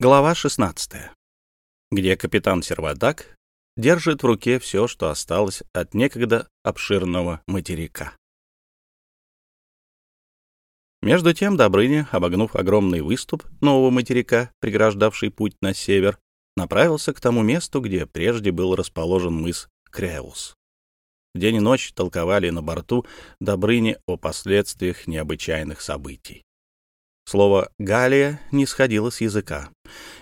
Глава 16, где капитан Сервадак держит в руке все, что осталось от некогда обширного материка. Между тем Добрыня, обогнув огромный выступ нового материка, преграждавший путь на север, направился к тому месту, где прежде был расположен мыс Креус. День и ночь толковали на борту Добрыни о последствиях необычайных событий. Слово «Галия» не сходило с языка,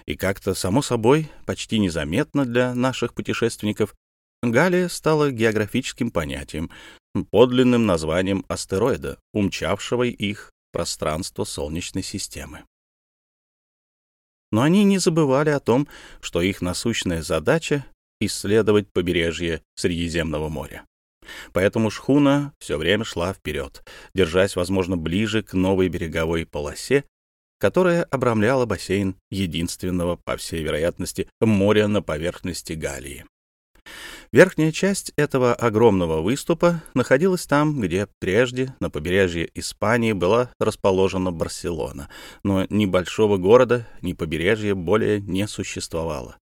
и как-то, само собой, почти незаметно для наших путешественников, Галия стала географическим понятием, подлинным названием астероида, умчавшего их пространство Солнечной системы. Но они не забывали о том, что их насущная задача — исследовать побережье Средиземного моря. Поэтому шхуна все время шла вперед, держась, возможно, ближе к новой береговой полосе, которая обрамляла бассейн единственного, по всей вероятности, моря на поверхности Галлии. Верхняя часть этого огромного выступа находилась там, где прежде на побережье Испании была расположена Барселона, но ни большого города, ни побережья более не существовало.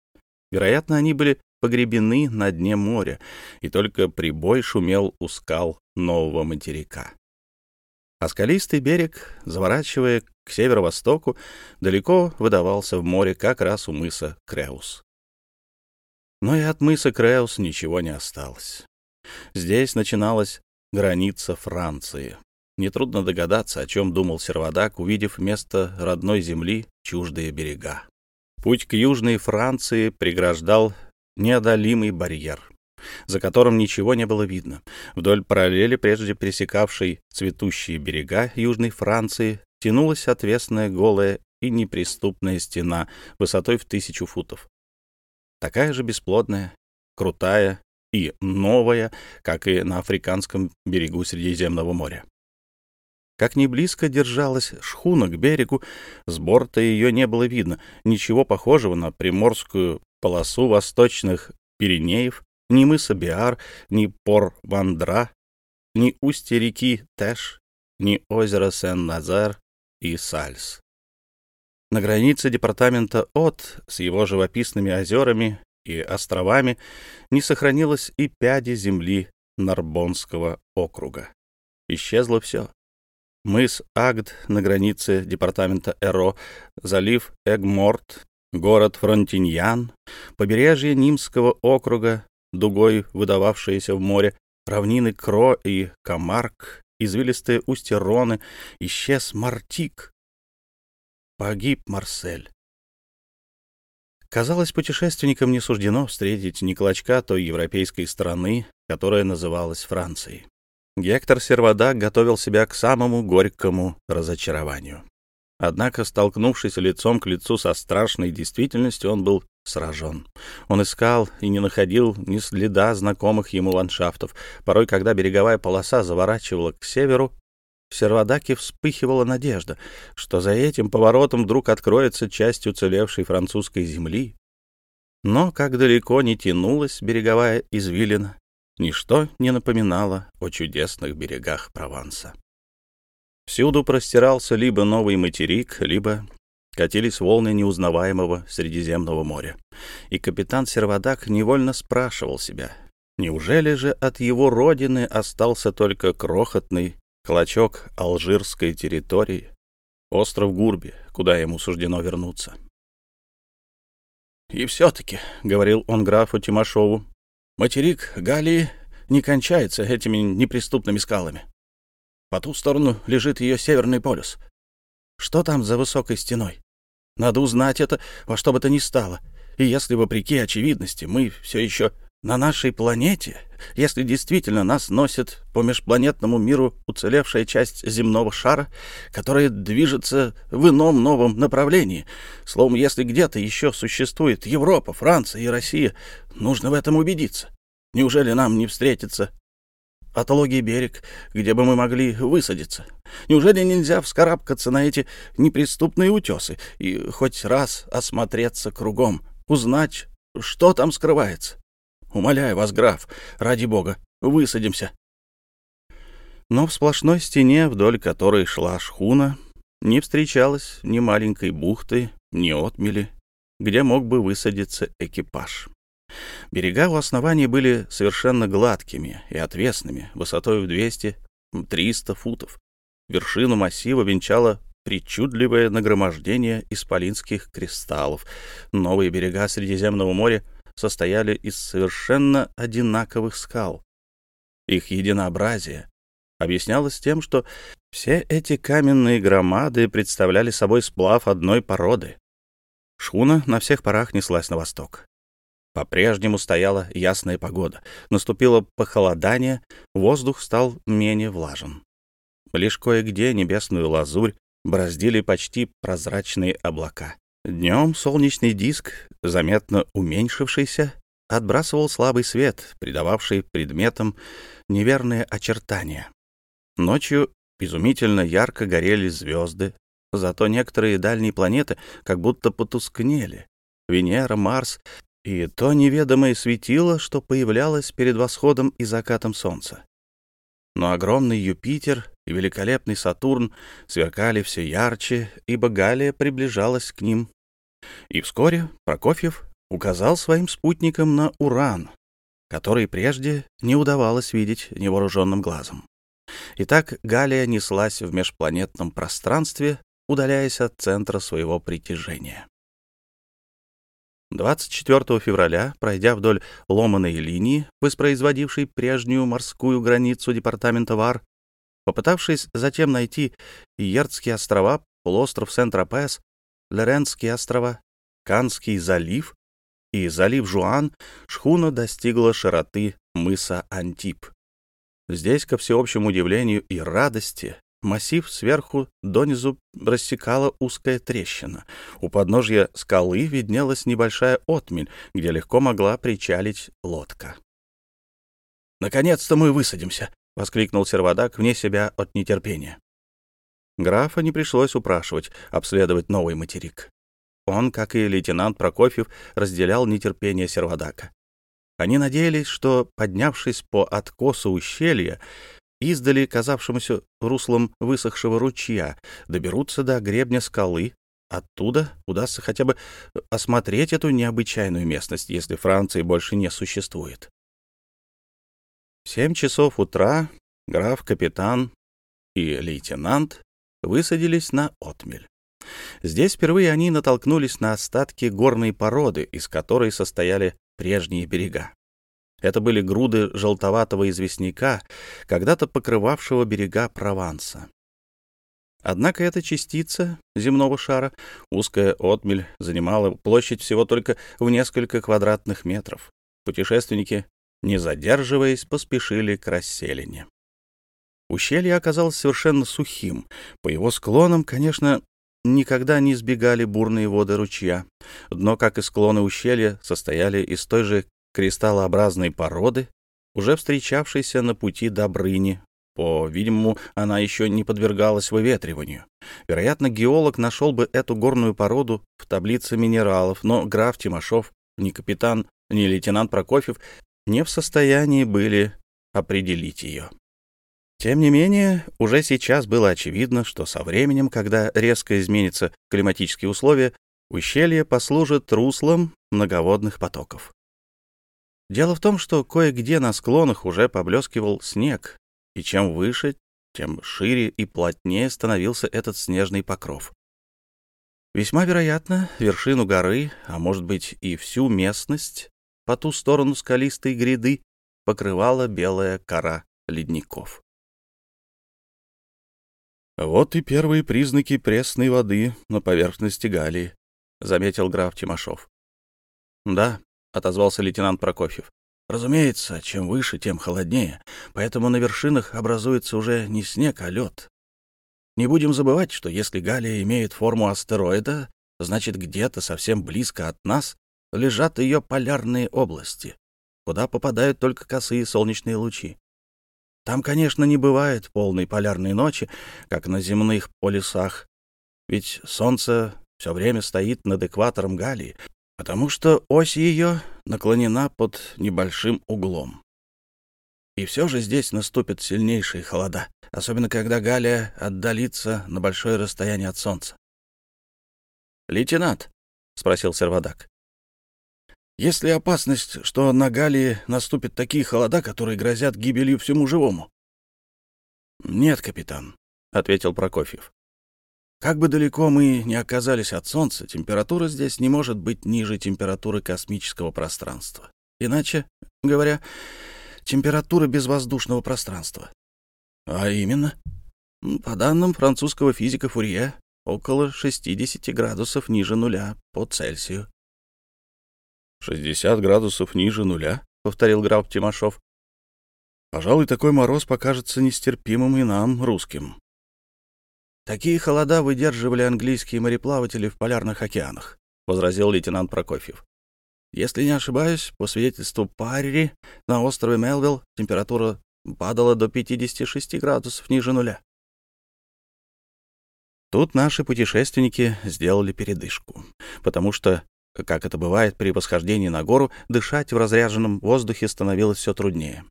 Вероятно, они были погребены на дне моря, и только прибой шумел у скал нового материка. А скалистый берег, заворачивая к северо-востоку, далеко выдавался в море как раз у мыса Креус. Но и от мыса Креус ничего не осталось. Здесь начиналась граница Франции. Нетрудно догадаться, о чем думал Сервадак, увидев вместо родной земли чуждые берега. Путь к Южной Франции преграждал неодолимый барьер, за которым ничего не было видно. Вдоль параллели, прежде пересекавшей цветущие берега Южной Франции, тянулась отвесная голая и неприступная стена высотой в тысячу футов. Такая же бесплодная, крутая и новая, как и на африканском берегу Средиземного моря. Как не близко держалась шхуна к берегу, с борта ее не было видно, ничего похожего на приморскую полосу восточных Пиренеев, ни мыса Биар, ни Пор-Вандра, ни устья реки Тэш, ни озера Сен-Назар и Сальс. На границе департамента От с его живописными озерами и островами не сохранилось и пяди земли Нарбонского округа. Исчезло все. Мыс Агд на границе департамента Эро, залив Эгморт, город Фронтиньян, побережье Нимского округа, дугой выдававшиеся в море, равнины Кро и Камарк, извилистые устья Роны, исчез Мартик. Погиб Марсель. Казалось, путешественникам не суждено встретить ни клочка той европейской страны, которая называлась Францией. Гектор Сервада готовил себя к самому горькому разочарованию. Однако, столкнувшись лицом к лицу со страшной действительностью, он был сражен. Он искал и не находил ни следа знакомых ему ландшафтов. Порой, когда береговая полоса заворачивала к северу, в Сервадаке вспыхивала надежда, что за этим поворотом вдруг откроется часть уцелевшей французской земли. Но, как далеко не тянулась береговая извилина, ничто не напоминало о чудесных берегах Прованса. Всюду простирался либо новый материк, либо катились волны неузнаваемого Средиземного моря. И капитан Сервадак невольно спрашивал себя, неужели же от его родины остался только крохотный клочок алжирской территории, остров Гурби, куда ему суждено вернуться? «И все-таки», — говорил он графу Тимошову, — «материк Галии не кончается этими неприступными скалами. По ту сторону лежит ее северный полюс. Что там за высокой стеной? Надо узнать это во что бы то ни стало. И если, вопреки очевидности, мы все еще на нашей планете, если действительно нас носит по межпланетному миру уцелевшая часть земного шара, которая движется в ином новом направлении, словом, если где-то еще существует Европа, Франция и Россия, нужно в этом убедиться. Неужели нам не встретится Атологий берег, где бы мы могли высадиться. Неужели нельзя вскарабкаться на эти неприступные утесы и хоть раз осмотреться кругом, узнать, что там скрывается? Умоляю вас, граф, ради бога, высадимся. Но в сплошной стене, вдоль которой шла шхуна, не встречалось ни маленькой бухты, ни отмели, где мог бы высадиться экипаж. Берега у основания были совершенно гладкими и отвесными, высотой в 200-300 футов. Вершину массива венчало причудливое нагромождение исполинских кристаллов. Новые берега Средиземного моря состояли из совершенно одинаковых скал. Их единообразие объяснялось тем, что все эти каменные громады представляли собой сплав одной породы. Шхуна на всех парах неслась на восток. По-прежнему стояла ясная погода. Наступило похолодание, воздух стал менее влажен. Лишь кое-где небесную лазурь бороздили почти прозрачные облака. Днем солнечный диск, заметно уменьшившийся, отбрасывал слабый свет, придававший предметам неверные очертания. Ночью изумительно ярко горели звезды, зато некоторые дальние планеты как будто потускнели. Венера, Марс и то неведомое светило, что появлялось перед восходом и закатом солнца. Но огромный Юпитер и великолепный Сатурн сверкали все ярче, ибо Галия приближалась к ним. И вскоре Прокофьев указал своим спутникам на Уран, который прежде не удавалось видеть невооруженным глазом. Итак, Галия неслась в межпланетном пространстве, удаляясь от центра своего притяжения. 24 февраля, пройдя вдоль ломаной линии, воспроизводившей прежнюю морскую границу департамента ВАР, попытавшись затем найти Иердские острова, полуостров Сент-Тропес, Лоренские острова, Канский залив и залив Жуан, шхуна достигла широты мыса Антип. Здесь, ко всеобщему удивлению и радости, Массив сверху донизу рассекала узкая трещина. У подножья скалы виднелась небольшая отмель, где легко могла причалить лодка. «Наконец-то мы высадимся!» — воскликнул сервадак вне себя от нетерпения. Графа не пришлось упрашивать обследовать новый материк. Он, как и лейтенант Прокофьев, разделял нетерпение сервадака. Они надеялись, что, поднявшись по откосу ущелья, издали казавшемуся руслом высохшего ручья, доберутся до гребня скалы. Оттуда удастся хотя бы осмотреть эту необычайную местность, если Франции больше не существует. В семь часов утра граф, капитан и лейтенант высадились на отмель. Здесь впервые они натолкнулись на остатки горной породы, из которой состояли прежние берега. Это были груды желтоватого известняка, когда-то покрывавшего берега Прованса. Однако эта частица земного шара, узкая отмель, занимала площадь всего только в несколько квадратных метров. Путешественники, не задерживаясь, поспешили к расселине. Ущелье оказалось совершенно сухим. По его склонам, конечно, никогда не избегали бурные воды ручья. Дно, как и склоны ущелья, состояли из той же кристаллообразной породы, уже встречавшейся на пути Добрыни. По-видимому, она еще не подвергалась выветриванию. Вероятно, геолог нашел бы эту горную породу в таблице минералов, но граф Тимошов, ни капитан, ни лейтенант Прокофьев не в состоянии были определить ее. Тем не менее, уже сейчас было очевидно, что со временем, когда резко изменятся климатические условия, ущелье послужит руслом многоводных потоков. Дело в том, что кое-где на склонах уже поблескивал снег, и чем выше, тем шире и плотнее становился этот снежный покров. Весьма вероятно, вершину горы, а может быть и всю местность, по ту сторону скалистой гряды, покрывала белая кора ледников. «Вот и первые признаки пресной воды на поверхности Галии», — заметил граф Тимошов. «Да, — отозвался лейтенант Прокофьев. «Разумеется, чем выше, тем холоднее, поэтому на вершинах образуется уже не снег, а лед. Не будем забывать, что если Галия имеет форму астероида, значит, где-то совсем близко от нас лежат ее полярные области, куда попадают только косые солнечные лучи. Там, конечно, не бывает полной полярной ночи, как на земных полюсах, ведь солнце все время стоит над экватором Галии, потому что ось ее наклонена под небольшим углом. И все же здесь наступят сильнейшие холода, особенно когда Галия отдалится на большое расстояние от Солнца. «Лейтенант», — спросил Сервадак. «Есть ли опасность, что на Галии наступят такие холода, которые грозят гибелью всему живому?» «Нет, капитан», — ответил Прокофьев. «Как бы далеко мы ни оказались от Солнца, температура здесь не может быть ниже температуры космического пространства. Иначе говоря, температура безвоздушного пространства. А именно, по данным французского физика Фурье, около 60 градусов ниже нуля по Цельсию. «Шестьдесят градусов ниже нуля?» — повторил граф Тимошов. «Пожалуй, такой мороз покажется нестерпимым и нам, русским». «Такие холода выдерживали английские мореплаватели в полярных океанах», — возразил лейтенант Прокофьев. «Если не ошибаюсь, по свидетельству Парри, на острове Мелвилл температура падала до 56 градусов ниже нуля. Тут наши путешественники сделали передышку, потому что, как это бывает при восхождении на гору, дышать в разряженном воздухе становилось все труднее.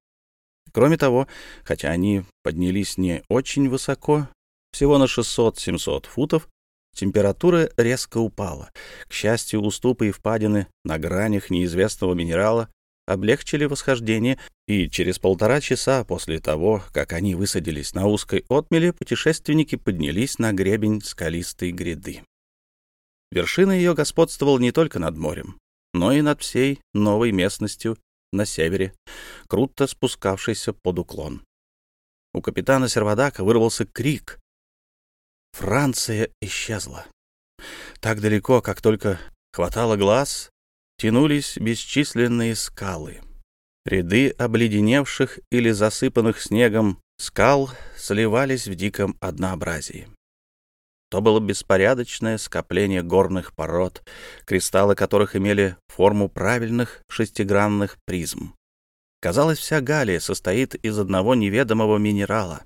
Кроме того, хотя они поднялись не очень высоко, всего на 600-700 футов, температура резко упала. К счастью, уступы и впадины на гранях неизвестного минерала облегчили восхождение, и через полтора часа после того, как они высадились на узкой отмеле, путешественники поднялись на гребень скалистой гряды. Вершина ее господствовала не только над морем, но и над всей новой местностью на севере, круто спускавшейся под уклон. У капитана Сервадака вырвался крик. Франция исчезла. Так далеко, как только хватало глаз, тянулись бесчисленные скалы. Ряды обледеневших или засыпанных снегом скал сливались в диком однообразии. То было беспорядочное скопление горных пород, кристаллы которых имели форму правильных шестигранных призм. Казалось, вся Галия состоит из одного неведомого минерала.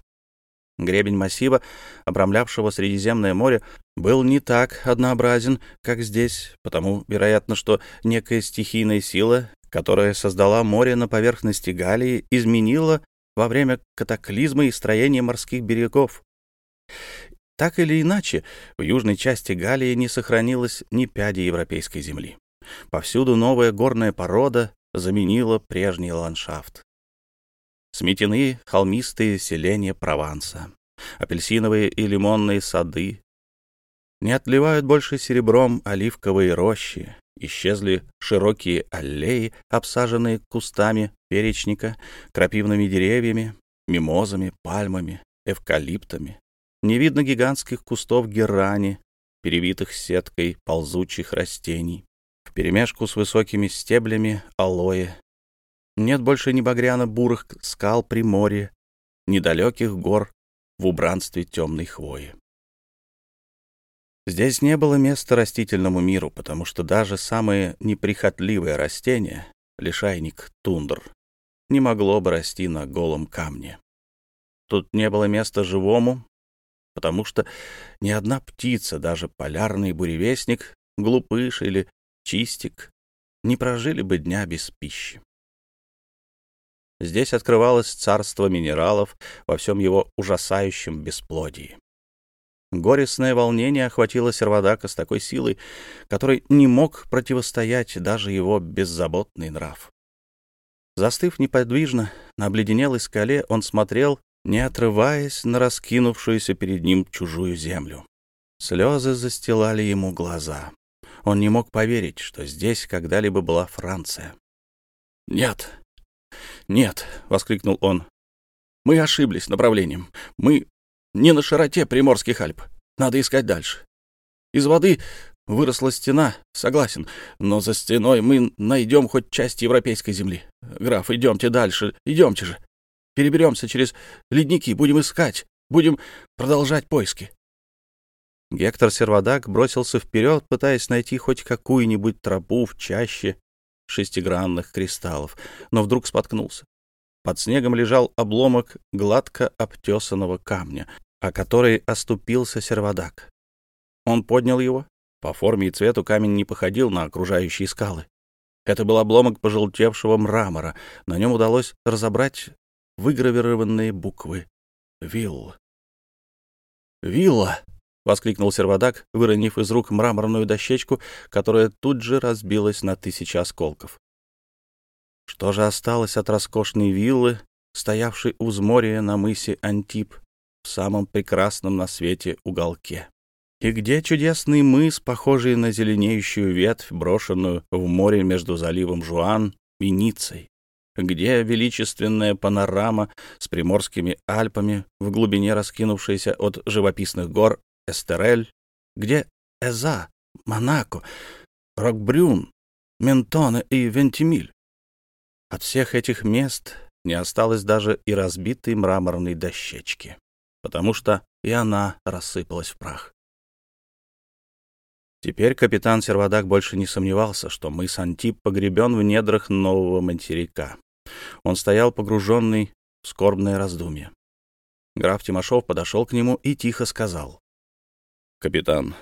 Гребень массива, обрамлявшего Средиземное море, был не так однообразен, как здесь, потому, вероятно, что некая стихийная сила, которая создала море на поверхности Галии, изменила во время катаклизма и строения морских берегов. Так или иначе, в южной части Галии не сохранилось ни пяди европейской земли. Повсюду новая горная порода заменила прежний ландшафт сметены холмистые селения Прованса, апельсиновые и лимонные сады. Не отливают больше серебром оливковые рощи, исчезли широкие аллеи, обсаженные кустами перечника, крапивными деревьями, мимозами, пальмами, эвкалиптами. Не видно гигантских кустов герани, перевитых сеткой ползучих растений, вперемешку с высокими стеблями алоэ нет больше ни багряно-бурых скал при море, ни далеких гор в убранстве темной хвои. Здесь не было места растительному миру, потому что даже самое неприхотливое растение, лишайник тундр, не могло бы расти на голом камне. Тут не было места живому, потому что ни одна птица, даже полярный буревестник, глупыш или чистик, не прожили бы дня без пищи. Здесь открывалось царство минералов во всем его ужасающем бесплодии. Горестное волнение охватило Сервадака с такой силой, которой не мог противостоять даже его беззаботный нрав. Застыв неподвижно на обледенелой скале, он смотрел, не отрываясь на раскинувшуюся перед ним чужую землю. Слезы застилали ему глаза. Он не мог поверить, что здесь когда-либо была Франция. «Нет», «Нет», — воскликнул он, — «мы ошиблись направлением. Мы не на широте Приморских Альп. Надо искать дальше. Из воды выросла стена, согласен, но за стеной мы найдем хоть часть европейской земли. Граф, идемте дальше, идемте же. Переберемся через ледники, будем искать, будем продолжать поиски». Гектор Сервадак бросился вперед, пытаясь найти хоть какую-нибудь тропу в чаще шестигранных кристаллов, но вдруг споткнулся. Под снегом лежал обломок гладко обтесанного камня, о который оступился сервадак. Он поднял его. По форме и цвету камень не походил на окружающие скалы. Это был обломок пожелтевшего мрамора. На нем удалось разобрать выгравированные буквы «Вилл». «Вилла!» — воскликнул сервадак, выронив из рук мраморную дощечку, которая тут же разбилась на тысячи осколков. Что же осталось от роскошной виллы, стоявшей у взморья на мысе Антип, в самом прекрасном на свете уголке? И где чудесный мыс, похожий на зеленеющую ветвь, брошенную в море между заливом Жуан и Ницей? Где величественная панорама с приморскими Альпами, в глубине раскинувшаяся от живописных гор Эстерель? Где Эза, Монако, Рокбрюн, Ментоне и Вентимиль? От всех этих мест не осталось даже и разбитой мраморной дощечки, потому что и она рассыпалась в прах. Теперь капитан Сервадак больше не сомневался, что мыс Антип погребен в недрах нового материка. Он стоял погруженный в скорбное раздумье. Граф Тимошов подошел к нему и тихо сказал. — Капитан,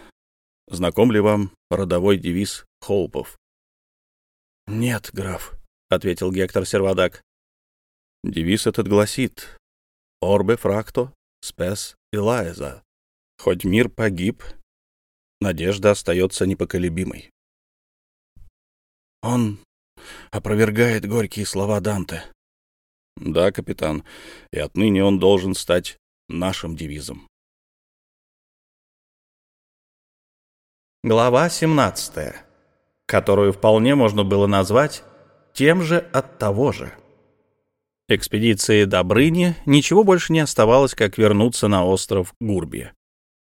знаком ли вам родовой девиз Хоупов? — Нет, граф, — ответил Гектор Сервадак. Девиз этот гласит «Орбе фракто, спес и лаеза». Хоть мир погиб, надежда остается непоколебимой. Он опровергает горькие слова Данте. Да, капитан, и отныне он должен стать нашим девизом. Глава 17, которую вполне можно было назвать тем же от того же. Экспедиции Добрыни ничего больше не оставалось, как вернуться на остров Гурбия.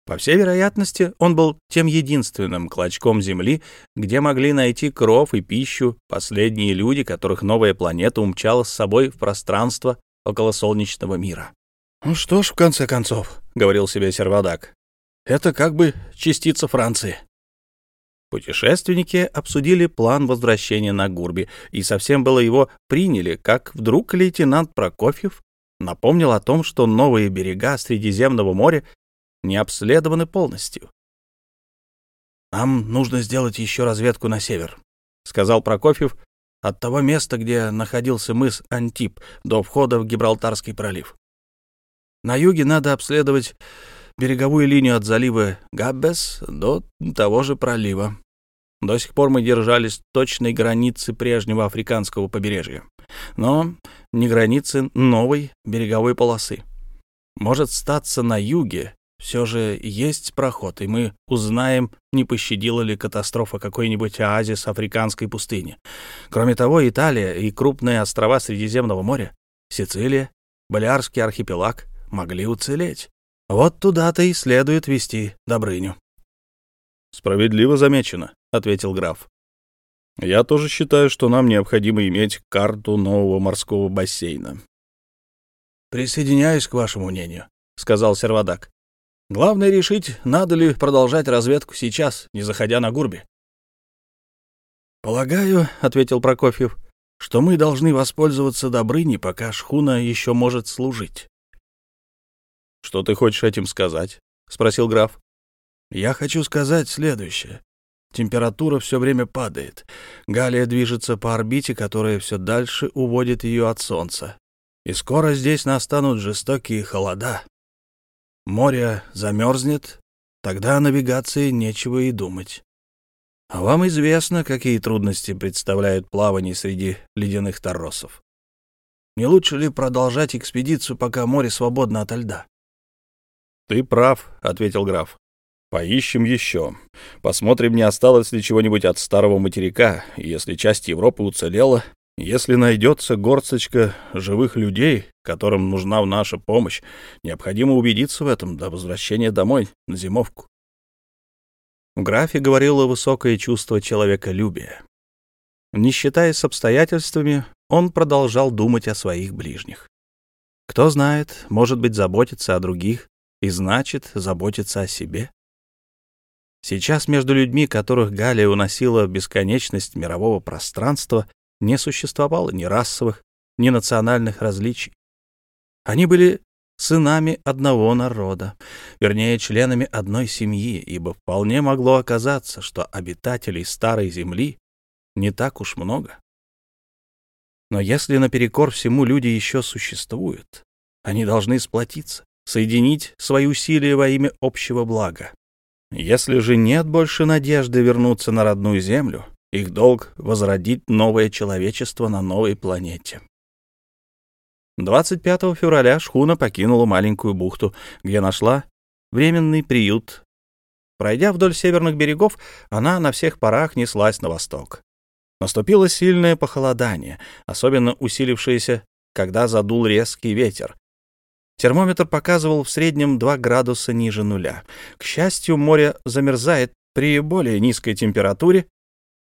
По всей вероятности, он был тем единственным клочком Земли, где могли найти кров и пищу последние люди, которых новая планета умчала с собой в пространство около солнечного мира. «Ну что ж, в конце концов», — говорил себе Сервадак, — «это как бы частица Франции». Путешественники обсудили план возвращения на Гурби, и совсем было его приняли, как вдруг лейтенант Прокофьев напомнил о том, что новые берега Средиземного моря не обследованы полностью. «Нам нужно сделать еще разведку на север», — сказал Прокофьев, от того места, где находился мыс Антип, до входа в Гибралтарский пролив. На юге надо обследовать береговую линию от залива Габбес до того же пролива. До сих пор мы держались точной границы прежнего африканского побережья, но не границы новой береговой полосы. Может статься на юге все же есть проход, и мы узнаем, не пощадила ли катастрофа какой-нибудь оазис африканской пустыни. Кроме того, Италия и крупные острова Средиземного моря, Сицилия, Балиарский архипелаг могли уцелеть. Вот туда-то и следует вести Добрыню. «Справедливо замечено», — ответил граф. «Я тоже считаю, что нам необходимо иметь карту нового морского бассейна». «Присоединяюсь к вашему мнению», — сказал Сервадак. Главное решить, надо ли продолжать разведку сейчас, не заходя на гурби. «Полагаю», — ответил Прокофьев, — «что мы должны воспользоваться Добрыней, пока шхуна еще может служить». «Что ты хочешь этим сказать?» — спросил граф. «Я хочу сказать следующее. Температура все время падает. Галия движется по орбите, которая все дальше уводит ее от Солнца. И скоро здесь настанут жестокие холода. Море замерзнет, тогда о навигации нечего и думать. А вам известно, какие трудности представляют плавание среди ледяных торросов. Не лучше ли продолжать экспедицию, пока море свободно ото льда? — Ты прав, — ответил граф. — Поищем еще. Посмотрим, не осталось ли чего-нибудь от старого материка. Если часть Европы уцелела, если найдется горсточка живых людей, которым нужна наша помощь, необходимо убедиться в этом до возвращения домой на зимовку. В графе говорило высокое чувство человеколюбия. Не считаясь обстоятельствами, он продолжал думать о своих ближних. Кто знает, может быть, заботиться о других и значит заботиться о себе. Сейчас между людьми, которых Галия уносила в бесконечность мирового пространства, не существовало ни расовых, ни национальных различий. Они были сынами одного народа, вернее, членами одной семьи, ибо вполне могло оказаться, что обитателей Старой Земли не так уж много. Но если наперекор всему люди еще существуют, они должны сплотиться, соединить свои усилия во имя общего блага. Если же нет больше надежды вернуться на родную землю, их долг — возродить новое человечество на новой планете. 25 февраля шхуна покинула маленькую бухту, где нашла временный приют. Пройдя вдоль северных берегов, она на всех парах неслась на восток. Наступило сильное похолодание, особенно усилившееся, когда задул резкий ветер. Термометр показывал в среднем 2 градуса ниже нуля. К счастью, море замерзает при более низкой температуре,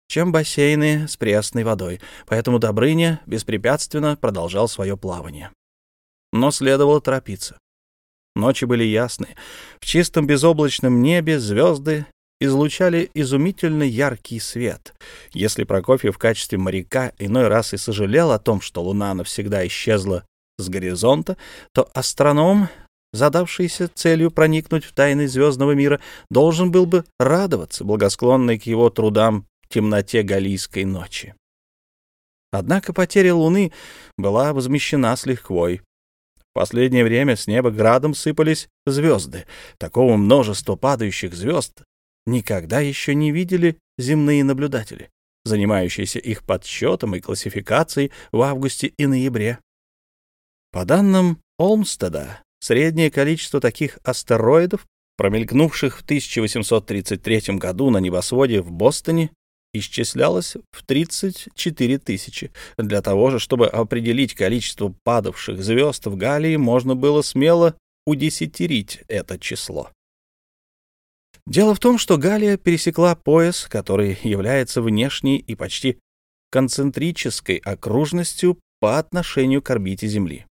чем бассейны с пресной водой, поэтому Добрыня беспрепятственно продолжал свое плавание. Но следовало торопиться. Ночи были ясные. В чистом безоблачном небе звезды излучали изумительно яркий свет. Если Прокофьев в качестве моряка иной раз и сожалел о том, что луна навсегда исчезла с горизонта, то астроном, задавшийся целью проникнуть в тайны звездного мира, должен был бы радоваться благосклонной к его трудам темноте галийской ночи. Однако потеря Луны была возмещена с лихвой. В последнее время с неба градом сыпались звезды. Такого множества падающих звезд никогда еще не видели земные наблюдатели, занимающиеся их подсчетом и классификацией в августе и ноябре. По данным Олмстеда, среднее количество таких астероидов, промелькнувших в 1833 году на небосводе в Бостоне, исчислялось в 34 тысячи. Для того же, чтобы определить количество падавших звезд в Галлии, можно было смело удесятерить это число. Дело в том, что Галия пересекла пояс, который является внешней и почти концентрической окружностью по отношению к орбите Земли.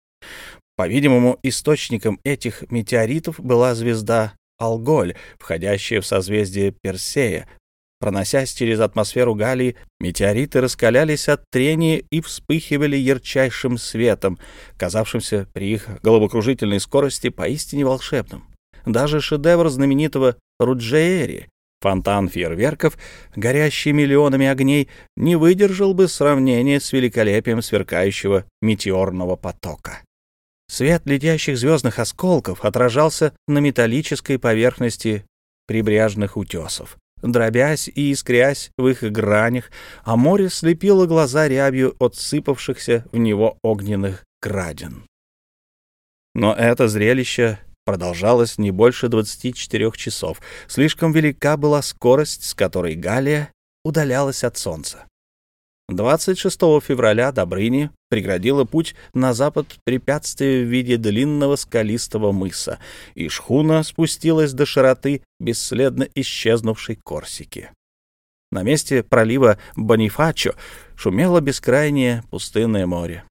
По-видимому, источником этих метеоритов была звезда Алголь, входящая в созвездие Персея, Проносясь через атмосферу Галлии, метеориты раскалялись от трения и вспыхивали ярчайшим светом, казавшимся при их головокружительной скорости поистине волшебным. Даже шедевр знаменитого Руджеери, фонтан фейерверков, горящий миллионами огней, не выдержал бы сравнения с великолепием сверкающего метеорного потока. Свет летящих звездных осколков отражался на металлической поверхности прибрежных утесов дробясь и искрясь в их гранях, а море слепило глаза рябью от сыпавшихся в него огненных градин. Но это зрелище продолжалось не больше 24 часов. Слишком велика была скорость, с которой Галия удалялась от солнца. 26 февраля Добрыни преградила путь на запад препятствие в виде длинного скалистого мыса, и шхуна спустилась до широты бесследно исчезнувшей Корсики. На месте пролива Бонифачо шумело бескрайнее пустынное море.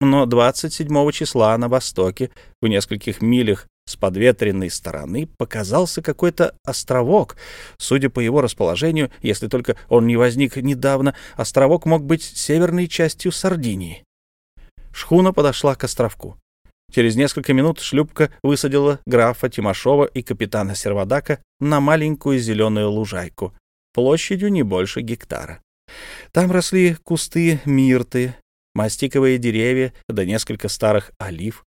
Но 27 числа на востоке, в нескольких милях с подветренной стороны показался какой-то островок. Судя по его расположению, если только он не возник недавно, островок мог быть северной частью Сардинии. Шхуна подошла к островку. Через несколько минут шлюпка высадила графа Тимошова и капитана Сервадака на маленькую зеленую лужайку, площадью не больше гектара. Там росли кусты мирты, мастиковые деревья да несколько старых олив.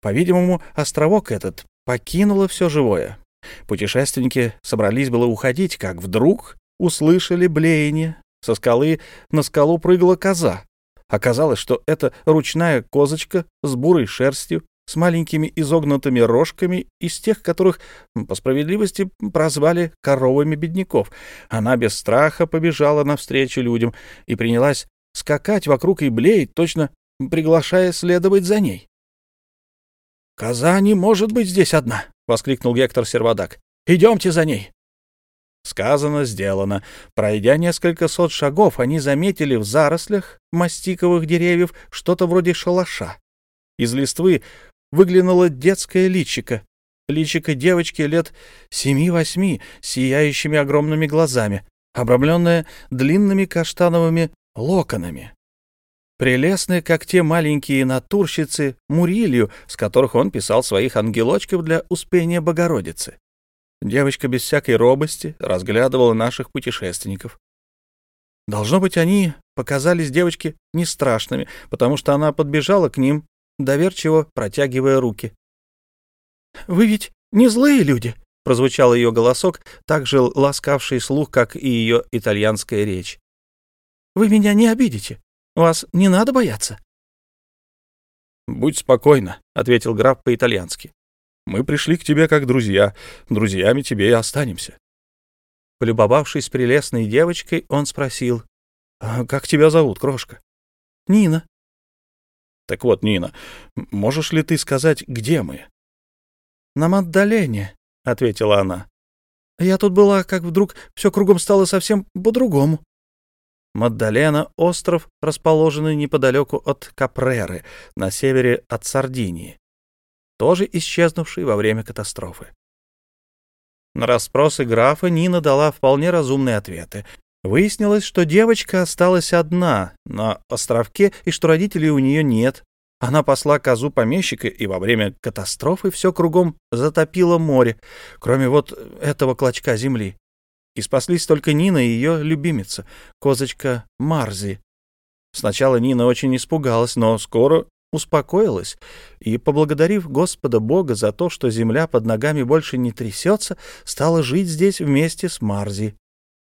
По-видимому, островок этот покинуло все живое. Путешественники собрались было уходить, как вдруг услышали блеяние. Со скалы на скалу прыгала коза. Оказалось, что это ручная козочка с бурой шерстью, с маленькими изогнутыми рожками, из тех, которых, по справедливости, прозвали коровами бедняков. Она без страха побежала навстречу людям и принялась скакать вокруг и блеять, точно приглашая следовать за ней. «Коза не может быть здесь одна!» — воскликнул Гектор Сервадак. «Идемте за ней!» Сказано, сделано. Пройдя несколько сот шагов, они заметили в зарослях мастиковых деревьев что-то вроде шалаша. Из листвы выглянуло детское личико. Личико девочки лет семи-восьми, сияющими огромными глазами, обрамленное длинными каштановыми локонами прелестны, как те маленькие натурщицы Мурилью, с которых он писал своих ангелочков для успения Богородицы. Девочка без всякой робости разглядывала наших путешественников. Должно быть, они показались девочке не страшными, потому что она подбежала к ним, доверчиво протягивая руки. — Вы ведь не злые люди? — прозвучал ее голосок, так же ласкавший слух, как и ее итальянская речь. «Вы меня не обидите. Вас не надо бояться». «Будь спокойна», — ответил граф по-итальянски. «Мы пришли к тебе как друзья. Друзьями тебе и останемся». Полюбовавшись прелестной девочкой, он спросил, «А «Как тебя зовут, крошка?» «Нина». «Так вот, Нина, можешь ли ты сказать, где мы?» «На Маддалене», — ответила она. «Я тут была, как вдруг все кругом стало совсем по-другому». Маддалена — остров, расположенный неподалеку от Капреры, на севере от Сардинии, тоже исчезнувший во время катастрофы. На расспросы графа Нина дала вполне разумные ответы. Выяснилось, что девочка осталась одна на островке и что родителей у нее нет. Она посла козу помещика, и во время катастрофы все кругом затопило море, кроме вот этого клочка земли. И спаслись только Нина и ее любимица, козочка Марзи. Сначала Нина очень испугалась, но скоро успокоилась и, поблагодарив Господа Бога за то, что земля под ногами больше не трясется, стала жить здесь вместе с Марзи.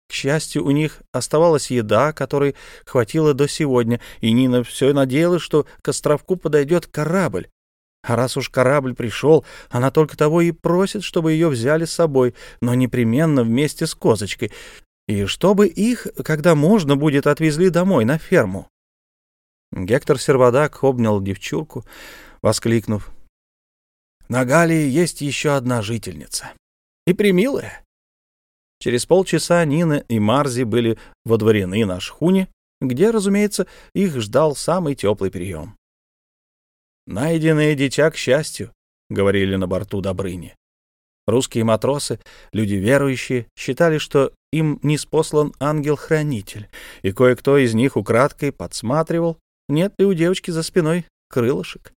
К счастью, у них оставалась еда, которой хватило до сегодня, и Нина все надеялась, что к островку подойдет корабль. А раз уж корабль пришел, она только того и просит, чтобы ее взяли с собой, но непременно вместе с козочкой, и чтобы их, когда можно будет, отвезли домой, на ферму. Гектор Сервадак обнял девчурку, воскликнув. «На Галии есть еще одна жительница. И примилая». Через полчаса Нина и Марзи были водворены на шхуне, где, разумеется, их ждал самый теплый прием. «Найденное дитя к счастью», — говорили на борту Добрыни. Русские матросы, люди верующие, считали, что им не спослан ангел-хранитель, и кое-кто из них украдкой подсматривал, нет ли у девочки за спиной крылышек.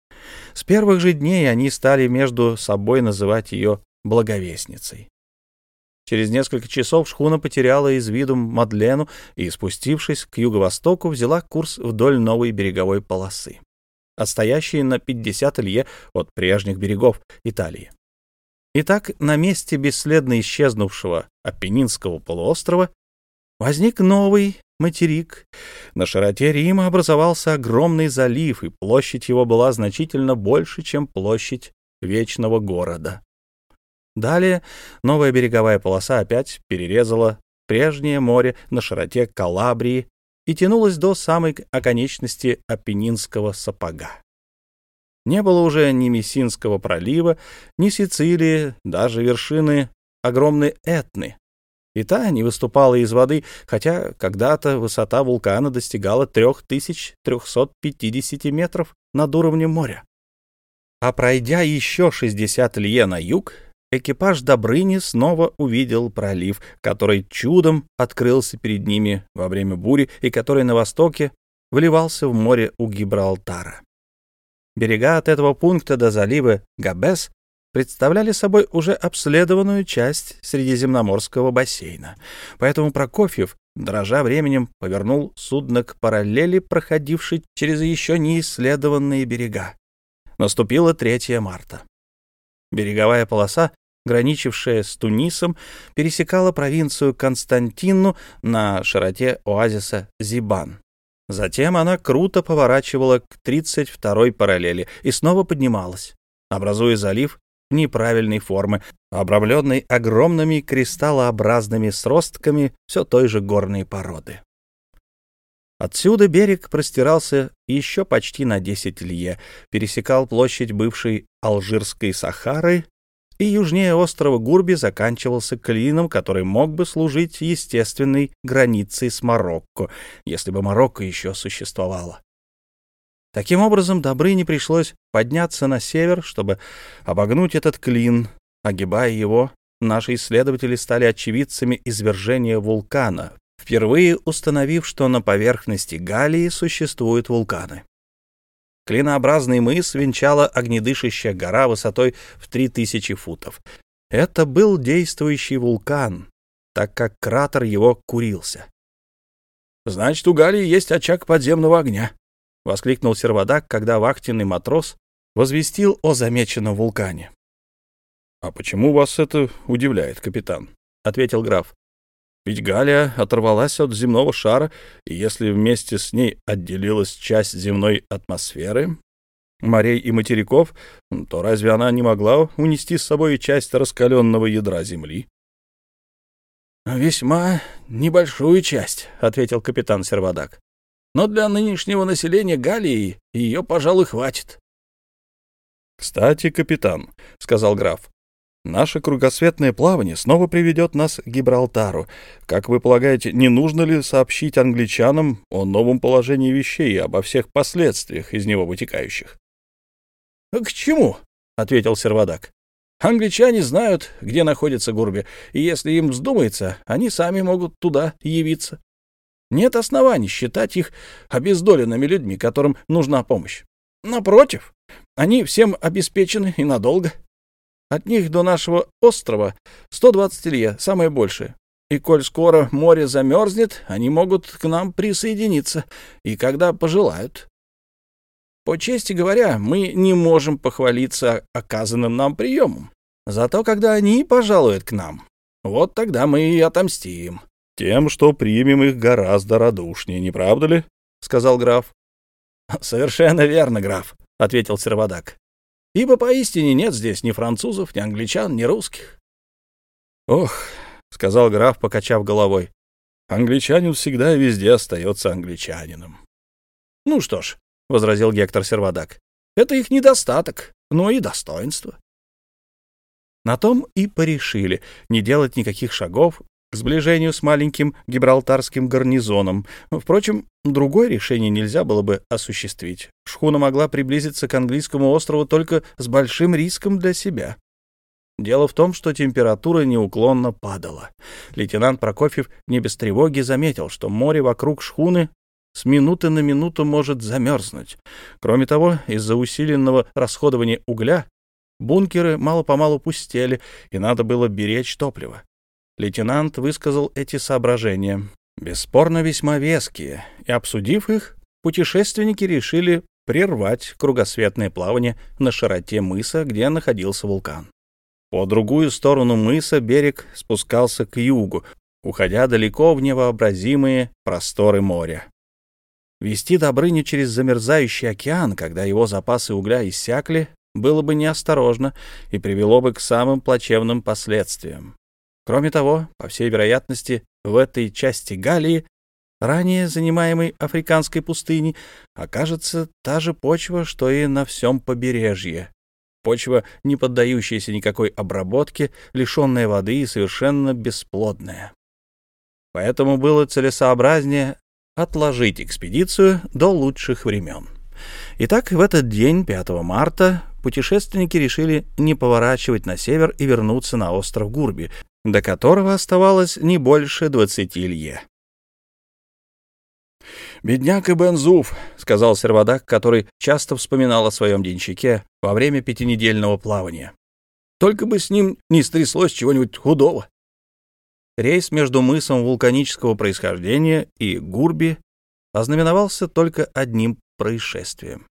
С первых же дней они стали между собой называть ее благовестницей. Через несколько часов шхуна потеряла из виду Мадлену и, спустившись к юго-востоку, взяла курс вдоль новой береговой полосы, отстоящей на 50 лье от прежних берегов Италии. Итак, на месте бесследно исчезнувшего Апеннинского полуострова возник новый материк. На широте Рима образовался огромный залив, и площадь его была значительно больше, чем площадь вечного города. Далее новая береговая полоса опять перерезала прежнее море на широте Калабрии и тянулась до самой оконечности Апеннинского сапога. Не было уже ни Мессинского пролива, ни Сицилии, даже вершины огромной Этны, и та не выступала из воды, хотя когда-то высота вулкана достигала 3350 метров над уровнем моря. А пройдя еще 60 лье на юг, экипаж Добрыни снова увидел пролив, который чудом открылся перед ними во время бури и который на востоке вливался в море у Гибралтара. Берега от этого пункта до залива Габес представляли собой уже обследованную часть Средиземноморского бассейна. Поэтому Прокофьев, дрожа временем, повернул судно к параллели, проходившей через еще не исследованные берега. Наступило 3 марта. Береговая полоса, граничившая с Тунисом, пересекала провинцию Константину на широте оазиса Зибан. Затем она круто поворачивала к 32-й параллели и снова поднималась, образуя залив неправильной формы, обрамленной огромными кристаллообразными сростками все той же горной породы. Отсюда берег простирался еще почти на 10 лье, пересекал площадь бывшей Алжирской Сахары и южнее острова Гурби заканчивался клином, который мог бы служить естественной границей с Марокко, если бы Марокко еще существовало. Таким образом, Добрыне пришлось подняться на север, чтобы обогнуть этот клин. Огибая его, наши исследователи стали очевидцами извержения вулкана, впервые установив, что на поверхности Галлии существуют вулканы. Клинообразный мыс венчала огнедышащая гора высотой в 3000 футов. Это был действующий вулкан, так как кратер его курился. «Значит, у Галлии есть очаг подземного огня», — воскликнул сервадак, когда вахтенный матрос возвестил о замеченном вулкане. — А почему вас это удивляет, капитан? — ответил граф. — Ведь Галия оторвалась от земного шара, и если вместе с ней отделилась часть земной атмосферы, морей и материков, то разве она не могла унести с собой и часть раскаленного ядра Земли? — Весьма небольшую часть, — ответил капитан Сервадак. — Но для нынешнего населения Галлии ее, пожалуй, хватит. — Кстати, капитан, — сказал граф, — наше кругосветное плавание снова приведет нас к Гибралтару. Как вы полагаете, не нужно ли сообщить англичанам о новом положении вещей и обо всех последствиях из него вытекающих? — К чему? — ответил Сервадак. Англичане знают, где находится Гурби, и если им вздумается, они сами могут туда явиться. Нет оснований считать их обездоленными людьми, которым нужна помощь. Напротив, они всем обеспечены и надолго. От них до нашего острова 120 лье, самое большее. И коль скоро море замерзнет, они могут к нам присоединиться, и когда пожелают. По чести говоря, мы не можем похвалиться оказанным нам приемом. Зато когда они пожалуют к нам, вот тогда мы и отомстим. — Тем, что примем их гораздо радушнее, не правда ли? — сказал граф. — Совершенно верно, граф, — ответил Сервадак. — Ибо поистине нет здесь ни французов, ни англичан, ни русских. — Ох, — сказал граф, покачав головой, — англичанин всегда и везде остается англичанином. — Ну что ж, — возразил Гектор Сервадак. — Это их недостаток, но и достоинство. На том и порешили не делать никаких шагов сближению с маленьким гибралтарским гарнизоном. Впрочем, другое решение нельзя было бы осуществить. Шхуна могла приблизиться к английскому острову только с большим риском для себя. Дело в том, что температура неуклонно падала. Лейтенант Прокофьев не без тревоги заметил, что море вокруг шхуны с минуты на минуту может замерзнуть. Кроме того, из-за усиленного расходования угля бункеры мало-помалу пустели, и надо было беречь топливо. Лейтенант высказал эти соображения, бесспорно весьма веские, и, обсудив их, путешественники решили прервать кругосветное плавание на широте мыса, где находился вулкан. По другую сторону мыса берег спускался к югу, уходя далеко в невообразимые просторы моря. Вести Добрыню через замерзающий океан, когда его запасы угля иссякли, было бы неосторожно и привело бы к самым плачевным последствиям. Кроме того, по всей вероятности, в этой части Галлии, ранее занимаемой африканской пустыней, окажется та же почва, что и на всем побережье. Почва, не поддающаяся никакой обработке, лишенная воды и совершенно бесплодная. Поэтому было целесообразнее отложить экспедицию до лучших времен. Итак, в этот день, 5 марта, путешественники решили не поворачивать на север и вернуться на остров Гурби, до которого оставалось не больше 20 лье. «Бедняк Ибн Зуф», — сказал сервадак, который часто вспоминал о своем денщике во время пятинедельного плавания. «Только бы с ним не стряслось чего-нибудь худого». Рейс между мысом вулканического происхождения и Гурби ознаменовался только одним происшествием.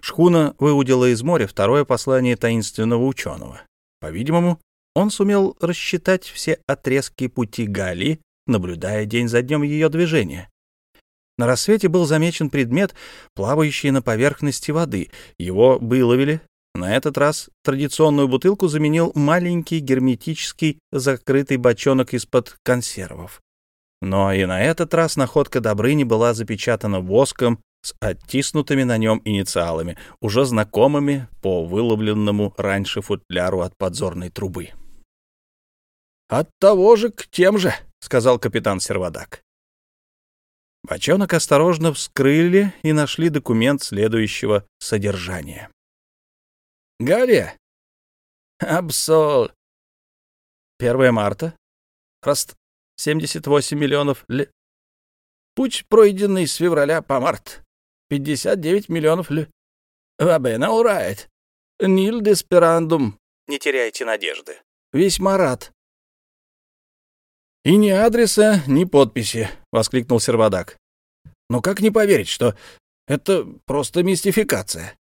Шхуна выудила из моря второе послание таинственного ученого. По-видимому, он сумел рассчитать все отрезки пути Гали, наблюдая день за днем ее движения. На рассвете был замечен предмет, плавающий на поверхности воды. Его выловили, на этот раз традиционную бутылку заменил маленький герметический закрытый бочонок из-под консервов. Но и на этот раз находка Добрыни была запечатана воском с оттиснутыми на нем инициалами, уже знакомыми по выловленному раньше футляру от подзорной трубы. «От того же к тем же», — сказал капитан Сервадак. Бочонок осторожно вскрыли и нашли документ следующего содержания. Галия? Абсол. 1 марта. Рост 78 миллионов ли. Путь, пройденный с февраля по март. 59 миллионов ли. Вабена урает. Нил деспирандум. Не теряйте надежды. Весьма рад. «И ни адреса, ни подписи», — воскликнул Сервадак. «Но как не поверить, что это просто мистификация?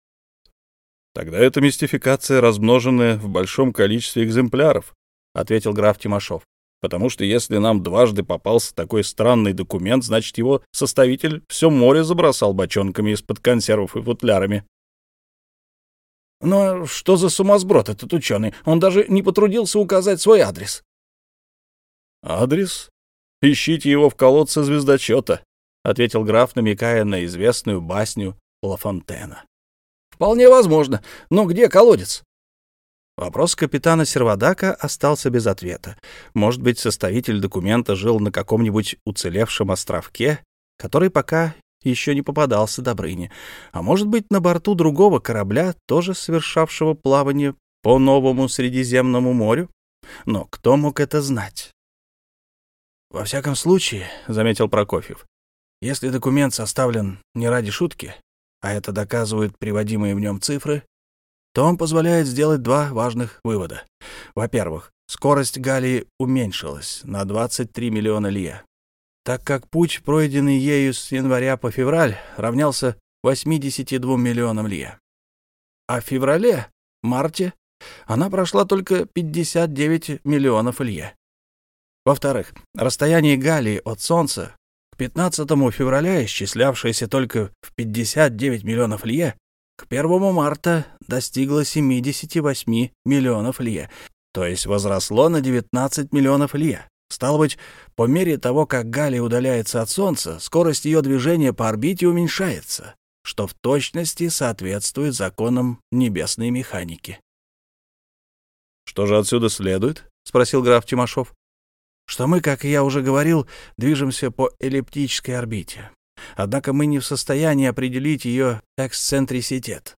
Тогда это мистификация, размноженная в большом количестве экземпляров, ответил граф Тимошов. Потому что если нам дважды попался такой странный документ, значит, его составитель все море забросал бочонками из-под консервов и футлярами. Ну а что за сумасброд этот ученый? Он даже не потрудился указать свой адрес. Адрес? Ищите его в колодце звездочета, ответил граф, намекая на известную басню Ла Фонтена. Вполне возможно. Но где колодец? Вопрос капитана Сервадака остался без ответа. Может быть, составитель документа жил на каком-нибудь уцелевшем островке, который пока еще не попадался Добрыне, а может быть, на борту другого корабля, тоже совершавшего плавание по новому Средиземному морю? Но кто мог это знать? «Во всяком случае», — заметил Прокофьев, — «если документ составлен не ради шутки, а это доказывают приводимые в нем цифры, то он позволяет сделать два важных вывода. Во-первых, скорость Галлии уменьшилась на 23 миллиона лье, так как путь, пройденный ею с января по февраль, равнялся 82 миллионам лье. А в феврале, марте, она прошла только 59 миллионов лье. Во-вторых, расстояние Галлии от Солнца к 15 февраля, исчислявшееся только в 59 миллионов лье, к 1 марта достигло 78 миллионов лье, то есть возросло на 19 миллионов лье. Стало быть, по мере того, как Галия удаляется от Солнца, скорость ее движения по орбите уменьшается, что в точности соответствует законам небесной механики. «Что же отсюда следует?» — спросил граф Тимошов что мы, как я уже говорил, движемся по эллиптической орбите. Однако мы не в состоянии определить ее эксцентриситет.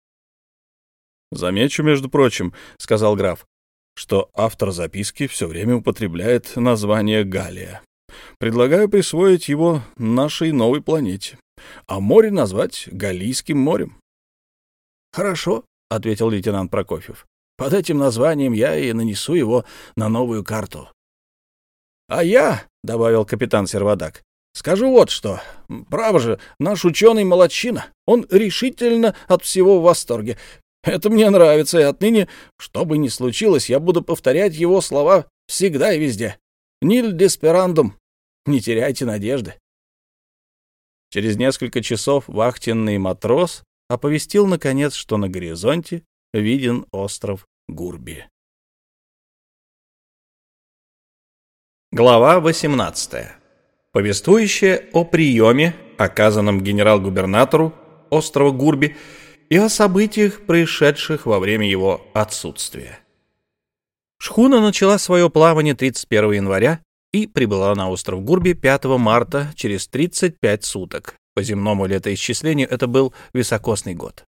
«Замечу, между прочим», — сказал граф, что автор записки все время употребляет название Галия. Предлагаю присвоить его нашей новой планете, а море назвать Галийским морем. «Хорошо», — ответил лейтенант Прокофьев. «Под этим названием я и нанесу его на новую карту. А я, — добавил капитан Сервадак, — скажу вот что. Право же, наш ученый молодчина. Он решительно от всего в восторге. Это мне нравится, и отныне, что бы ни случилось, я буду повторять его слова всегда и везде. Ниль деспирандум. Не теряйте надежды. Через несколько часов вахтенный матрос оповестил, наконец, что на горизонте виден остров Гурби. Глава 18. Повествующая о приеме, оказанном генерал-губернатору острова Гурби, и о событиях, происшедших во время его отсутствия. Шхуна начала свое плавание 31 января и прибыла на остров Гурби 5 марта через 35 суток. По земному летоисчислению это был високосный год.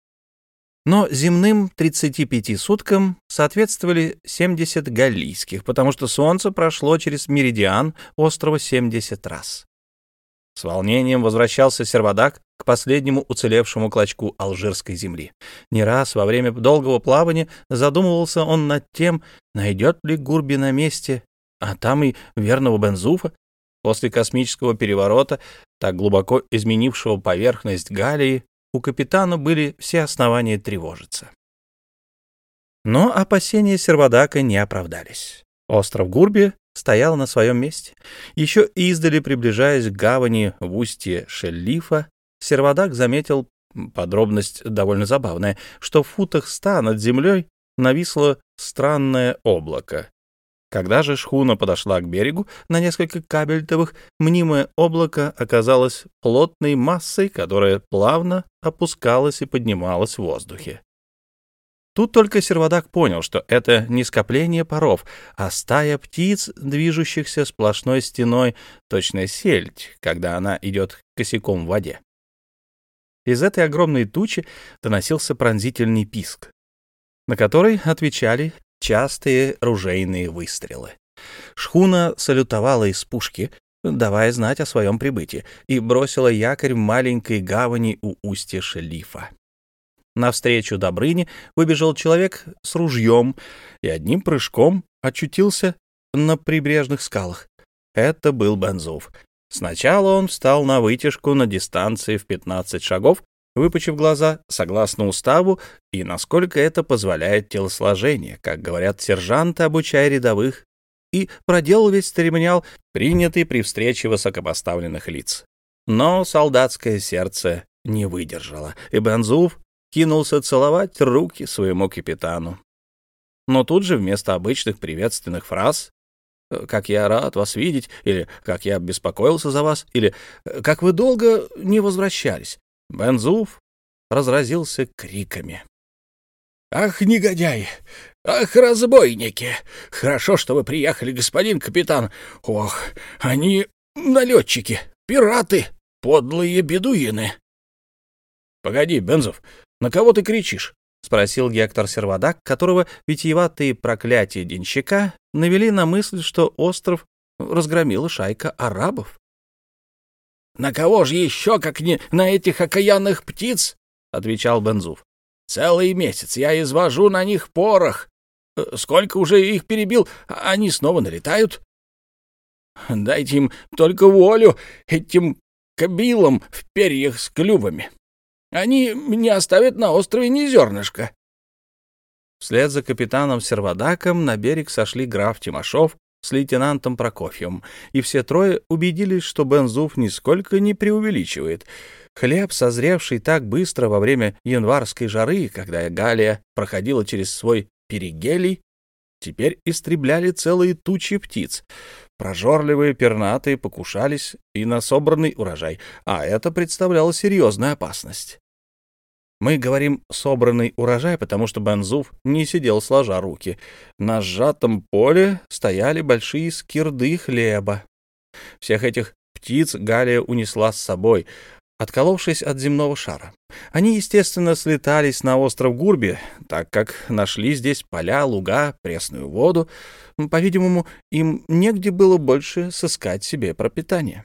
Но земным 35 суткам соответствовали 70 галлийских, потому что Солнце прошло через меридиан острова 70 раз. С волнением возвращался Сервадак к последнему уцелевшему клочку алжирской земли. Не раз во время долгого плавания задумывался он над тем, найдет ли Гурби на месте, а там и верного Бензуфа. После космического переворота, так глубоко изменившего поверхность Галлии, у капитана были все основания тревожиться. Но опасения Сервадака не оправдались. Остров Гурби стоял на своем месте. Еще издали, приближаясь к гавани в устье Шеллифа, Сервадак заметил подробность довольно забавная, что в футах ста над землей нависло странное облако, когда же шхуна подошла к берегу на несколько кабельтовых, мнимое облако оказалось плотной массой, которая плавно опускалась и поднималась в воздухе. Тут только сервадак понял, что это не скопление паров, а стая птиц, движущихся сплошной стеной, точно сельдь, когда она идет косяком в воде. Из этой огромной тучи доносился пронзительный писк, на который отвечали частые ружейные выстрелы. Шхуна салютовала из пушки, давая знать о своем прибытии, и бросила якорь в маленькой гавани у устья шелифа. Навстречу Добрыне выбежал человек с ружьем и одним прыжком очутился на прибрежных скалах. Это был Бензов. Сначала он встал на вытяжку на дистанции в 15 шагов, выпучив глаза, согласно уставу и насколько это позволяет телосложение, как говорят сержанты, обучая рядовых, и проделал весь церемониал, принятый при встрече высокопоставленных лиц. Но солдатское сердце не выдержало, и Бензуф кинулся целовать руки своему капитану. Но тут же вместо обычных приветственных фраз «Как я рад вас видеть» или «Как я беспокоился за вас» или «Как вы долго не возвращались», Бензуф разразился криками. «Ах, негодяй! Ах, разбойники! Хорошо, что вы приехали, господин капитан! Ох, они налетчики, пираты, подлые бедуины!» «Погоди, Бензов, на кого ты кричишь?» — спросил Гектор Сервадак, которого витиеватые проклятия денщика навели на мысль, что остров разгромила шайка арабов. «На кого же еще, как не на этих окаянных птиц?» — отвечал Бензуф. «Целый месяц я извожу на них порох. Сколько уже их перебил, они снова налетают. Дайте им только волю, этим кабилам в перьях с клювами. Они не оставят на острове ни зернышка». Вслед за капитаном Сервадаком на берег сошли граф Тимошов с лейтенантом Прокофьевым, и все трое убедились, что Бензуф нисколько не преувеличивает. Хлеб, созревший так быстро во время январской жары, когда Галия проходила через свой перигелий, теперь истребляли целые тучи птиц. Прожорливые пернатые покушались и на собранный урожай, а это представляло серьезную опасность. Мы говорим «собранный урожай», потому что Бензуф не сидел сложа руки. На сжатом поле стояли большие скирды хлеба. Всех этих птиц Галия унесла с собой, отколовшись от земного шара. Они, естественно, слетались на остров Гурби, так как нашли здесь поля, луга, пресную воду. По-видимому, им негде было больше сыскать себе пропитание.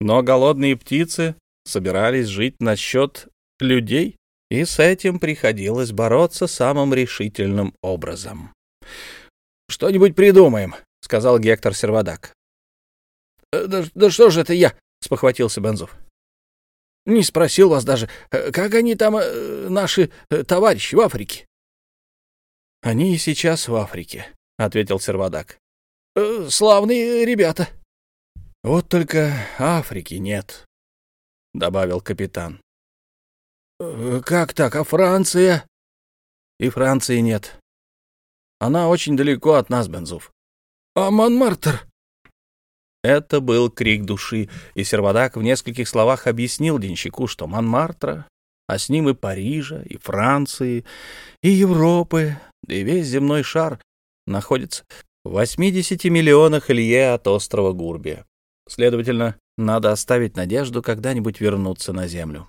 Но голодные птицы собирались жить на счет людей, и с этим приходилось бороться самым решительным образом. «Что-нибудь придумаем», — сказал Гектор Сервадак. «Э, «Да, да что же это я?» — спохватился Бензов. «Не спросил вас даже, э, как они там, э, наши товарищи в Африке?» «Они и сейчас в Африке», — ответил Сервадак. «Славные ребята». «Вот только Африки нет», — добавил капитан. Э, «Как так? А Франция?» «И Франции нет. Она очень далеко от нас, Бензуф». «А Монмартр?» Это был крик души, и Сервадак в нескольких словах объяснил денщику, что Монмартра, а с ним и Парижа, и Франции, и Европы, да и весь земной шар находится в 80 миллионах лье от острова Гурбия. Следовательно, надо оставить надежду когда-нибудь вернуться на Землю.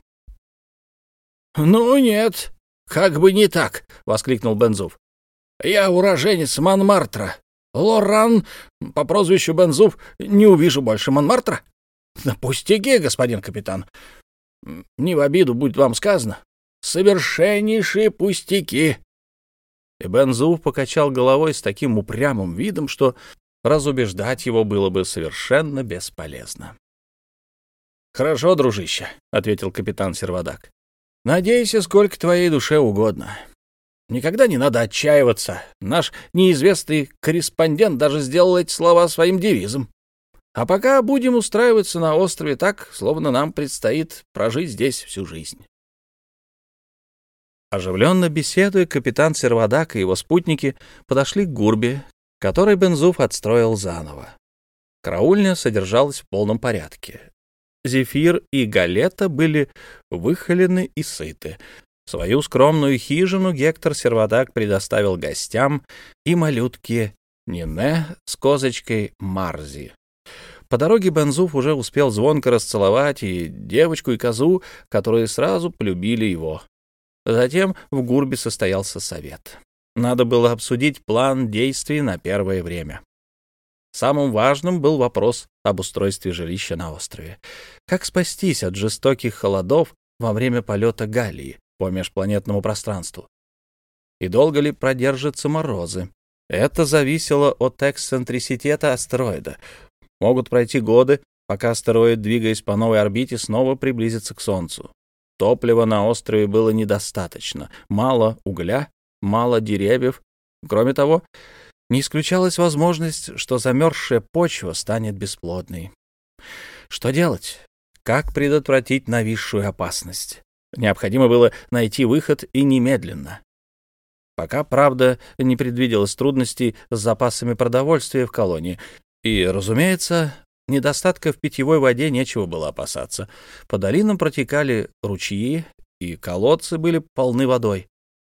«Ну нет, как бы не так!» — воскликнул Бензуф. «Я уроженец Монмартра. Лоран, по прозвищу Бензуф, не увижу больше Монмартра?» «Да пустяки, господин капитан. Не в обиду будет вам сказано. Совершеннейшие пустяки!» И Бензуф покачал головой с таким упрямым видом, что разубеждать его было бы совершенно бесполезно. «Хорошо, дружище», — ответил капитан Сервадак. Надейся, сколько твоей душе угодно. Никогда не надо отчаиваться. Наш неизвестный корреспондент даже сделал эти слова своим девизом. А пока будем устраиваться на острове так, словно нам предстоит прожить здесь всю жизнь. Оживленно беседуя, капитан Сервадак и его спутники подошли к гурбе, который Бензуф отстроил заново. Караульня содержалась в полном порядке. Зефир и Галета были выхолены и сыты. Свою скромную хижину Гектор Сервадак предоставил гостям и малютке Нине с козочкой Марзи. По дороге Бензуф уже успел звонко расцеловать и девочку, и козу, которые сразу полюбили его. Затем в Гурбе состоялся совет. Надо было обсудить план действий на первое время. Самым важным был вопрос об устройстве жилища на острове. Как спастись от жестоких холодов во время полета Галлии по межпланетному пространству? И долго ли продержатся морозы? Это зависело от эксцентриситета астероида. Могут пройти годы, пока астероид, двигаясь по новой орбите, снова приблизится к Солнцу. Топлива на острове было недостаточно. Мало угля, мало деревьев. Кроме того, не исключалась возможность, что замерзшая почва станет бесплодной. Что делать? Как предотвратить нависшую опасность? Необходимо было найти выход и немедленно. Пока, правда, не предвиделось трудностей с запасами продовольствия в колонии. И, разумеется, недостатка в питьевой воде нечего было опасаться. По долинам протекали ручьи, и колодцы были полны водой.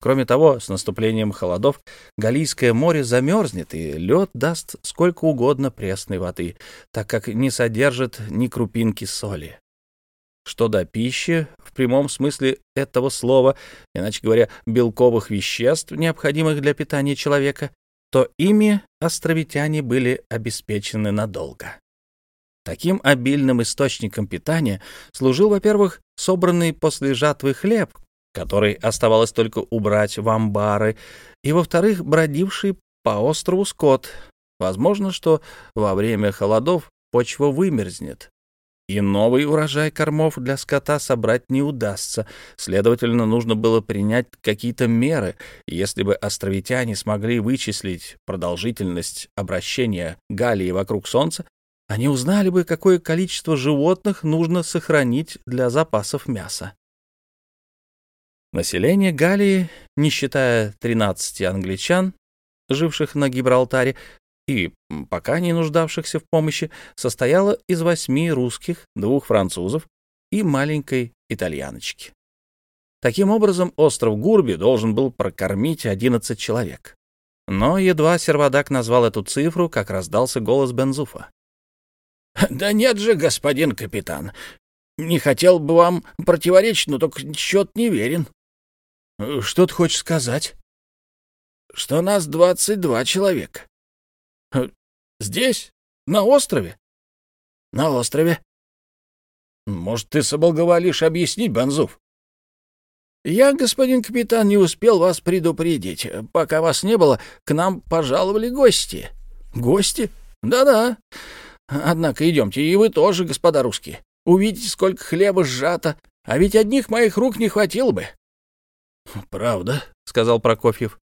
Кроме того, с наступлением холодов Галийское море замерзнет, и лед даст сколько угодно пресной воды, так как не содержит ни крупинки соли. Что до пищи, в прямом смысле этого слова, иначе говоря, белковых веществ, необходимых для питания человека, то ими островитяне были обеспечены надолго. Таким обильным источником питания служил, во-первых, собранный после жатвы хлеб, который оставалось только убрать в амбары, и, во-вторых, бродивший по острову скот. Возможно, что во время холодов почва вымерзнет, и новый урожай кормов для скота собрать не удастся. Следовательно, нужно было принять какие-то меры. Если бы островитяне смогли вычислить продолжительность обращения Галлии вокруг Солнца, они узнали бы, какое количество животных нужно сохранить для запасов мяса. Население Галлии, не считая 13 англичан, живших на Гибралтаре, и пока не нуждавшихся в помощи, состояло из восьми русских, двух французов и маленькой итальяночки. Таким образом, остров Гурби должен был прокормить 11 человек. Но едва Сервадак назвал эту цифру, как раздался голос Бензуфа. «Да нет же, господин капитан. Не хотел бы вам противоречить, но только счет не верен». «Что ты хочешь сказать?» «Что нас двадцать два человека». «Здесь? На острове?» «На острове». «Может, ты соблаговолишь объяснить, Бонзуф?» «Я, господин капитан, не успел вас предупредить. Пока вас не было, к нам пожаловали гости». «Гости?» «Да-да. Однако идемте, и вы тоже, господа русские. Увидите, сколько хлеба сжато, а ведь одних моих рук не хватило бы. «Правда?» — сказал Прокофьев.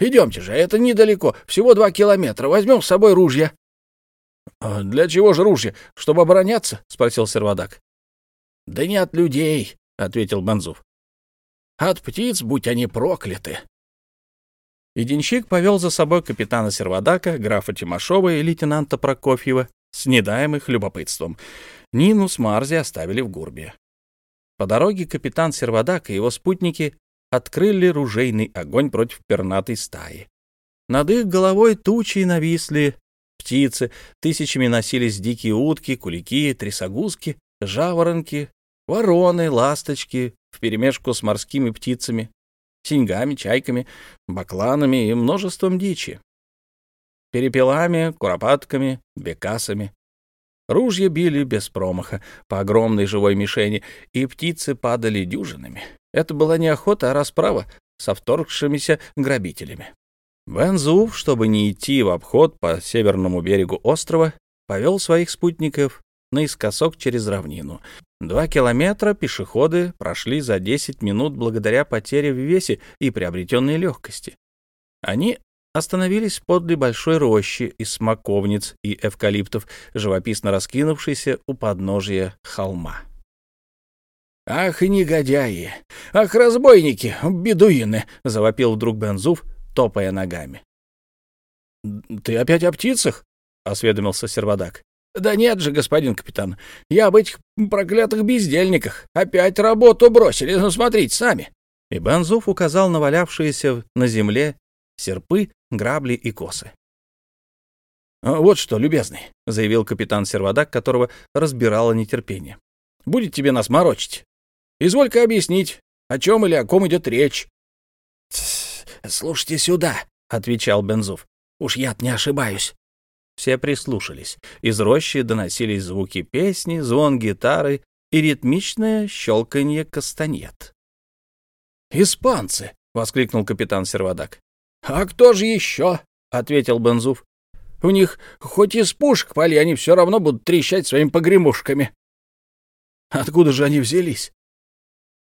«Идемте же, это недалеко, всего два километра. Возьмем с собой ружья». «А «Для чего же ружья? Чтобы обороняться?» — спросил Сервадак. «Да не от людей», — ответил Банзуф. «От птиц, будь они прокляты». И денщик повел за собой капитана Сервадака, графа Тимошова и лейтенанта Прокофьева с недаемых любопытством. Нину с Марзи оставили в гурбе. По дороге капитан Сервадак и его спутники открыли ружейный огонь против пернатой стаи. Над их головой тучи нависли птицы, тысячами носились дикие утки, кулики, трясогузки, жаворонки, вороны, ласточки вперемешку с морскими птицами, синьгами, чайками, бакланами и множеством дичи. Перепелами, куропатками, бекасами. Ружья били без промаха по огромной живой мишени, и птицы падали дюжинами. Это была не охота, а расправа со вторгшимися грабителями. Бензуф, чтобы не идти в обход по северному берегу острова, повел своих спутников наискосок через равнину. Два километра пешеходы прошли за 10 минут благодаря потере в весе и приобретенной легкости. Они остановились подле большой рощи из смоковниц и эвкалиптов, живописно раскинувшейся у подножия холма. «Ах, негодяи! Ах, разбойники! Бедуины!» — завопил вдруг Бензуф, топая ногами. «Ты опять о птицах?» — осведомился Сервадак. «Да нет же, господин капитан, я об этих проклятых бездельниках. Опять работу бросили, ну смотрите сами». И Бензуф указал на валявшиеся на земле серпы, грабли и косы. «Вот что, любезный», — заявил капитан Сервадак, которого разбирало нетерпение. «Будет тебе нас морочить. Изволь-ка объяснить, о чем или о ком идет речь. — Слушайте сюда, — отвечал Бензуф. — Уж я не ошибаюсь. Все прислушались. Из рощи доносились звуки песни, звон гитары и ритмичное щелканье кастаньет. «Испанцы!» — воскликнул капитан Сервадак. «А кто же еще?» — ответил Бензуф. «У них хоть из пушек пали, они все равно будут трещать своими погремушками». «Откуда же они взялись?»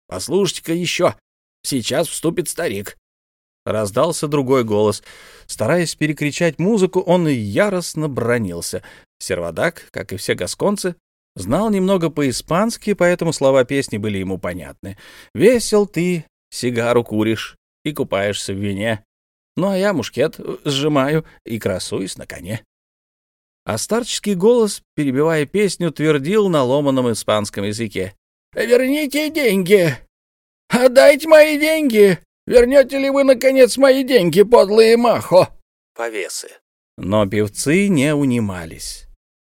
Послушайте-ка еще. Сейчас вступит старик. Раздался другой голос. Стараясь перекричать музыку, он яростно бронился. Сервадак, как и все гасконцы, знал немного по-испански, поэтому слова песни были ему понятны. «Весел ты, сигару куришь и купаешься в вине. Ну, а я мушкет сжимаю и красуюсь на коне». А старческий голос, перебивая песню, твердил на ломаном испанском языке. «Верните деньги! Отдайте мои деньги! Вернете ли вы, наконец, мои деньги, подлые махо?» Повесы. Но певцы не унимались.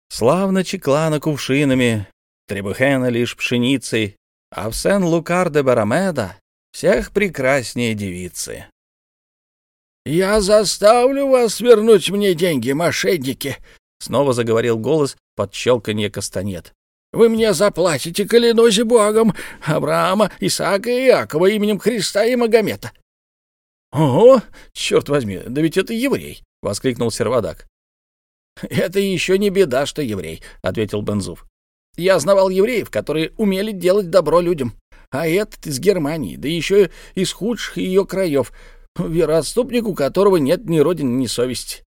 Славно чеклана кувшинами, Требухена лишь пшеницей, а в Сен-Лукар де Барамеда всех прекраснее девицы. «Я заставлю вас вернуть мне деньги, мошенники!» — снова заговорил голос под щелканье кастанет. «Вы мне заплатите, клянусь Богом, Авраама, Исаака и Иакова именем Христа и Магомета». «Ого, черт возьми, да ведь это еврей!» — воскликнул Сервадак. «Это еще не беда, что еврей», — ответил Бензуф. «Я знавал евреев, которые умели делать добро людям, а этот из Германии, да еще из худших ее краев, вероотступник, у которого нет ни родины, ни совести».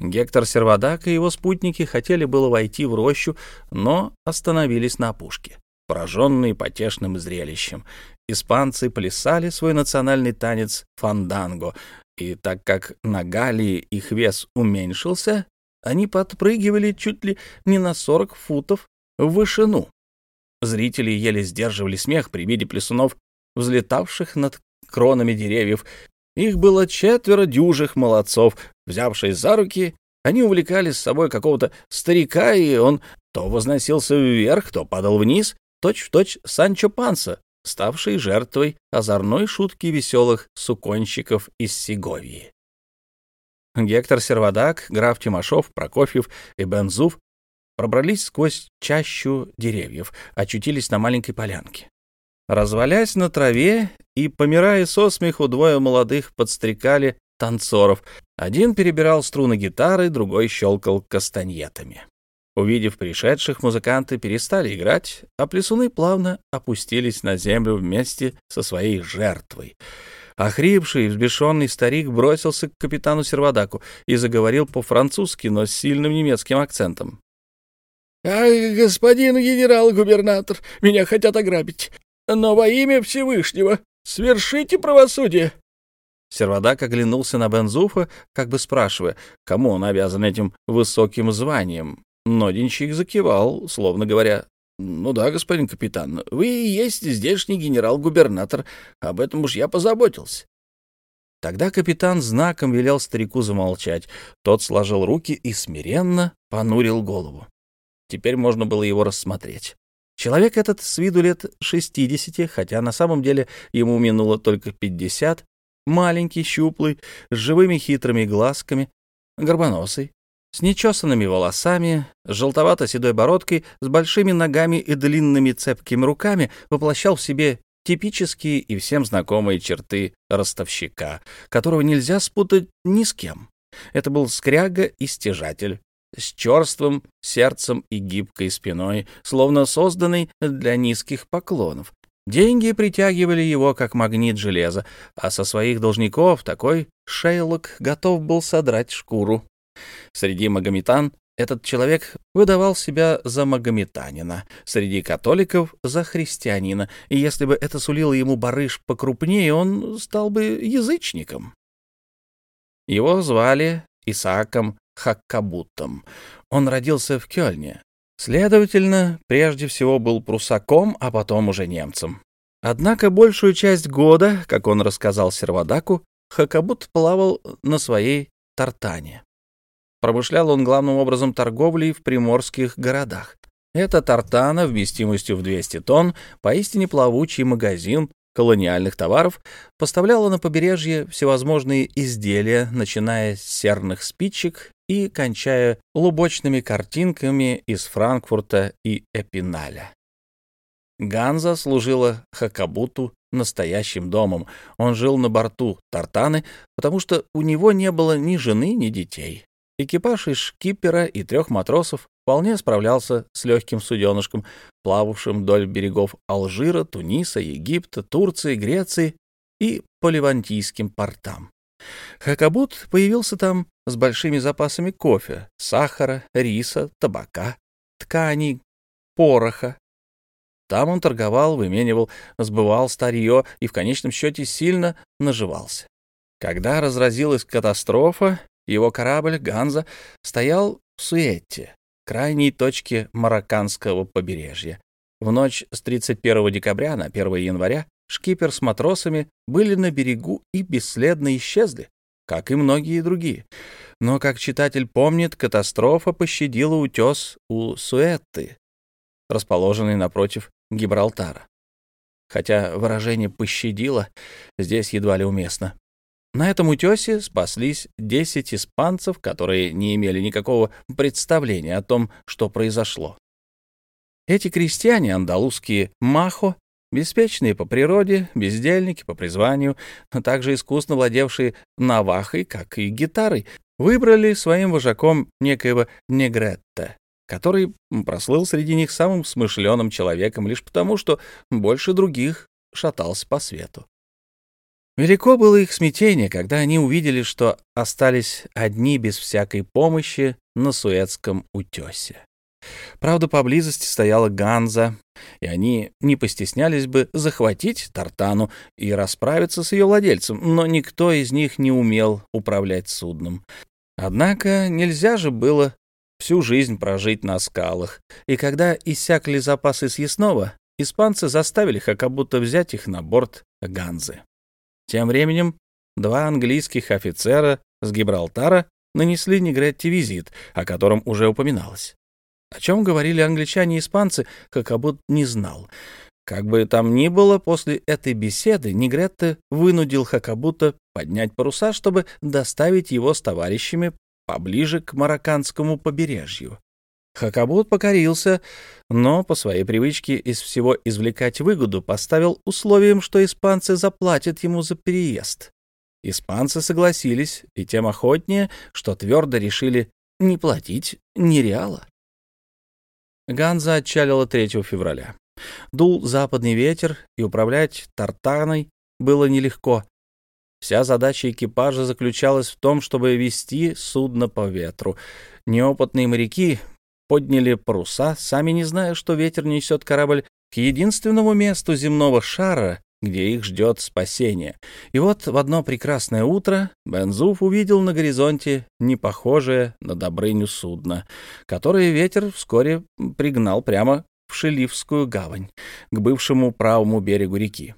Гектор Сервадак и его спутники хотели было войти в рощу, но остановились на опушке, пораженные потешным зрелищем. Испанцы плясали свой национальный танец фанданго, и так как на Галлии их вес уменьшился, они подпрыгивали чуть ли не на 40 футов в вышину. Зрители еле сдерживали смех при виде плесунов, взлетавших над кронами деревьев. Их было четверо дюжих молодцов. Взявшись за руки, они увлекали с собой какого-то старика, и он то возносился вверх, то падал вниз, точь-в-точь точь Санчо Панса, ставший жертвой озорной шутки веселых суконщиков из Сеговии. Гектор Сервадак, граф Тимошов, Прокофьев и Бензуф пробрались сквозь чащу деревьев, очутились на маленькой полянке. Развалясь на траве и, помирая со смеху, двое молодых подстрекали танцоров. Один перебирал струны гитары, другой щелкал кастаньетами. Увидев пришедших, музыканты перестали играть, а плясуны плавно опустились на землю вместе со своей жертвой — Охрипший, взбешенный старик бросился к капитану Сервадаку и заговорил по-французски, но с сильным немецким акцентом. «Ах, господин генерал-губернатор, меня хотят ограбить, но во имя Всевышнего свершите правосудие!» Сервадак оглянулся на Бензуфа, как бы спрашивая, кому он обязан этим высоким званием, но денщик закивал, словно говоря, «Ну да, господин капитан, вы и есть здешний генерал-губернатор. Об этом уж я позаботился». Тогда капитан знаком велел старику замолчать. Тот сложил руки и смиренно понурил голову. Теперь можно было его рассмотреть. Человек этот с виду лет шестидесяти, хотя на самом деле ему минуло только пятьдесят, маленький, щуплый, с живыми хитрыми глазками, горбоносый, с нечесанными волосами, с желтовато-седой бородкой, с большими ногами и длинными цепкими руками воплощал в себе типические и всем знакомые черты ростовщика, которого нельзя спутать ни с кем. Это был скряга и стяжатель, с черствым сердцем и гибкой спиной, словно созданный для низких поклонов. Деньги притягивали его, как магнит железа, а со своих должников такой Шейлок готов был содрать шкуру. Среди магометан этот человек выдавал себя за магометанина, среди католиков — за христианина, и если бы это сулило ему барыш покрупнее, он стал бы язычником. Его звали Исааком Хаккабутом. Он родился в Кёльне. Следовательно, прежде всего был прусаком, а потом уже немцем. Однако большую часть года, как он рассказал Сервадаку, Хакабут плавал на своей тартане. Промышлял он главным образом торговлей в приморских городах. Это Тартана вместимостью в 200 тонн, поистине плавучий магазин колониальных товаров, поставляла на побережье всевозможные изделия, начиная с серных спичек и кончая лубочными картинками из Франкфурта и Эпиналя. Ганза служила Хакабуту настоящим домом. Он жил на борту Тартаны, потому что у него не было ни жены, ни детей. экипаж из шкипера и трех матросов вполне справлялся с легким суденышком, плававшим вдоль берегов Алжира, Туниса, Египта, Турции, Греции и по ливантийским портам. Хакабут появился там с большими запасами кофе, сахара, риса, табака, тканей, пороха. Там он торговал, выменивал, сбывал старье и в конечном счете сильно наживался. Когда разразилась катастрофа, его корабль «Ганза» стоял в Суэте, крайней точке марокканского побережья. В ночь с 31 декабря на 1 января шкипер с матросами были на берегу и бесследно исчезли, как и многие другие. Но, как читатель помнит, катастрофа пощадила утес у Суэтты, расположенный напротив Гибралтара. Хотя выражение «пощадила» здесь едва ли уместно. На этом утесе спаслись 10 испанцев, которые не имели никакого представления о том, что произошло. Эти крестьяне, андалузские махо, беспечные по природе, бездельники по призванию, а также искусно владевшие навахой, как и гитарой, выбрали своим вожаком некоего Негретта, который прослыл среди них самым смышленым человеком лишь потому, что больше других шатался по свету. Велико было их смятение, когда они увидели, что остались одни без всякой помощи на Суэцком утесе. Правда, поблизости стояла Ганза, и они не постеснялись бы захватить Тартану и расправиться с ее владельцем, но никто из них не умел управлять судном. Однако нельзя же было всю жизнь прожить на скалах, и когда иссякли запасы съестного, испанцы заставили Хакабута взять их на борт Ганзы. Тем временем два английских офицера с Гибралтара нанесли Негретти визит, о котором уже упоминалось. О чем говорили англичане и испанцы, Хакабут не знал. Как бы там ни было, после этой беседы Негретте вынудил Хакабута поднять паруса, чтобы доставить его с товарищами поближе к марокканскому побережью. Хакабут покорился, но по своей привычке из всего извлекать выгоду поставил условием, что испанцы заплатят ему за переезд. Испанцы согласились, и тем охотнее, что твердо решили не платить ни реала. Ганза отчалила 3 февраля. Дул западный ветер, и управлять тартаной было нелегко. Вся задача экипажа заключалась в том, чтобы вести судно по ветру. Неопытные моряки подняли паруса, сами не зная, что ветер несет корабль к единственному месту земного шара, где их ждет спасение. И вот в одно прекрасное утро Бензуф увидел на горизонте непохожее на Добрыню судно, которое ветер вскоре пригнал прямо в Шелифскую гавань, к бывшему правому берегу реки.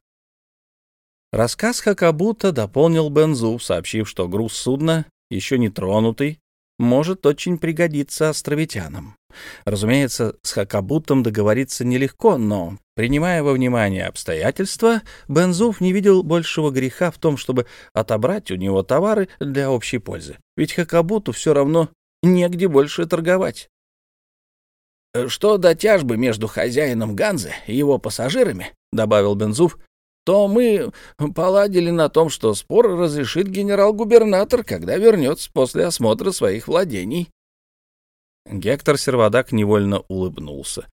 Рассказ Хакабута дополнил Бензуф, сообщив, что груз судна, еще не тронутый, может очень пригодиться островитянам. Разумеется, с Хакабутом договориться нелегко, но, принимая во внимание обстоятельства, Бензуф не видел большего греха в том, чтобы отобрать у него товары для общей пользы. Ведь Хакабуту все равно негде больше торговать. «Что до тяжбы между хозяином Ганзы и его пассажирами», — добавил Бензуф, то мы поладили на том, что спор разрешит генерал-губернатор, когда вернется после осмотра своих владений. Гектор Сервадак невольно улыбнулся,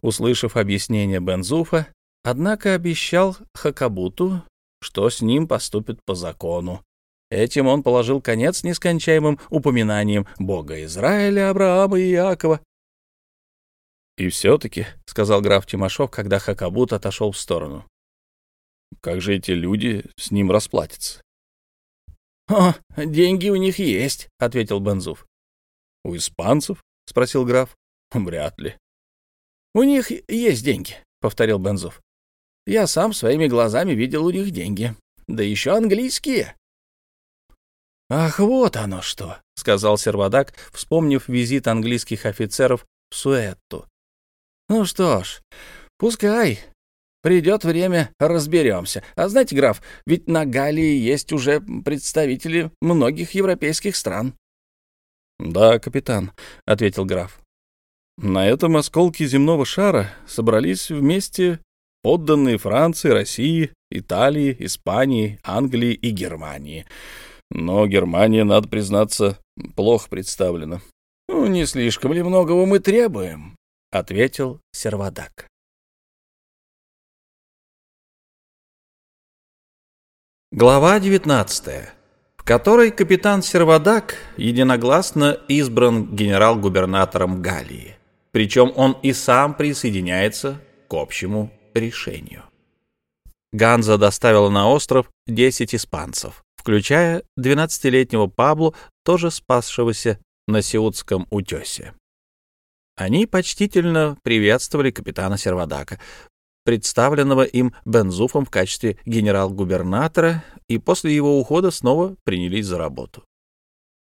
услышав объяснение Бензуфа, однако обещал Хакабуту, что с ним поступит по закону. Этим он положил конец нескончаемым упоминаниям Бога Израиля, Авраама и Иакова. «И все-таки», — сказал граф Тимошов, когда Хакабут отошел в сторону, — «как же эти люди с ним расплатятся?» «О, деньги у них есть», — ответил Бензуф. «У испанцев?» — спросил граф. «Вряд ли». «У них есть деньги», — повторил Бензов. «Я сам своими глазами видел у них деньги. Да еще английские». «Ах, вот оно что», — сказал Сервадак, вспомнив визит английских офицеров в Суэтту. «Ну что ж, пускай. Придет время, разберемся. А знаете, граф, ведь на Галлии есть уже представители многих европейских стран». «Да, капитан», — ответил граф. «На этом осколке земного шара собрались вместе подданные Франции, России, Италии, Испании, Англии и Германии. Но Германия, надо признаться, плохо представлена. «Ну, не слишком ли многого мы требуем?» — ответил Сервадак. Глава 19, в которой капитан Сервадак единогласно избран генерал-губернатором Галлии. Причем он и сам присоединяется к общему решению. Ганза доставила на остров 10 испанцев, включая 12-летнего Паблу, тоже спасшегося на Сеутском утесе. Они почтительно приветствовали капитана Сервадака, представленного им Бензуфом в качестве генерал-губернатора, и после его ухода снова принялись за работу.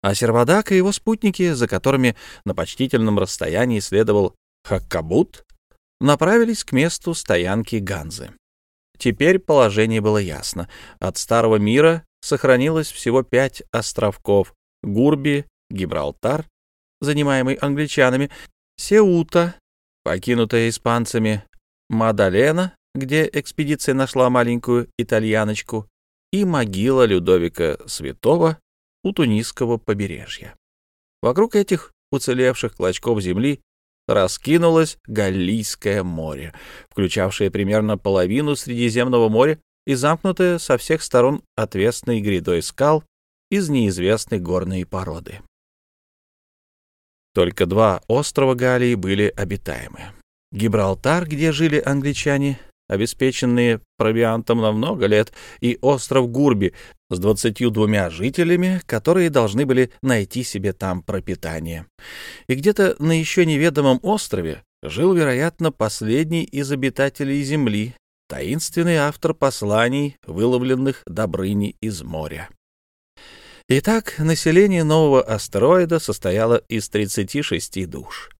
А Сервадак и его спутники, за которыми на почтительном расстоянии следовал Хаккабут, направились к месту стоянки Ганзы. Теперь положение было ясно. От Старого мира сохранилось всего пять островков — Гурби, Гибралтар, занимаемый англичанами, Сеута, покинутая испанцами, Мадалена, где экспедиция нашла маленькую итальяночку, и могила Людовика Святого у Тунисского побережья. Вокруг этих уцелевших клочков земли раскинулось Галлийское море, включавшее примерно половину Средиземного моря и замкнутое со всех сторон отвесной грядой скал из неизвестной горной породы. Только два острова Галлии были обитаемы. Гибралтар, где жили англичане, обеспеченные провиантом на много лет, и остров Гурби с двадцатью двумя жителями, которые должны были найти себе там пропитание. И где-то на еще неведомом острове жил, вероятно, последний из обитателей Земли, таинственный автор посланий, выловленных Добрыни из моря. Итак, население нового астероида состояло из 36 душ.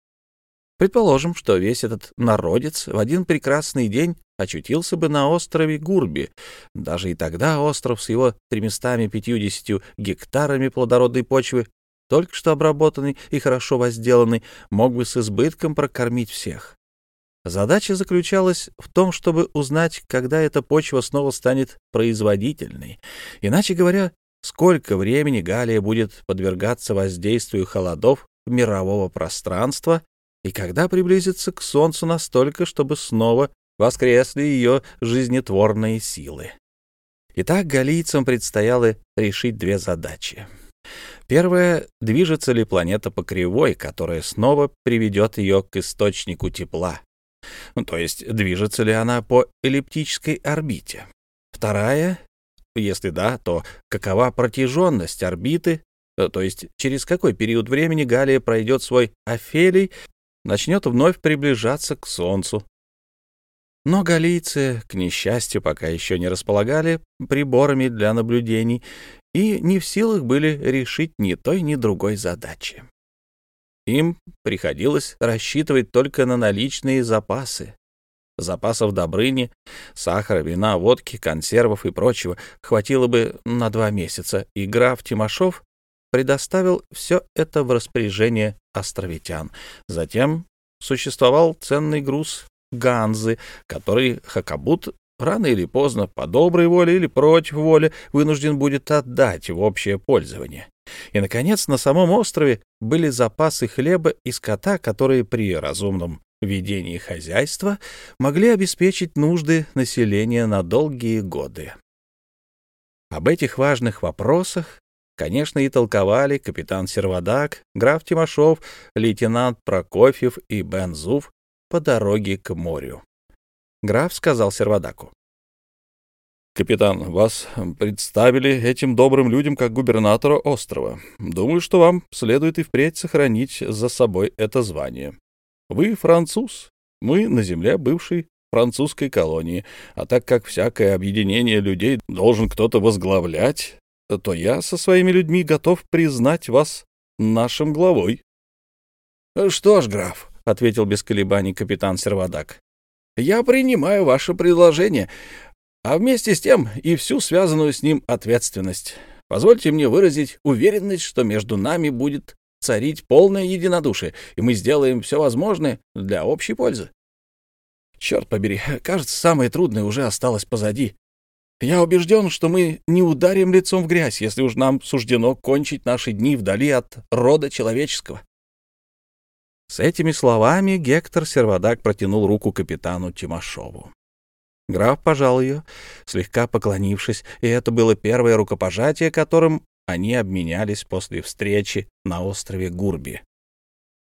Предположим, что весь этот народец в один прекрасный день очутился бы на острове Гурби. Даже и тогда остров с его 350 гектарами плодородной почвы, только что обработанный и хорошо возделанный, мог бы с избытком прокормить всех. Задача заключалась в том, чтобы узнать, когда эта почва снова станет производительной. Иначе говоря, сколько времени Галия будет подвергаться воздействию холодов мирового пространства и когда приблизится к Солнцу настолько, чтобы снова воскресли ее жизнетворные силы. Итак, галийцам предстояло решить две задачи. Первая — движется ли планета по кривой, которая снова приведет ее к источнику тепла, ну, то есть движется ли она по эллиптической орбите. Вторая если да, то какова протяженность орбиты, э, то есть через какой период времени Галия пройдет свой афелий, начнет вновь приближаться к Солнцу. Но галийцы, к несчастью, пока еще не располагали приборами для наблюдений и не в силах были решить ни той, ни другой задачи. Им приходилось рассчитывать только на наличные запасы, Запасов Добрыни, сахара, вина, водки, консервов и прочего хватило бы на два месяца, и граф Тимошов предоставил все это в распоряжение островитян. Затем существовал ценный груз ганзы, который Хакабут рано или поздно, по доброй воле или против воли, вынужден будет отдать в общее пользование. И, наконец, на самом острове были запасы хлеба и скота, которые при разумном ведении хозяйства могли обеспечить нужды населения на долгие годы. Об этих важных вопросах, конечно, и толковали капитан Сервадак, граф Тимошов, лейтенант Прокофьев и Бензуф по дороге к морю. Граф сказал Сервадаку. «Капитан, вас представили этим добрым людям как губернатора острова. Думаю, что вам следует и впредь сохранить за собой это звание. Вы француз, мы на земле бывшей французской колонии, а так как всякое объединение людей должен кто-то возглавлять, то я со своими людьми готов признать вас нашим главой. — Что ж, граф, — ответил без колебаний капитан Сервадак, — я принимаю ваше предложение, а вместе с тем и всю связанную с ним ответственность. Позвольте мне выразить уверенность, что между нами будет царить полное единодушие, и мы сделаем все возможное для общей пользы. Черт побери, кажется, самое трудное уже осталось позади. Я убежден, что мы не ударим лицом в грязь, если уж нам суждено кончить наши дни вдали от рода человеческого. С этими словами Гектор Сервадак протянул руку капитану Тимошову. Граф пожал ее, слегка поклонившись, и это было первое рукопожатие, которым они обменялись после встречи на острове Гурби.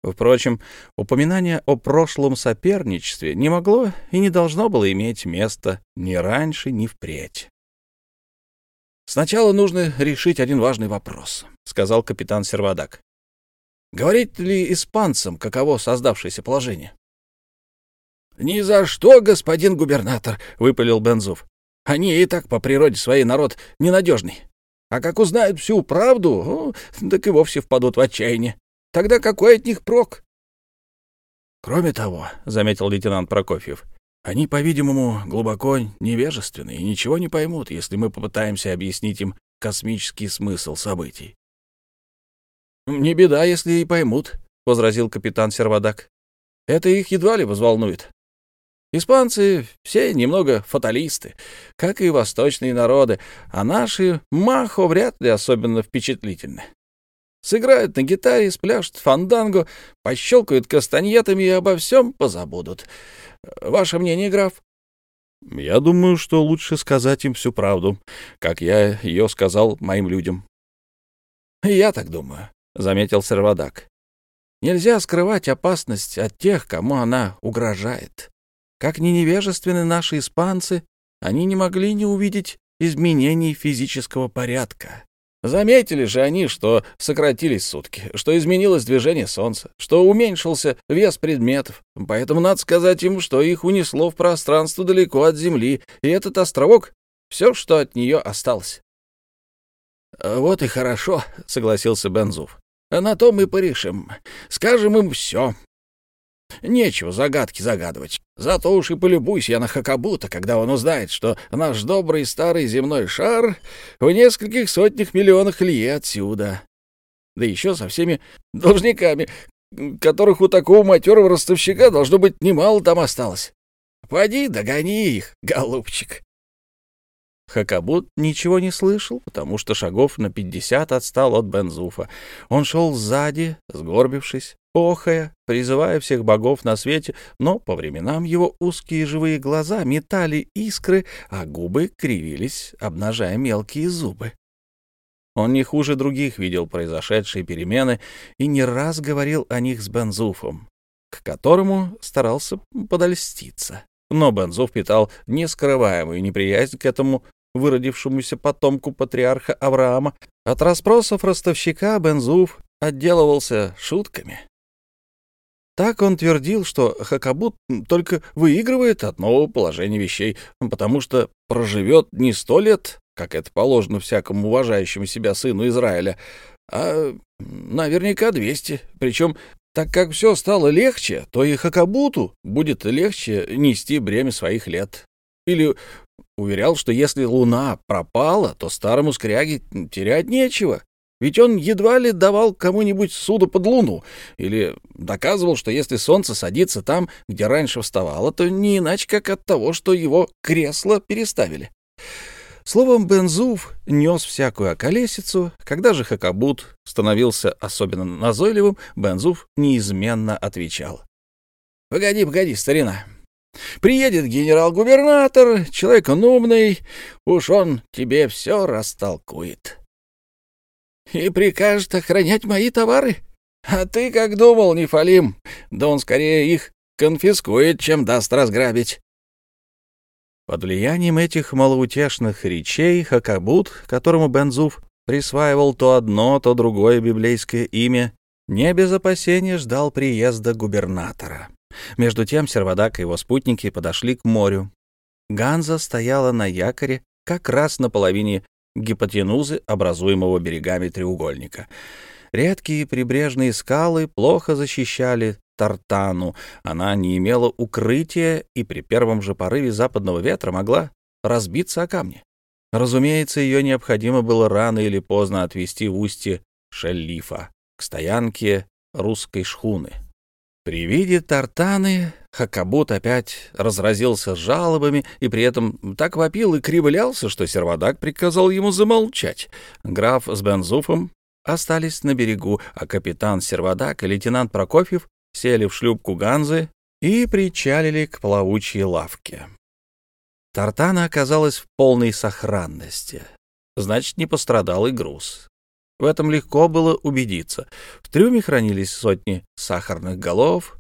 Впрочем, упоминание о прошлом соперничестве не могло и не должно было иметь места ни раньше, ни впредь. «Сначала нужно решить один важный вопрос», — сказал капитан Сервадак. «Говорить ли испанцам, каково создавшееся положение?» «Ни за что, господин губернатор», — выпалил Бензов. «Они и так по природе своей народ ненадежный. А как узнают всю правду, так и вовсе впадут в отчаяние. Тогда какой от них прок? Кроме того, — заметил лейтенант Прокофьев, — они, по-видимому, глубоко невежественны и ничего не поймут, если мы попытаемся объяснить им космический смысл событий. — Не беда, если и поймут, — возразил капитан Сервадак. — Это их едва ли возволнует. Испанцы все немного фаталисты, как и восточные народы, а наши махо вряд ли особенно впечатлительны. Сыграют на гитаре, спляшут фанданго, пощелкают кастаньетами и обо всем позабудут. Ваше мнение, граф? — Я думаю, что лучше сказать им всю правду, как я ее сказал моим людям. — Я так думаю, — заметил Сервадак. — Нельзя скрывать опасность от тех, кому она угрожает. Как ни невежественны наши испанцы, они не могли не увидеть изменений физического порядка. Заметили же они, что сократились сутки, что изменилось движение Солнца, что уменьшился вес предметов. Поэтому надо сказать им, что их унесло в пространство далеко от Земли, и этот островок — все, что от нее осталось. — Вот и хорошо, — согласился Бензуф. — На то мы порешим. Скажем им все, Нечего загадки загадывать. Зато уж и полюбуюсь я на Хакабута, когда он узнает, что наш добрый старый земной шар в нескольких сотнях миллионах лье отсюда. Да еще со всеми должниками, которых у такого матерого ростовщика должно быть немало там осталось. Поди, догони их, голубчик. Хакабут ничего не слышал, потому что шагов на пятьдесят отстал от Бензуфа. Он шел сзади, сгорбившись, охая, призывая всех богов на свете, но по временам его узкие живые глаза метали искры, а губы кривились, обнажая мелкие зубы. Он не хуже других видел произошедшие перемены и не раз говорил о них с Бензуфом, к которому старался подольститься. Но Бензуф питал нескрываемую неприязнь к этому выродившемуся потомку патриарха Авраама, от расспросов ростовщика Бензуф отделывался шутками. Так он твердил, что Хакабут только выигрывает от нового положения вещей, потому что проживет не сто лет, как это положено всякому уважающему себя сыну Израиля, а наверняка двести. Причем, так как все стало легче, то и Хакабуту будет легче нести бремя своих лет. Или Уверял, что если луна пропала, то старому скряге терять нечего. Ведь он едва ли давал кому-нибудь суду под луну, или доказывал, что если солнце садится там, где раньше вставало, то не иначе, как от того, что его кресло переставили. Словом, Бензуф нес всякую околесицу. Когда же Хакабут становился особенно назойливым, Бензуф неизменно отвечал. — Погоди, погоди, старина, Приедет генерал-губернатор, человек умный, уж он тебе все растолкует. И прикажет охранять мои товары? А ты как думал, Нефалим? Да он скорее их конфискует, чем даст разграбить. Под влиянием этих малоутешных речей Хакабут, которому Бензуф присваивал то одно, то другое библейское имя, не без опасения ждал приезда губернатора. Между тем Сервадак и его спутники подошли к морю. Ганза стояла на якоре как раз на половине гипотенузы, образуемого берегами треугольника. Редкие прибрежные скалы плохо защищали Тартану. Она не имела укрытия и при первом же порыве западного ветра могла разбиться о камни. Разумеется, ее необходимо было рано или поздно отвезти в устье Шеллифа к стоянке русской шхуны. При виде тартаны Хакабут опять разразился жалобами и при этом так вопил и кривлялся, что сервадак приказал ему замолчать. Граф с Бензуфом остались на берегу, а капитан Сервадак и лейтенант Прокофьев сели в шлюпку Ганзы и причалили к плавучей лавке. Тартана оказалась в полной сохранности. Значит, не пострадал и груз. В этом легко было убедиться. В трюме хранились сотни сахарных голов,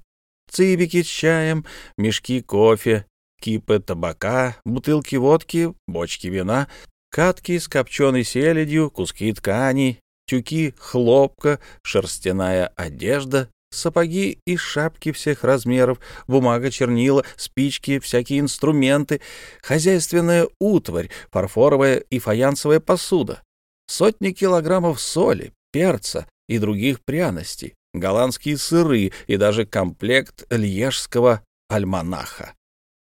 цибики с чаем, мешки кофе, кипы табака, бутылки водки, бочки вина, катки с копченой селедью, куски тканей, тюки хлопка, шерстяная одежда, сапоги и шапки всех размеров, бумага, чернила, спички, всякие инструменты, хозяйственная утварь, фарфоровая и фаянсовая посуда, сотни килограммов соли, перца и других пряностей, голландские сыры и даже комплект льежского альманаха.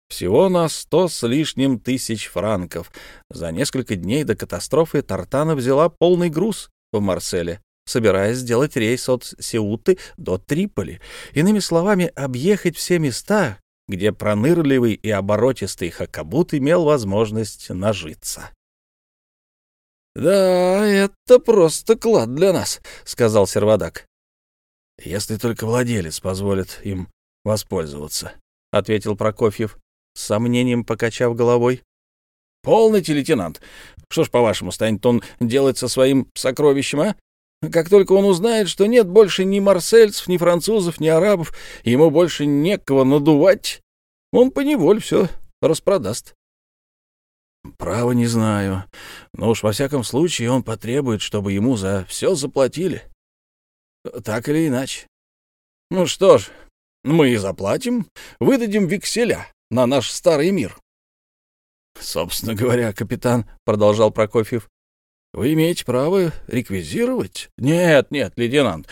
Всего на сто с лишним тысяч франков. За несколько дней до катастрофы Тартана взяла полный груз в Марселе собираясь сделать рейс от Сеуты до Триполи. Иными словами, объехать все места, где пронырливый и оборотистый Хакабут имел возможность нажиться. «Да, это просто клад для нас», — сказал Сервадак. «Если только владелец позволит им воспользоваться», — ответил Прокофьев, с сомнением покачав головой. «Полный лейтенант. Что ж, по-вашему, станет он делать со своим сокровищем, а? Как только он узнает, что нет больше ни марсельцев, ни французов, ни арабов, ему больше некого надувать, он поневоле все распродаст. Право не знаю, но уж во всяком случае он потребует, чтобы ему за все заплатили. Так или иначе. Ну что ж, мы и заплатим, выдадим векселя на наш старый мир. Собственно говоря, капитан, — продолжал Прокофьев, вы имеете право реквизировать? Нет, нет, лейтенант.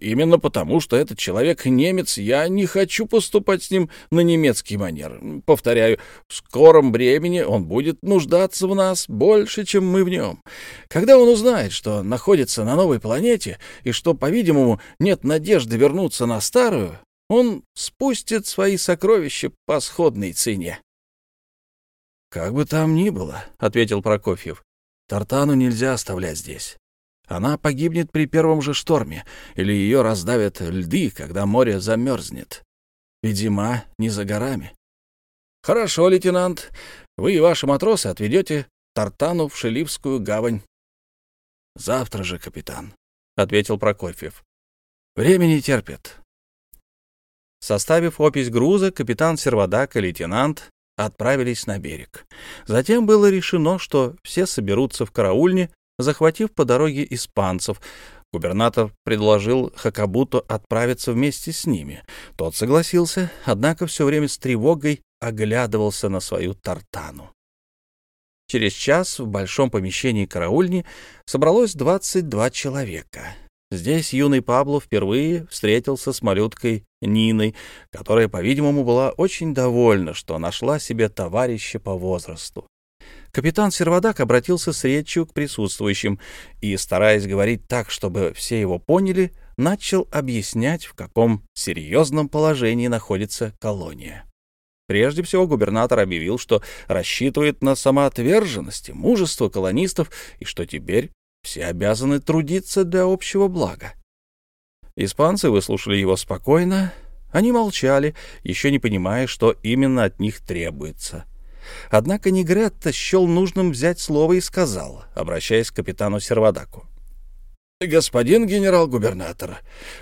Именно потому, что этот человек немец, я не хочу поступать с ним на немецкий манер. Повторяю, в скором времени он будет нуждаться в нас больше, чем мы в нем. Когда он узнает, что находится на новой планете и что, по-видимому, нет надежды вернуться на старую, он спустит свои сокровища по сходной цене. — Как бы там ни было, — ответил Прокофьев, Тартану нельзя оставлять здесь. Она погибнет при первом же шторме, или ее раздавят льды, когда море замерзнет. Ведь зима не за горами. — Хорошо, лейтенант. Вы и ваши матросы отведете Тартану в Шеливскую гавань. — Завтра же, капитан, — ответил Прокофьев. — Время не терпит. Составив опись груза, капитан Сервадак и лейтенант отправились на берег. Затем было решено, что все соберутся в караульне, захватив по дороге испанцев. Губернатор предложил Хакабуту отправиться вместе с ними. Тот согласился, однако все время с тревогой оглядывался на свою тартану. Через час в большом помещении караульни собралось 22 человека. Здесь юный Пабло впервые встретился с малюткой Ниной, которая, по-видимому, была очень довольна, что нашла себе товарища по возрасту. Капитан Сервадак обратился с речью к присутствующим и, стараясь говорить так, чтобы все его поняли, начал объяснять, в каком серьезном положении находится колония. Прежде всего губернатор объявил, что рассчитывает на самоотверженность и мужество колонистов и что теперь все обязаны трудиться для общего блага. Испанцы выслушали его спокойно, они молчали, еще не понимая, что именно от них требуется. Однако Негретто счел нужным взять слово и сказал, обращаясь к капитану Сервадаку. «Господин генерал-губернатор,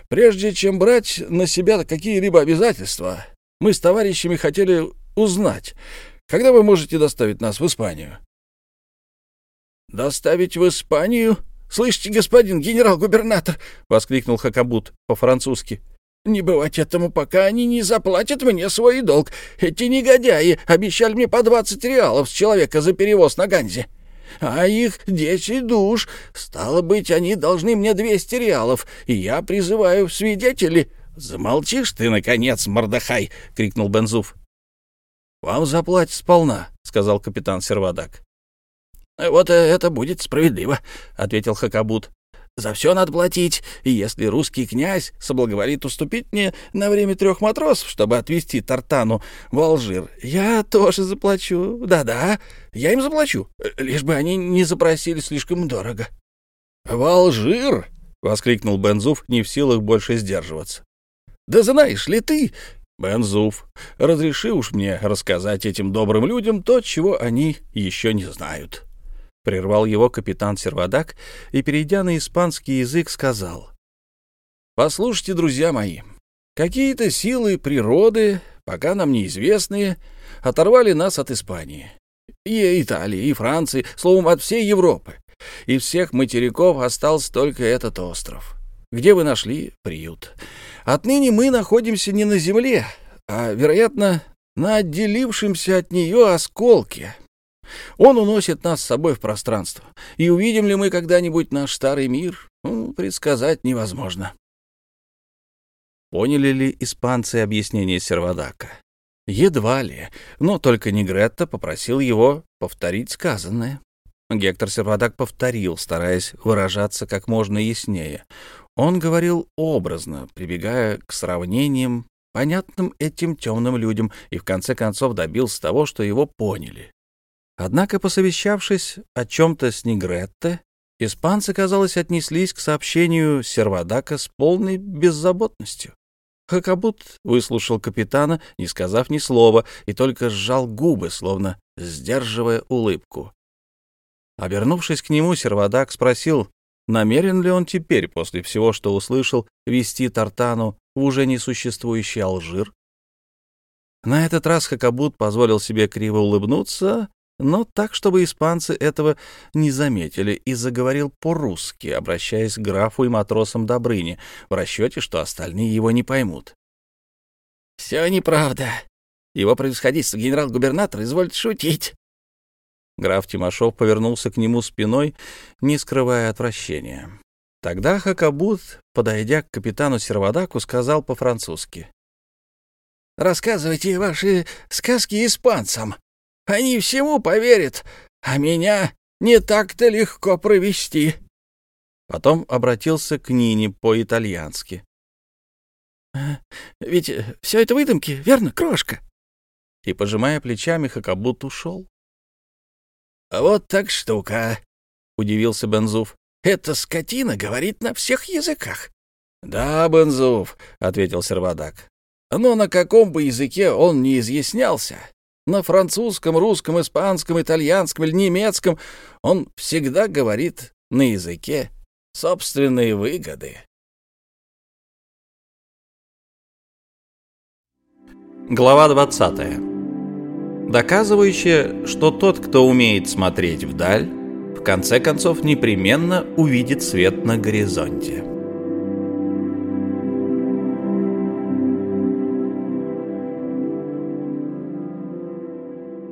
прежде чем брать на себя какие-либо обязательства, мы с товарищами хотели узнать, когда вы можете доставить нас в Испанию?» «Доставить в Испанию?» «Слышите, господин генерал-губернатор!» — воскликнул Хакабут по-французски. «Не бывать этому, пока они не заплатят мне свой долг. Эти негодяи обещали мне по двадцать реалов с человека за перевоз на Ганзе. А их десять душ. Стало быть, они должны мне двести реалов, и я призываю в свидетели...» «Замолчишь ты, наконец, Мордахай!» — крикнул Бензуф. «Вам заплатят сполна», — сказал капитан Сервадак. «Вот э, это будет справедливо», — ответил Хакабут. за все надо платить, и если русский князь соблаговолит уступить мне на время трех матросов, чтобы отвезти Тартану в Алжир, я тоже заплачу. Да-да, я им заплачу, лишь бы они не запросили слишком дорого». «В Алжир?» — воскликнул Бензуф, не в силах больше сдерживаться. «Да знаешь ли ты, Бензуф, разреши уж мне рассказать этим добрым людям то, чего они еще не знают». Прервал его капитан Сервадак и, перейдя на испанский язык, сказал. «Послушайте, друзья мои, какие-то силы природы, пока нам неизвестные, оторвали нас от Испании, и Италии, и Франции, словом, от всей Европы. И всех материков остался только этот остров. Где вы нашли приют? Отныне мы находимся не на земле, а, вероятно, на отделившемся от нее осколке, он уносит нас с собой в пространство. И увидим ли мы когда-нибудь наш старый мир, ну, предсказать невозможно. Поняли ли испанцы объяснение Сервадака? Едва ли, но только Негретто попросил его повторить сказанное. Гектор Сервадак повторил, стараясь выражаться как можно яснее. Он говорил образно, прибегая к сравнениям, понятным этим темным людям, и в конце концов добился того, что его поняли. Однако, посовещавшись о чем-то с Негретте, испанцы, казалось, отнеслись к сообщению Сервадака с полной беззаботностью. Хакабут выслушал капитана, не сказав ни слова, и только сжал губы, словно сдерживая улыбку. Обернувшись к нему, Сервадак спросил, намерен ли он теперь, после всего, что услышал, вести Тартану в уже несуществующий Алжир. На этот раз Хакабут позволил себе криво улыбнуться но так, чтобы испанцы этого не заметили, и заговорил по-русски, обращаясь к графу и матросам Добрыни, в расчете, что остальные его не поймут. — Все неправда. Его превосходительство генерал-губернатор изволит шутить. Граф Тимошов повернулся к нему спиной, не скрывая отвращения. Тогда Хакабут, подойдя к капитану Сервадаку, сказал по-французски. — Рассказывайте ваши сказки испанцам. Они всему поверят, а меня не так-то легко провести. Потом обратился к Нине по-итальянски. «Э, — Ведь все это выдумки, верно, крошка? И, пожимая плечами, Хакабут ушел. — Вот так штука, — удивился Бензуф. — Эта скотина говорит на всех языках. — Да, Бензуф, — ответил Сервадак. — Но на каком бы языке он не изъяснялся, на французском, русском, испанском, итальянском или немецком, он всегда говорит на языке собственные выгоды. Глава 20. Доказывающая, что тот, кто умеет смотреть вдаль, в конце концов непременно увидит свет на горизонте.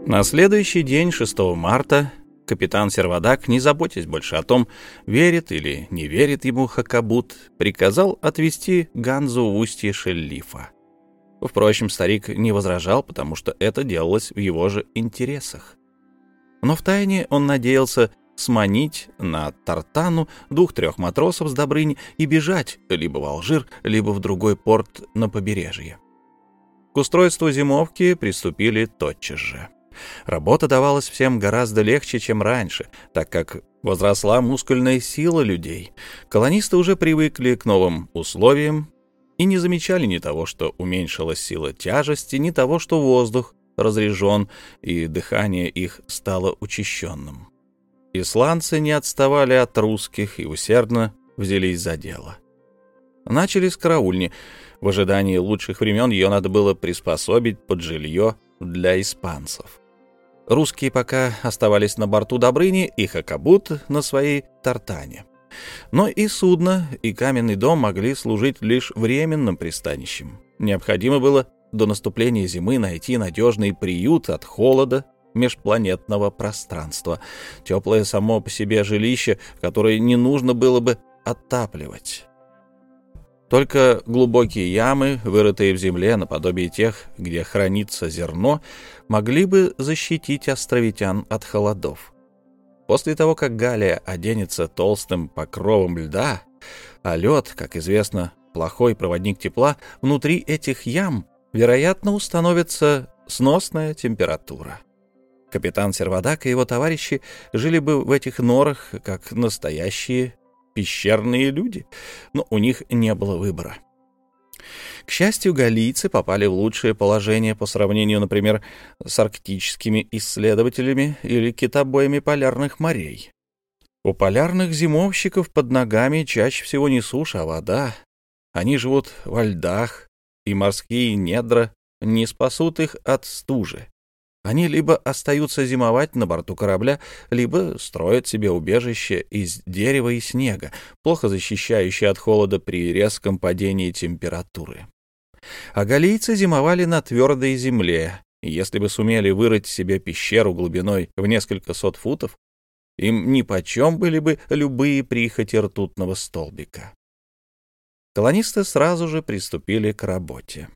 На следующий день, 6 марта, капитан Сервадак, не заботясь больше о том, верит или не верит ему Хакабут, приказал отвезти Ганзу в устье Шеллифа. Впрочем, старик не возражал, потому что это делалось в его же интересах. Но втайне он надеялся сманить на Тартану двух-трех матросов с Добрыни и бежать либо в Алжир, либо в другой порт на побережье. К устройству зимовки приступили тотчас же. Работа давалась всем гораздо легче, чем раньше, так как возросла мускульная сила людей. Колонисты уже привыкли к новым условиям и не замечали ни того, что уменьшилась сила тяжести, ни того, что воздух разрежен и дыхание их стало учащенным. Исландцы не отставали от русских и усердно взялись за дело. Начали с караульни. В ожидании лучших времен ее надо было приспособить под жилье для испанцев. Русские пока оставались на борту Добрыни и Хакабут на своей Тартане. Но и судно, и каменный дом могли служить лишь временным пристанищем. Необходимо было до наступления зимы найти надежный приют от холода межпланетного пространства, теплое само по себе жилище, которое не нужно было бы отапливать. Только глубокие ямы, вырытые в земле наподобие тех, где хранится зерно, могли бы защитить островитян от холодов. После того, как Галия оденется толстым покровом льда, а лед, как известно, плохой проводник тепла, внутри этих ям, вероятно, установится сносная температура. Капитан Сервадак и его товарищи жили бы в этих норах, как настоящие пещерные люди, но у них не было выбора. К счастью, галийцы попали в лучшее положение по сравнению, например, с арктическими исследователями или китобоями полярных морей. У полярных зимовщиков под ногами чаще всего не суша, а вода. Они живут во льдах, и морские недра не спасут их от стужи. Они либо остаются зимовать на борту корабля, либо строят себе убежище из дерева и снега, плохо защищающее от холода при резком падении температуры. А галийцы зимовали на твердой земле, если бы сумели вырыть себе пещеру глубиной в несколько сот футов, им нипочем были бы любые прихоти ртутного столбика. Колонисты сразу же приступили к работе.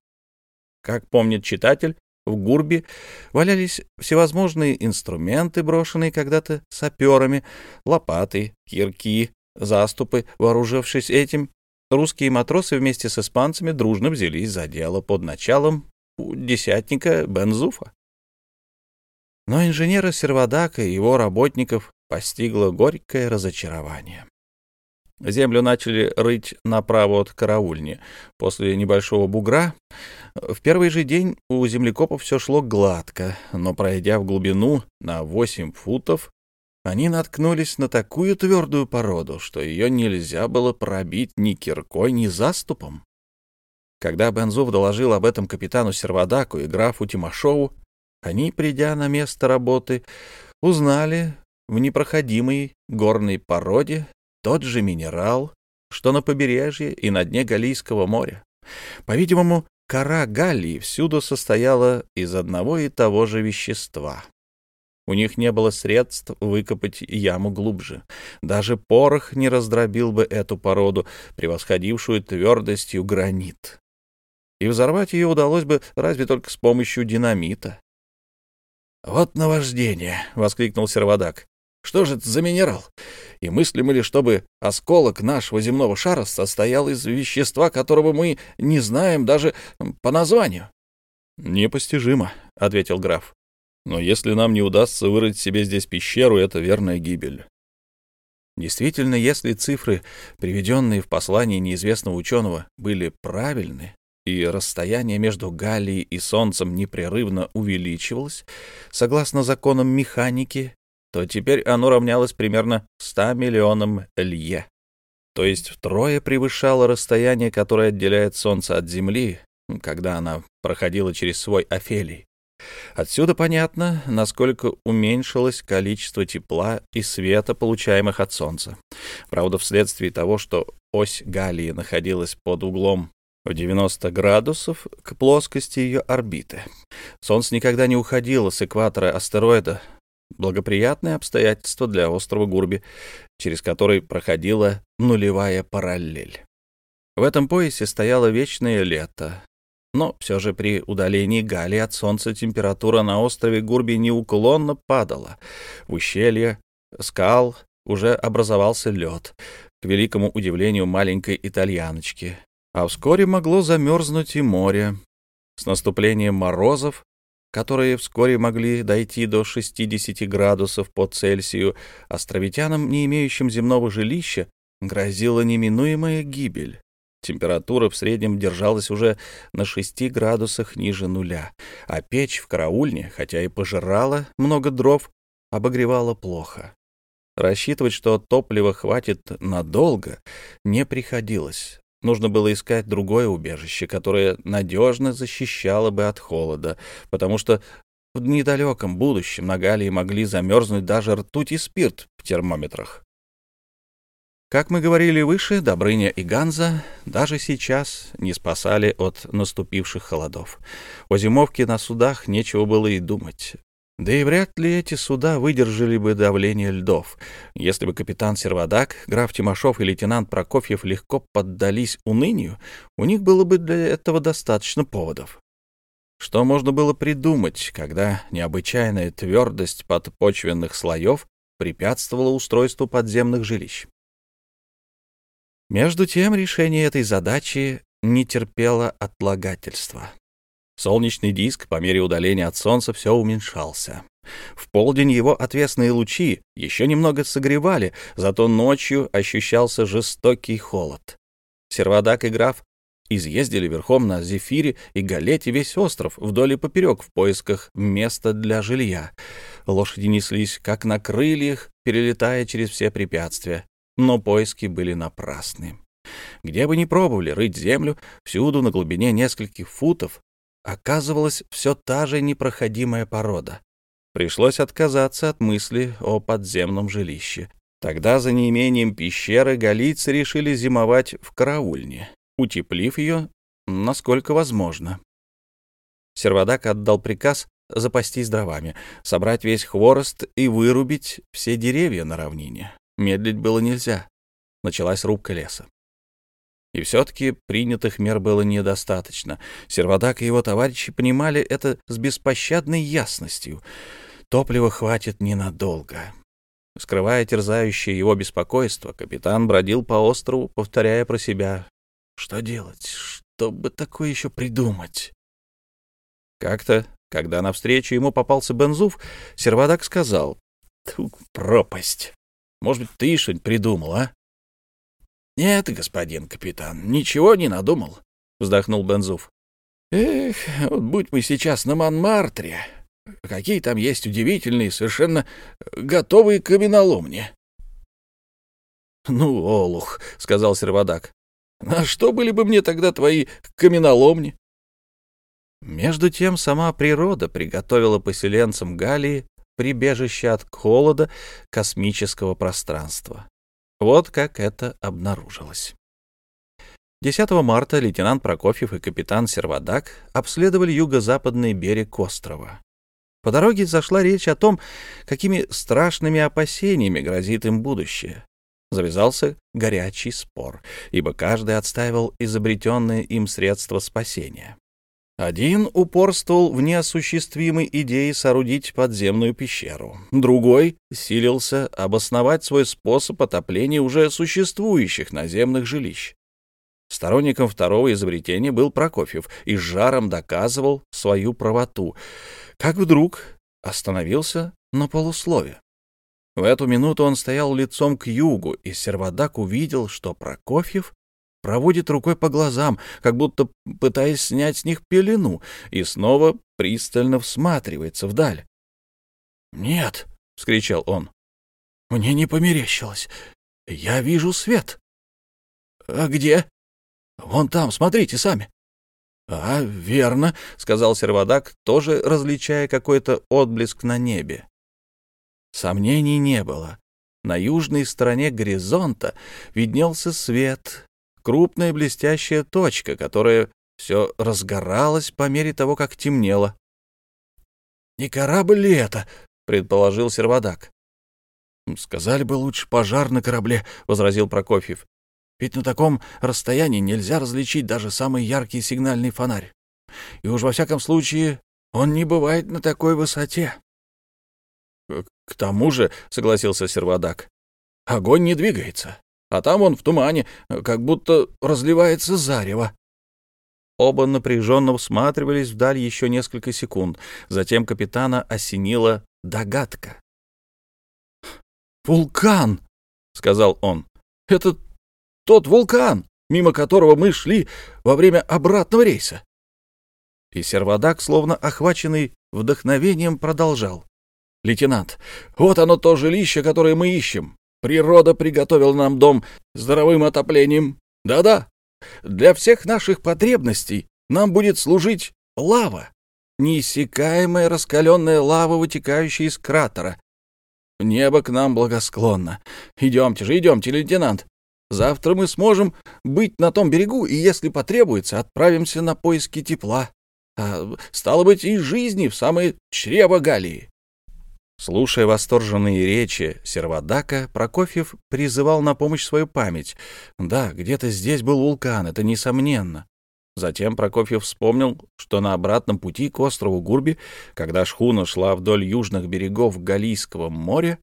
Как помнит читатель, в гурбе валялись всевозможные инструменты, брошенные когда-то саперами, лопаты, кирки, заступы. Вооружившись этим, русские матросы вместе с испанцами дружно взялись за дело под началом десятника Бензуфа. Но инженера Сервадака и его работников постигло горькое разочарование. Землю начали рыть направо от караульни. После небольшого бугра в первый же день у землекопов все шло гладко, но, пройдя в глубину на 8 футов, они наткнулись на такую твердую породу, что ее нельзя было пробить ни киркой, ни заступом. Когда Бензов доложил об этом капитану Сервадаку и графу Тимошову, они, придя на место работы, узнали в непроходимой горной породе тот же минерал, что на побережье и на дне Галийского моря. По-видимому, кора Галлии всюду состояла из одного и того же вещества. У них не было средств выкопать яму глубже. Даже порох не раздробил бы эту породу, превосходившую твердостью гранит. И взорвать ее удалось бы разве только с помощью динамита. «Вот наваждение!» — воскликнул Сервадак. Что же это за минерал? И мыслимо ли, чтобы осколок нашего земного шара состоял из вещества, которого мы не знаем даже по названию? — Непостижимо, — ответил граф. — Но если нам не удастся вырыть себе здесь пещеру, это верная гибель. Действительно, если цифры, приведенные в послании неизвестного ученого, были правильны, и расстояние между Галлией и Солнцем непрерывно увеличивалось, согласно законам механики, то теперь оно равнялось примерно 100 миллионам лье, то есть втрое превышало расстояние, которое отделяет Солнце от Земли, когда она проходила через свой афелий. Отсюда понятно, насколько уменьшилось количество тепла и света, получаемых от Солнца. Правда, вследствие того, что ось Галлии находилась под углом в 90 градусов к плоскости ее орбиты. Солнце никогда не уходило с экватора астероида Благоприятное обстоятельство для острова Гурби, через который проходила нулевая параллель. В этом поясе стояло вечное лето, но все же при удалении Гали от солнца температура на острове Гурби неуклонно падала. В ущелье скал уже образовался лед, к великому удивлению маленькой итальяночки, а вскоре могло замерзнуть и море. С наступлением морозов которые вскоре могли дойти до 60 градусов по Цельсию, островитянам, не имеющим земного жилища, грозила неминуемая гибель. Температура в среднем держалась уже на 6 градусах ниже нуля, а печь в караульне, хотя и пожирала много дров, обогревала плохо. Рассчитывать, что топлива хватит надолго, не приходилось. Нужно было искать другое убежище, которое надежно защищало бы от холода, потому что в недалеком будущем на Галии могли замерзнуть даже ртуть и спирт в термометрах. Как мы говорили выше, Добрыня и Ганза даже сейчас не спасали от наступивших холодов. О зимовке на судах нечего было и думать. Да и вряд ли эти суда выдержали бы давление льдов. Если бы капитан Сервадак, граф Тимошов и лейтенант Прокофьев легко поддались унынию, у них было бы для этого достаточно поводов. Что можно было придумать, когда необычайная твердость подпочвенных слоев препятствовало устройству подземных жилищ. Между тем, решение этой задачи не терпело отлагательства. Солнечный диск по мере удаления от Солнца все уменьшался. В полдень его отвесные лучи еще немного согревали, зато ночью ощущался жестокий холод. Сервадак и граф изъездили верхом на Зефире и Галете весь остров вдоль и поперек в поисках места для жилья. Лошади неслись, как на крыльях, перелетая через все препятствия, но поиски были напрасны. Где бы ни пробовали рыть землю, всюду на глубине нескольких футов оказывалась все та же непроходимая порода. Пришлось отказаться от мысли о подземном жилище. Тогда за неимением пещеры галийцы решили зимовать в караульне, утеплив ее насколько возможно. Сервадак отдал приказ запастись дровами, собрать весь хворост и вырубить все деревья на равнине. Медлить было нельзя. Началась рубка леса. И все-таки принятых мер было недостаточно. Сервадак и его товарищи понимали это с беспощадной ясностью. Топлива хватит ненадолго. Скрывая терзающее его беспокойство, капитан бродил по острову, повторяя про себя. Что делать? Что бы такое еще придумать? Как-то, когда навстречу ему попался Бензуф, Сервадак сказал. «Пропасть! Может быть, ты что-нибудь придумал, а?» «Нет, господин капитан, ничего не надумал», — вздохнул Бензуф. «Эх, вот будь мы сейчас на Монмартре, какие там есть удивительные, совершенно готовые каменоломни». «Ну, олух», — сказал Сервадак, — «а что были бы мне тогда твои каменоломни?» Между тем сама природа приготовила поселенцам Галии прибежище от холода космического пространства. Вот как это обнаружилось. 10 марта лейтенант Прокофьев и капитан Сервадак обследовали юго-западный берег острова. По дороге зашла речь о том, какими страшными опасениями грозит им будущее. Завязался горячий спор, ибо каждый отстаивал изобретенное им средство спасения. Один упорствовал в неосуществимой идее соорудить подземную пещеру. Другой силился обосновать свой способ отопления уже существующих наземных жилищ. Сторонником второго изобретения был Прокофьев и с жаром доказывал свою правоту, как вдруг остановился на полуслове. В эту минуту он стоял лицом к югу, и Сервадак увидел, что Прокофьев проводит рукой по глазам, как будто пытаясь снять с них пелену, и снова пристально всматривается вдаль. «Нет!» — вскричал он. «Мне не померещилось. Я вижу свет». «А где?» «Вон там, смотрите сами». «А, верно», — сказал Сервадак, тоже различая какой-то отблеск на небе. Сомнений не было. На южной стороне горизонта виднелся свет, крупная блестящая точка, которая все разгоралась по мере того, как темнело. — Не корабль ли это? — предположил Сервадак. — Сказали бы лучше пожар на корабле, — возразил Прокофьев. — Ведь на таком расстоянии нельзя различить даже самый яркий сигнальный фонарь. И уж во всяком случае он не бывает на такой высоте. — К тому же, — согласился Сервадак, — огонь не двигается а там он в тумане, как будто разливается зарево. Оба напряженно всматривались вдаль еще несколько секунд. Затем капитана осенила догадка. «Вулкан!» — сказал он. «Это тот вулкан, мимо которого мы шли во время обратного рейса». И сервадак, словно охваченный вдохновением, продолжал. «Лейтенант, вот оно то жилище, которое мы ищем. Природа приготовила нам дом с здоровым отоплением. Да-да, для всех наших потребностей нам будет служить лава, неиссякаемая раскаленная лава, вытекающая из кратера. Небо к нам благосклонно. Идемте же, идемте, лейтенант. Завтра мы сможем быть на том берегу, и, если потребуется, отправимся на поиски тепла. А, стало быть, и жизни в самое чрево Галии. Слушая восторженные речи Сервадака, Прокофьев призывал на помощь свою память. Да, где-то здесь был вулкан, это несомненно. Затем Прокофьев вспомнил, что на обратном пути к острову Гурби, когда шхуна шла вдоль южных берегов Галийского моря,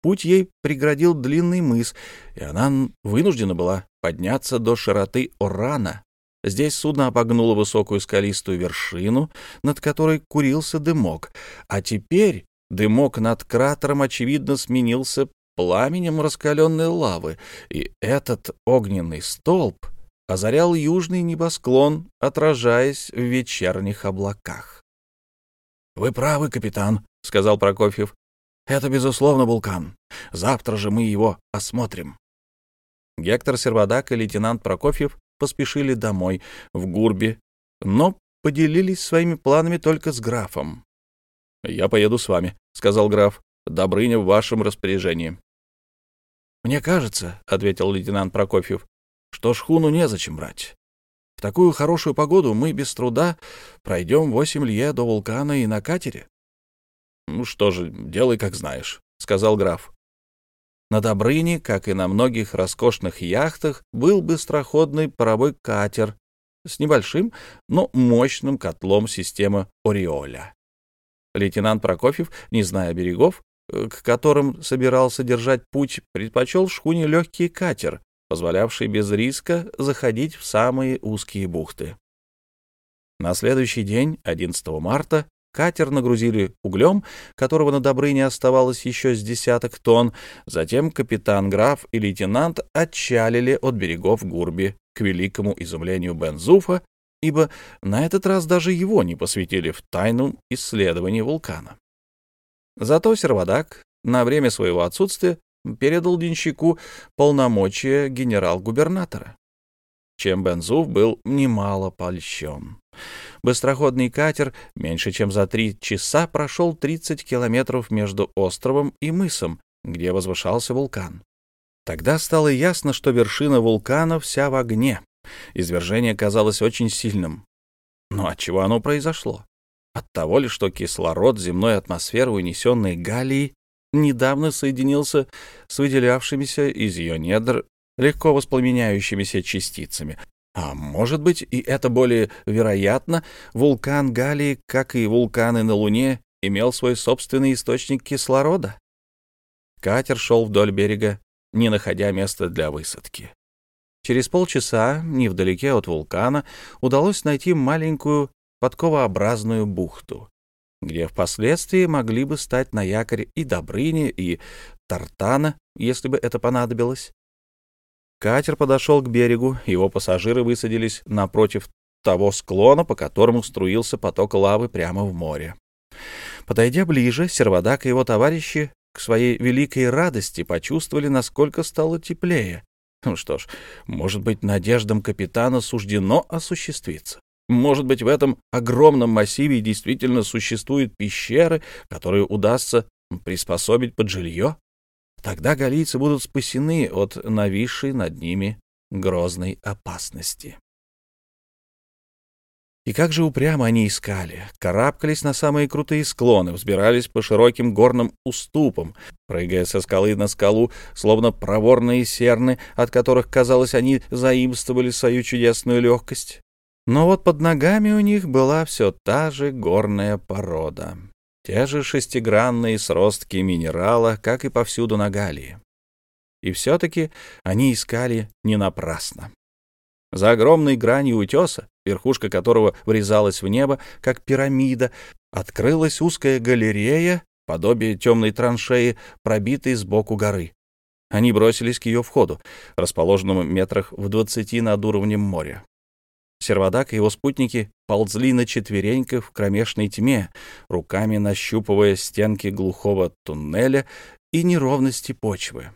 путь ей преградил длинный мыс, и она вынуждена была подняться до широты Орана. Здесь судно обогнуло высокую скалистую вершину, над которой курился дымок, а теперь дымок над кратером, очевидно, сменился пламенем раскаленной лавы, и этот огненный столб озарял южный небосклон, отражаясь в вечерних облаках. — Вы правы, капитан, — сказал Прокофьев. — Это, безусловно, вулкан. Завтра же мы его осмотрим. Гектор Сервадак и лейтенант Прокофьев поспешили домой, в Гурбе, но поделились своими планами только с графом. — Я поеду с вами, — сказал граф. — Добрыня в вашем распоряжении. «Мне кажется», — ответил лейтенант Прокофьев, — «что шхуну незачем брать. В такую хорошую погоду мы без труда пройдем восемь лье до вулкана и на катере». «Ну что же, делай, как знаешь», — сказал граф. На Добрыне, как и на многих роскошных яхтах, был быстроходный паровой катер с небольшим, но мощным котлом системы Ореоля. Лейтенант Прокофьев, не зная берегов, к которым собирался держать путь, предпочел шхуне легкий катер, позволявший без риска заходить в самые узкие бухты. На следующий день, 11 марта, катер нагрузили углем, которого на Добрыне оставалось еще с десяток тонн, затем капитан Граф и лейтенант отчалили от берегов Гурби к великому изумлению Бензуфа, ибо на этот раз даже его не посвятили в тайну исследования вулкана. Зато Сервадак на время своего отсутствия передал денщику полномочия генерал-губернатора, чем Бензуф был немало польщен. Быстроходный катер меньше чем за три часа прошел 30 километров между островом и мысом, где возвышался вулкан. Тогда стало ясно, что вершина вулкана вся в огне. Извержение казалось очень сильным. Но от чего оно произошло? От того ли, что кислород земной атмосферы, унесенный Галлией, недавно соединился с выделявшимися из ее недр легко воспламеняющимися частицами. А может быть, и это более вероятно, вулкан Галлии, как и вулканы на Луне, имел свой собственный источник кислорода? Катер шел вдоль берега, не находя места для высадки. Через полчаса, невдалеке от вулкана, удалось найти маленькую подковообразную бухту, где впоследствии могли бы стать на якорь и Добрыни, и Тартана, если бы это понадобилось. Катер подошел к берегу, его пассажиры высадились напротив того склона, по которому струился поток лавы прямо в море. Подойдя ближе, Сервадак и его товарищи к своей великой радости почувствовали, насколько стало теплее. Ну что ж, может быть, надеждам капитана суждено осуществиться. Может быть, в этом огромном массиве действительно существуют пещеры, которые удастся приспособить под жилье? Тогда галийцы будут спасены от нависшей над ними грозной опасности. И как же упрямо они искали, карабкались на самые крутые склоны, взбирались по широким горным уступам, прыгая со скалы на скалу, словно проворные серны, от которых, казалось, они заимствовали свою чудесную легкость. Но вот под ногами у них была все та же горная порода. Те же шестигранные сростки минерала, как и повсюду на Галии. И все-таки они искали не напрасно. За огромной гранью утеса, верхушка которого врезалась в небо, как пирамида, открылась узкая галерея, подобие темной траншеи, пробитой сбоку горы. Они бросились к ее входу, расположенному метрах в двадцати над уровнем моря. Сервадак и его спутники ползли на четвереньках в кромешной тьме, руками нащупывая стенки глухого туннеля и неровности почвы.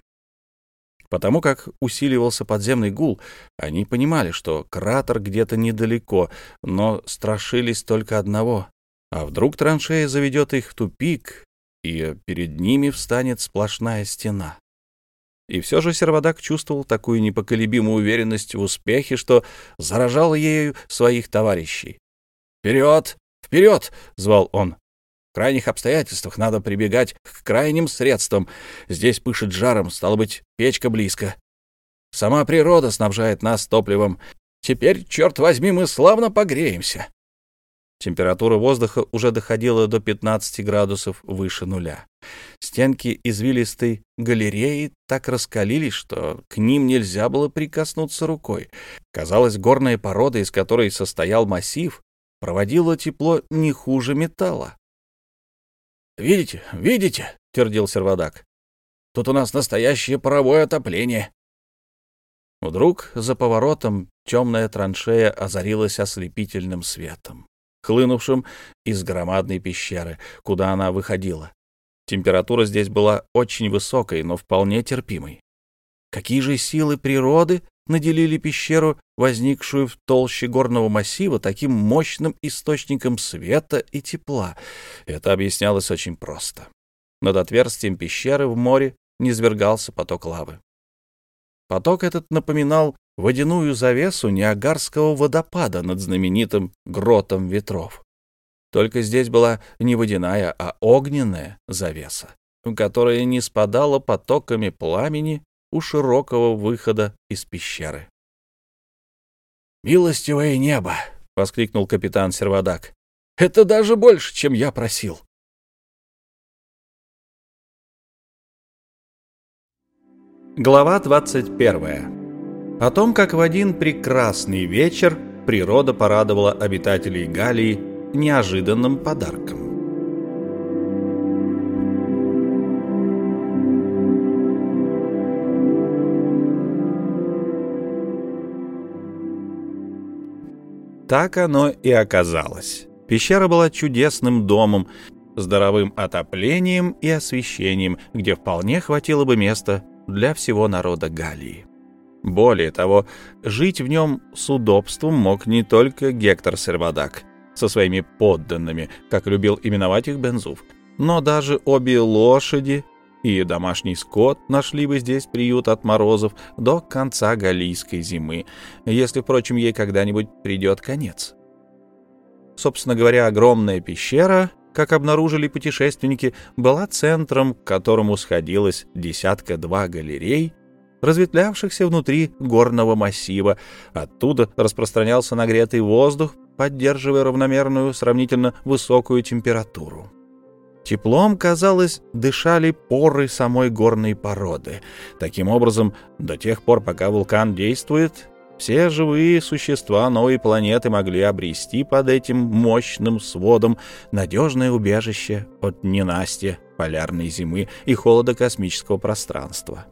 Потому как усиливался подземный гул, они понимали, что кратер где-то недалеко, но страшились только одного. А вдруг траншея заведет их в тупик, и перед ними встанет сплошная стена. И все же Сервадак чувствовал такую непоколебимую уверенность в успехе, что заражал ею своих товарищей. «Вперед! Вперед!» — звал он. В крайних обстоятельствах надо прибегать к крайним средствам. Здесь пышет жаром, стало быть, печка близко. Сама природа снабжает нас топливом. Теперь, черт возьми, мы славно погреемся. Температура воздуха уже доходила до 15 градусов выше нуля. Стенки извилистой галереи так раскалились, что к ним нельзя было прикоснуться рукой. Казалось, горная порода, из которой состоял массив, проводила тепло не хуже металла. «Видите, видите?» — твердил сервадак. «Тут у нас настоящее паровое отопление». Вдруг за поворотом темная траншея озарилась ослепительным светом хлынувшим из громадной пещеры, куда она выходила. Температура здесь была очень высокой, но вполне терпимой. Какие же силы природы наделили пещеру, возникшую в толще горного массива, таким мощным источником света и тепла? Это объяснялось очень просто. Над отверстием пещеры в море низвергался поток лавы. Поток этот напоминал водяную завесу Ниагарского водопада над знаменитым гротом ветров. Только здесь была не водяная, а огненная завеса, которая не спадала потоками пламени у широкого выхода из пещеры. «Милостивое небо!» — воскликнул капитан Сервадак. «Это даже больше, чем я просил!» Глава двадцать первая о том, как в один прекрасный вечер природа порадовала обитателей Галии неожиданным подарком. Так оно и оказалось. Пещера была чудесным домом, здоровым отоплением и освещением, где вполне хватило бы места для всего народа Галии. Более того, жить в нем с удобством мог не только Гектор Сервадак со своими подданными, как любил именовать их Бензуф, но даже обе лошади и домашний скот нашли бы здесь приют от морозов до конца галийской зимы, если, впрочем, ей когда-нибудь придет конец. Собственно говоря, огромная пещера, как обнаружили путешественники, была центром, к которому сходилось десятка-два галерей, разветвлявшихся внутри горного массива. Оттуда распространялся нагретый воздух, поддерживая равномерную, сравнительно высокую температуру. Теплом, казалось, дышали поры самой горной породы. Таким образом, до тех пор, пока вулкан действует, все живые существа новой планеты могли обрести под этим мощным сводом надежное убежище от ненастья, полярной зимы и холода космического пространства.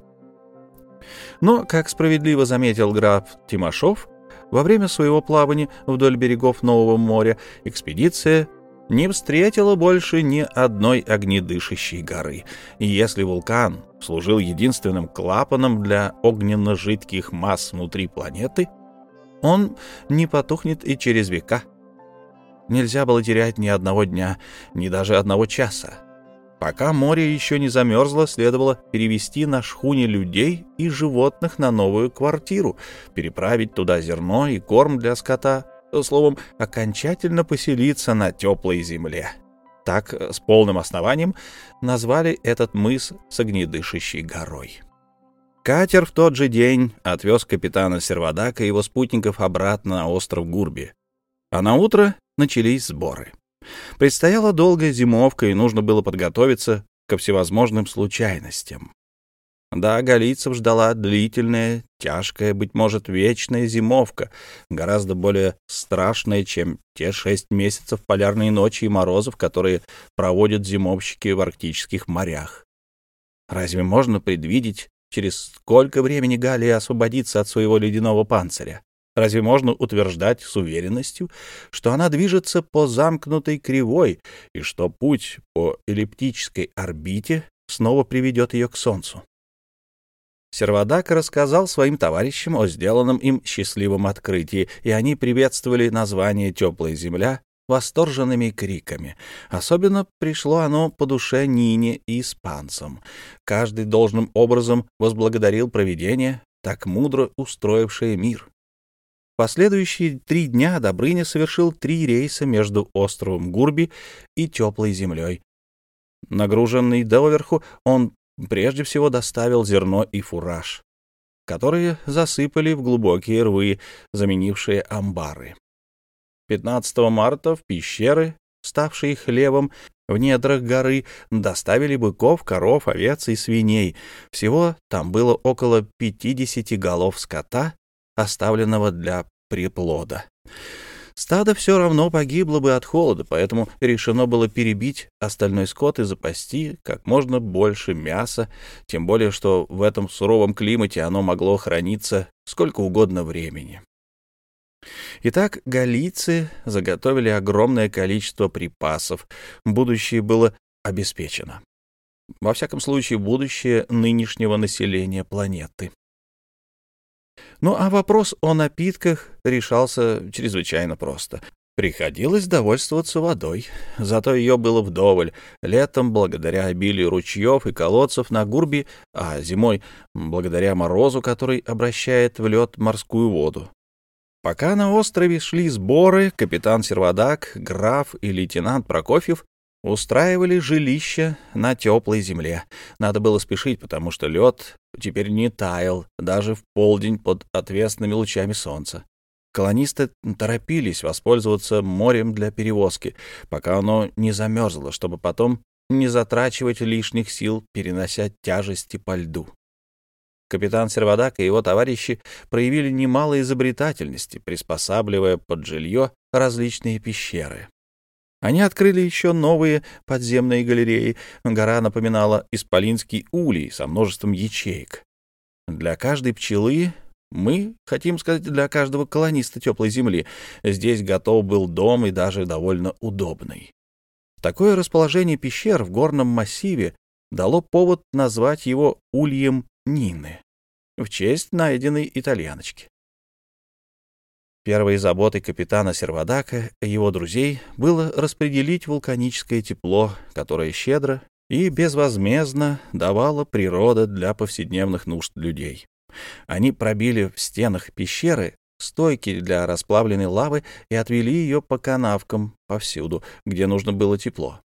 Но, как справедливо заметил граф Тимошов, во время своего плавания вдоль берегов Нового моря экспедиция не встретила больше ни одной огнедышащей горы. И если вулкан служил единственным клапаном для огненно-жидких масс внутри планеты, он не потухнет и через века. Нельзя было терять ни одного дня, ни даже одного часа. Пока море еще не замерзло, следовало перевести на шхуне людей и животных на новую квартиру, переправить туда зерно и корм для скота, словом, окончательно поселиться на теплой земле. Так, с полным основанием, назвали этот мыс с огнедышащей горой. Катер в тот же день отвез капитана Сервадака и его спутников обратно на остров Гурби. А на утро начались сборы. Предстояла долгая зимовка, и нужно было подготовиться ко всевозможным случайностям. Да, галийцев ждала длительная, тяжкая, быть может, вечная зимовка, гораздо более страшная, чем те шесть месяцев полярной ночи и морозов, которые проводят зимовщики в арктических морях. Разве можно предвидеть, через сколько времени Галия освободится от своего ледяного панциря? Разве можно утверждать с уверенностью, что она движется по замкнутой кривой и что путь по эллиптической орбите снова приведет ее к Солнцу? Сервадак рассказал своим товарищам о сделанном им счастливом открытии, и они приветствовали название «Теплая земля» восторженными криками. Особенно пришло оно по душе Нине и испанцам. Каждый должным образом возблагодарил провидение, так мудро устроившее мир последующие три дня Добрыня совершил три рейса между островом Гурби и теплой землей. Нагруженный доверху, он прежде всего доставил зерно и фураж, которые засыпали в глубокие рвы, заменившие амбары. 15 марта в пещеры, ставшие хлевом, в недрах горы доставили быков, коров, овец и свиней. Всего там было около 50 голов скота, оставленного для приплода. Стадо все равно погибло бы от холода, поэтому решено было перебить остальной скот и запасти как можно больше мяса, тем более что в этом суровом климате оно могло храниться сколько угодно времени. Итак, галийцы заготовили огромное количество припасов. Будущее было обеспечено. Во всяком случае, будущее нынешнего населения планеты. Ну а вопрос о напитках решался чрезвычайно просто. Приходилось довольствоваться водой, зато ее было вдоволь. Летом, благодаря обилию ручьев и колодцев на Гурби, а зимой, благодаря морозу, который обращает в лед морскую воду. Пока на острове шли сборы, капитан Сервадак, граф и лейтенант Прокофьев устраивали жилище на теплой земле. Надо было спешить, потому что лед теперь не таял даже в полдень под отвесными лучами солнца. Колонисты торопились воспользоваться морем для перевозки, пока оно не замерзло, чтобы потом не затрачивать лишних сил, перенося тяжести по льду. Капитан Сервадак и его товарищи проявили немало изобретательности, приспосабливая под жилье различные пещеры. Они открыли еще новые подземные галереи. Гора напоминала исполинский улей со множеством ячеек. Для каждой пчелы мы, хотим сказать, для каждого колониста теплой земли, здесь готов был дом и даже довольно удобный. Такое расположение пещер в горном массиве дало повод назвать его Ульем Нины в честь найденной итальяночки. Первой заботой капитана Сервадака и его друзей было распределить вулканическое тепло, которое щедро и безвозмездно давала природа для повседневных нужд людей. Они пробили в стенах пещеры стойки для расплавленной лавы и отвели ее по канавкам повсюду, где нужно было тепло.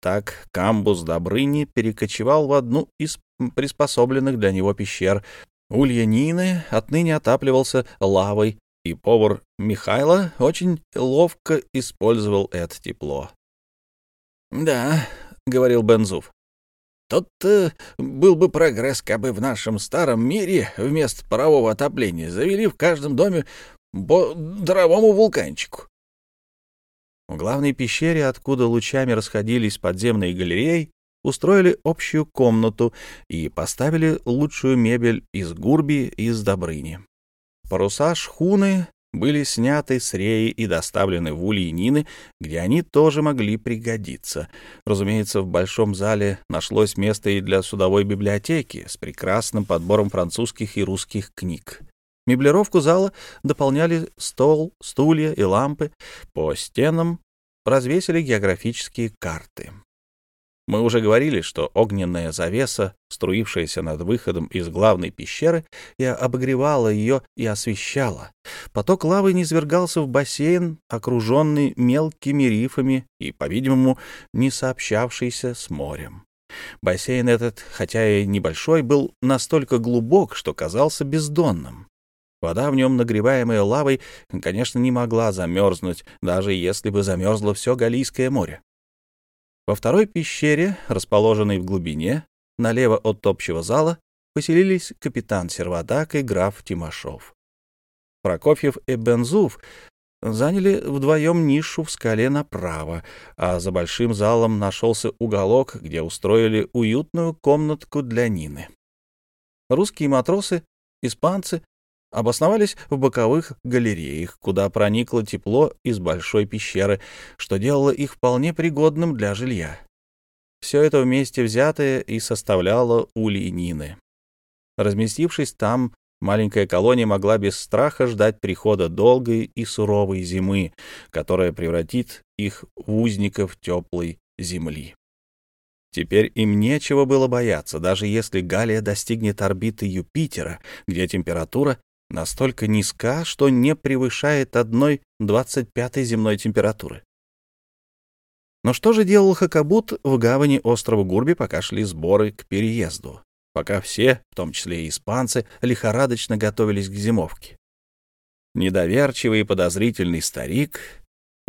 Так камбус Добрыни перекочевал в одну из приспособленных для него пещер. Улья Нины отныне отапливался лавой, и повар Михайло очень ловко использовал это тепло. «Да», — говорил Бензуф, — «тот э, был бы прогресс, кабы в нашем старом мире вместо парового отопления завели в каждом доме по дровому вулканчику. В главной пещере, откуда лучами расходились подземные галереи, устроили общую комнату и поставили лучшую мебель из гурби и из добрыни. Паруса шхуны были сняты с реи и доставлены в ульи Нины, где они тоже могли пригодиться. Разумеется, в большом зале нашлось место и для судовой библиотеки с прекрасным подбором французских и русских книг. Меблировку зала дополняли стол, стулья и лампы. По стенам развесили географические карты. Мы уже говорили, что огненная завеса, струившаяся над выходом из главной пещеры, и обогревала ее и освещала. Поток лавы низвергался в бассейн, окруженный мелкими рифами и, по-видимому, не сообщавшийся с морем. Бассейн этот, хотя и небольшой, был настолько глубок, что казался бездонным. Вода в нем, нагреваемая лавой, конечно, не могла замерзнуть, даже если бы замерзло все Галийское море. Во второй пещере, расположенной в глубине, налево от общего зала, поселились капитан Сервадак и граф Тимошов. Прокофьев и Бензуф заняли вдвоем нишу в скале направо, а за большим залом нашелся уголок, где устроили уютную комнатку для Нины. Русские матросы, испанцы обосновались в боковых галереях, куда проникло тепло из большой пещеры, что делало их вполне пригодным для жилья. Все это вместе взятое и составляло улей Нины. Разместившись там, маленькая колония могла без страха ждать прихода долгой и суровой зимы, которая превратит их в узников теплой земли. Теперь им нечего было бояться, даже если Галия достигнет орбиты Юпитера, где температура настолько низка, что не превышает одной двадцать пятой земной температуры. Но что же делал Хакабут в гавани острова Гурби, пока шли сборы к переезду, пока все, в том числе и испанцы, лихорадочно готовились к зимовке? Недоверчивый и подозрительный старик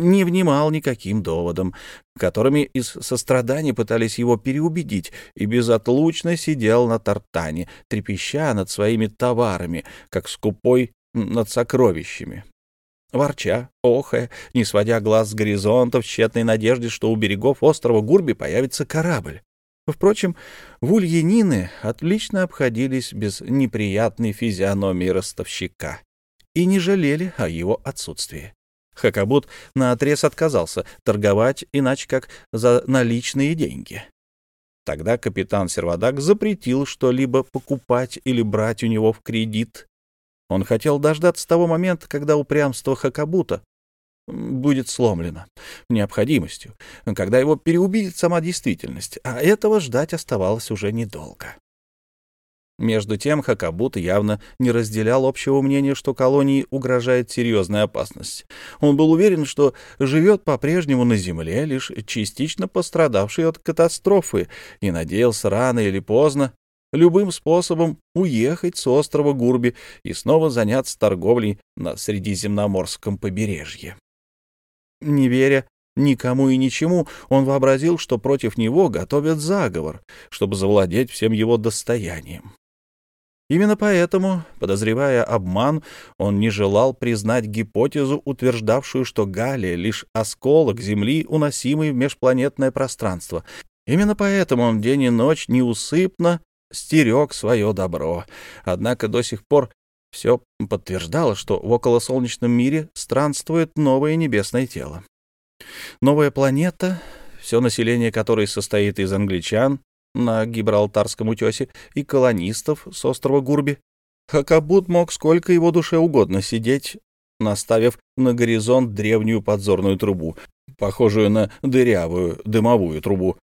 не внимал никаким доводам, которыми из сострадания пытались его переубедить, и безотлучно сидел на тартане, трепеща над своими товарами, как скупой над сокровищами. Ворча, охая, не сводя глаз с горизонта в тщетной надежде, что у берегов острова Гурби появится корабль. Впрочем, в Ульянины отлично обходились без неприятной физиономии ростовщика и не жалели о его отсутствии. Хакабут наотрез отказался торговать иначе как за наличные деньги. Тогда капитан Сервадак запретил что-либо покупать или брать у него в кредит. Он хотел дождаться того момента, когда упрямство Хакабута будет сломлено необходимостью, когда его переубедит сама действительность, а этого ждать оставалось уже недолго. Между тем Хакабут явно не разделял общего мнения, что колонии угрожает серьезная опасность. Он был уверен, что живет по-прежнему на земле, лишь частично пострадавший от катастрофы, и надеялся рано или поздно любым способом уехать с острова Гурби и снова заняться торговлей на Средиземноморском побережье. Не веря никому и ничему, он вообразил, что против него готовят заговор, чтобы завладеть всем его достоянием. Именно поэтому, подозревая обман, он не желал признать гипотезу, утверждавшую, что Галия — лишь осколок Земли, уносимый в межпланетное пространство. Именно поэтому он день и ночь неусыпно стерег свое добро. Однако до сих пор все подтверждало, что в околосолнечном мире странствует новое небесное тело. Новая планета, все население которой состоит из англичан на Гибралтарском утесе и колонистов с острова Гурби, Хакабут мог сколько его душе угодно сидеть, наставив на горизонт древнюю подзорную трубу, похожую на дырявую дымовую трубу,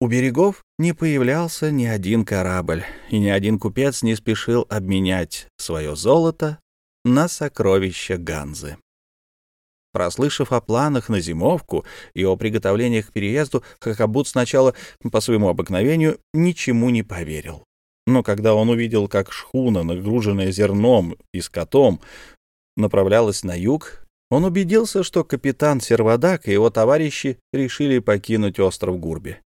у берегов не появлялся ни один корабль, и ни один купец не спешил обменять свое золото на сокровища Ганзы. Прослышав о планах на зимовку и о приготовлениях к переезду, Хакабут сначала, по своему обыкновению, ничему не поверил. Но когда он увидел, как шхуна, нагруженная зерном и скотом, направлялась на юг, он убедился, что капитан Сервадак и его товарищи решили покинуть остров Гурби.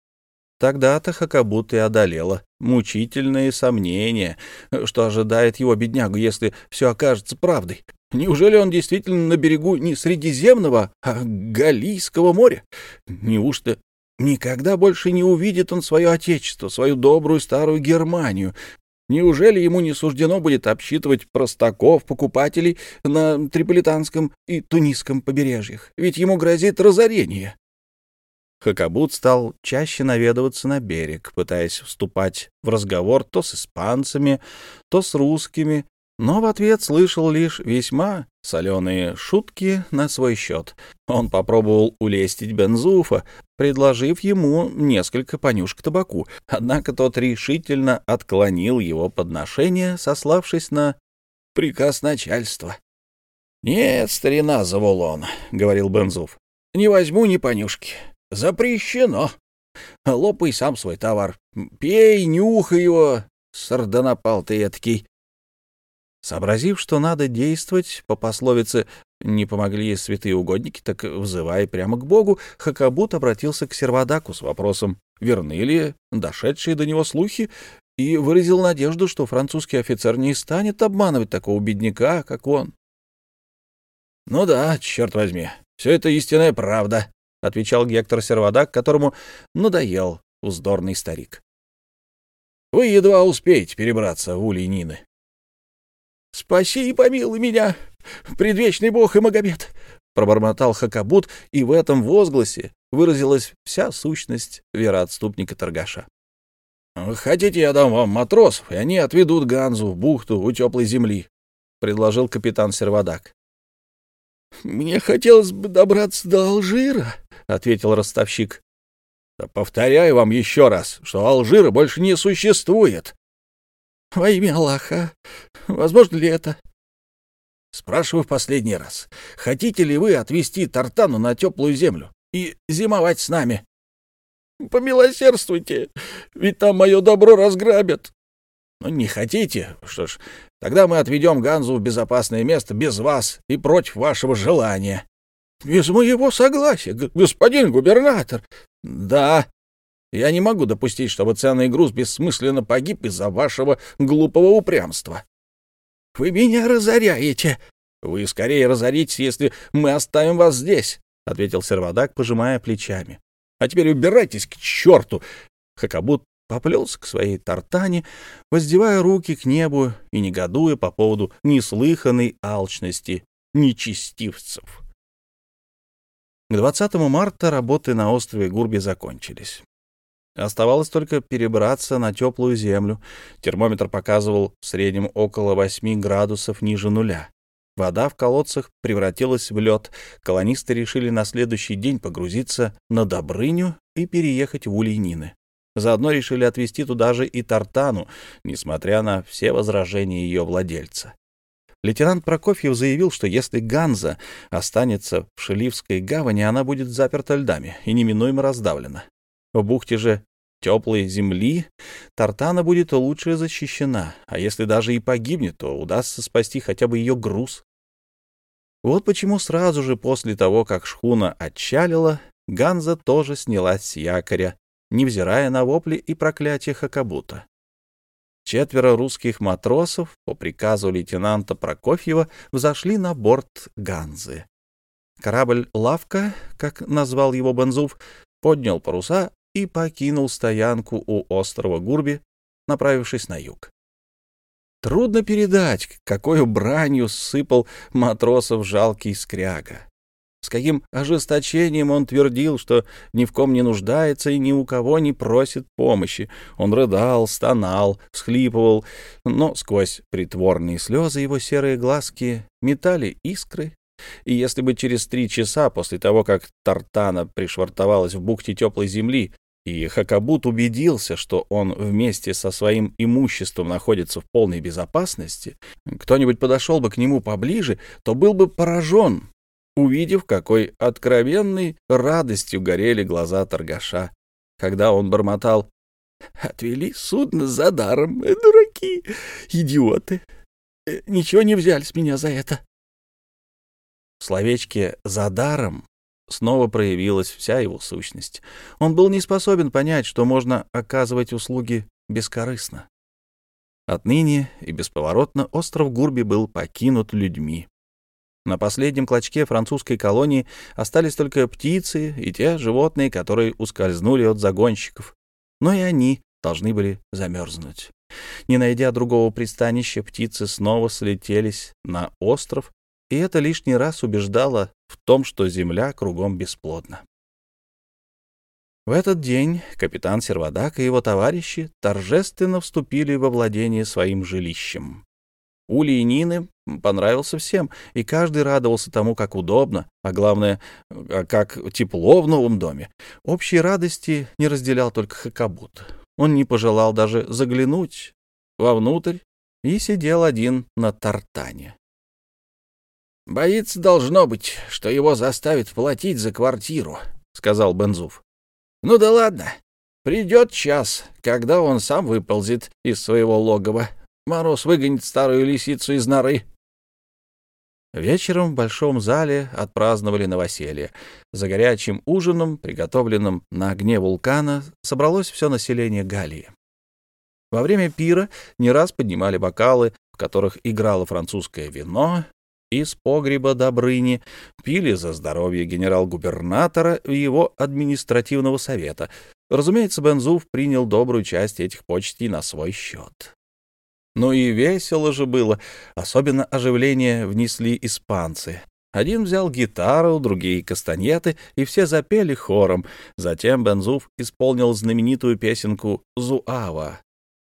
Тогда-то Хакабут и одолело мучительные сомнения, что ожидает его беднягу, если все окажется правдой. Неужели он действительно на берегу не Средиземного, а Галийского моря? Неужто никогда больше не увидит он свое отечество, свою добрую старую Германию? Неужели ему не суждено будет обсчитывать простаков, покупателей на Триполитанском и Тунисском побережьях? Ведь ему грозит разорение. Хакабут стал чаще наведываться на берег, пытаясь вступать в разговор то с испанцами, то с русскими, но в ответ слышал лишь весьма соленые шутки на свой счет. Он попробовал улестить Бензуфа, предложив ему несколько понюшек табаку, однако тот решительно отклонил его подношение, сославшись на приказ начальства. — Нет, старина Завулон, — говорил Бензуф, — не возьму ни понюшки. Запрещено. Лопай сам свой товар. Пей, нюхай его, сардонапал ты эткий. Сообразив, что надо действовать, по пословице «не помогли святые угодники, так взывай прямо к Богу», Хакабут обратился к Сервадаку с вопросом, верны ли дошедшие до него слухи, и выразил надежду, что французский офицер не станет обманывать такого бедняка, как он. «Ну да, черт возьми, все это истинная правда», — отвечал Гектор Сервадак, которому надоел вздорный старик. — Вы едва успеете перебраться в улей Нины. — Спаси и помилуй меня, предвечный бог и Магомед! — пробормотал Хакабут, и в этом возгласе выразилась вся сущность вероотступника торгаша. — Хотите, я дам вам матросов, и они отведут Ганзу в бухту у теплой земли, — предложил капитан Сервадак. — Мне хотелось бы добраться до Алжира, — ответил ростовщик. — Повторяю вам еще раз, что Алжира больше не существует. — Во имя Аллаха, возможно ли это? — Спрашиваю в последний раз. Хотите ли вы отвезти Тартану на теплую землю и зимовать с нами? — Помилосердствуйте, ведь там мое добро разграбят. Ну, не хотите? Что ж, тогда мы отведем Ганзу в безопасное место без вас и против вашего желания. Без моего согласия, господин губернатор. Да, я не могу допустить, чтобы ценный груз бессмысленно погиб из-за вашего глупого упрямства. Вы меня разоряете. Вы скорее разоритесь, если мы оставим вас здесь, — ответил сервадак, пожимая плечами. А теперь убирайтесь к черту. Хакабут поплелся к своей тартане, воздевая руки к небу и негодуя по поводу неслыханной алчности нечестивцев. К 20 марта работы на острове Гурби закончились. Оставалось только перебраться на теплую землю. Термометр показывал в среднем около 8 градусов ниже нуля. Вода в колодцах превратилась в лед. Колонисты решили на следующий день погрузиться на Добрыню и переехать в Ульянины. Заодно решили отвезти туда же и Тартану, несмотря на все возражения ее владельца. Лейтенант Прокофьев заявил, что если Ганза останется в Шеливской гавани, она будет заперта льдами и неминуемо раздавлена. В бухте же теплой земли Тартана будет лучше защищена, а если даже и погибнет, то удастся спасти хотя бы ее груз. Вот почему сразу же после того, как шхуна отчалила, Ганза тоже снялась с якоря, невзирая на вопли и проклятия Хакабута. Четверо русских матросов по приказу лейтенанта Прокофьева взошли на борт Ганзы. Корабль «Лавка», как назвал его Бензуф, поднял паруса и покинул стоянку у острова Гурби, направившись на юг. Трудно передать, какой бранью сыпал матросов жалкий скряга. С каким ожесточением он твердил, что ни в ком не нуждается и ни у кого не просит помощи. Он рыдал, стонал, всхлипывал, но сквозь притворные слезы его серые глазки метали искры. И если бы через три часа после того, как Тартана пришвартовалась в бухте теплой земли, и Хакабут убедился, что он вместе со своим имуществом находится в полной безопасности, кто-нибудь подошел бы к нему поближе, то был бы поражен увидев, какой откровенной радостью горели глаза торгаша, когда он бормотал «Отвели судно за даром, э, дураки, идиоты! Э, ничего не взяли с меня за это!» В словечке «за даром» снова проявилась вся его сущность. Он был не способен понять, что можно оказывать услуги бескорыстно. Отныне и бесповоротно остров Гурби был покинут людьми. На последнем клочке французской колонии остались только птицы и те животные, которые ускользнули от загонщиков. Но и они должны были замерзнуть. Не найдя другого пристанища, птицы снова слетелись на остров, и это лишний раз убеждало в том, что земля кругом бесплодна. В этот день капитан Сервадак и его товарищи торжественно вступили во владение своим жилищем. Ули и Нины понравился всем, и каждый радовался тому, как удобно, а главное, а как тепло в новом доме. Общей радости не разделял только Хакабут. Он не пожелал даже заглянуть вовнутрь и сидел один на тартане. «Боится, должно быть, что его заставят платить за квартиру», — сказал Бензуф. «Ну да ладно, придет час, когда он сам выползет из своего логова, Мороз выгонит старую лисицу из норы. Вечером в большом зале отпраздновали новоселье. За горячим ужином, приготовленным на огне вулкана, собралось все население Галлии. Во время пира не раз поднимали бокалы, в которых играло французское вино, из погреба Добрыни пили за здоровье генерал-губернатора и его административного совета. Разумеется, Бензуф принял добрую часть этих почтей на свой счет. Ну и весело же было. Особенно оживление внесли испанцы. Один взял гитару, другие — кастаньеты, и все запели хором. Затем Бензуф исполнил знаменитую песенку «Зуава»,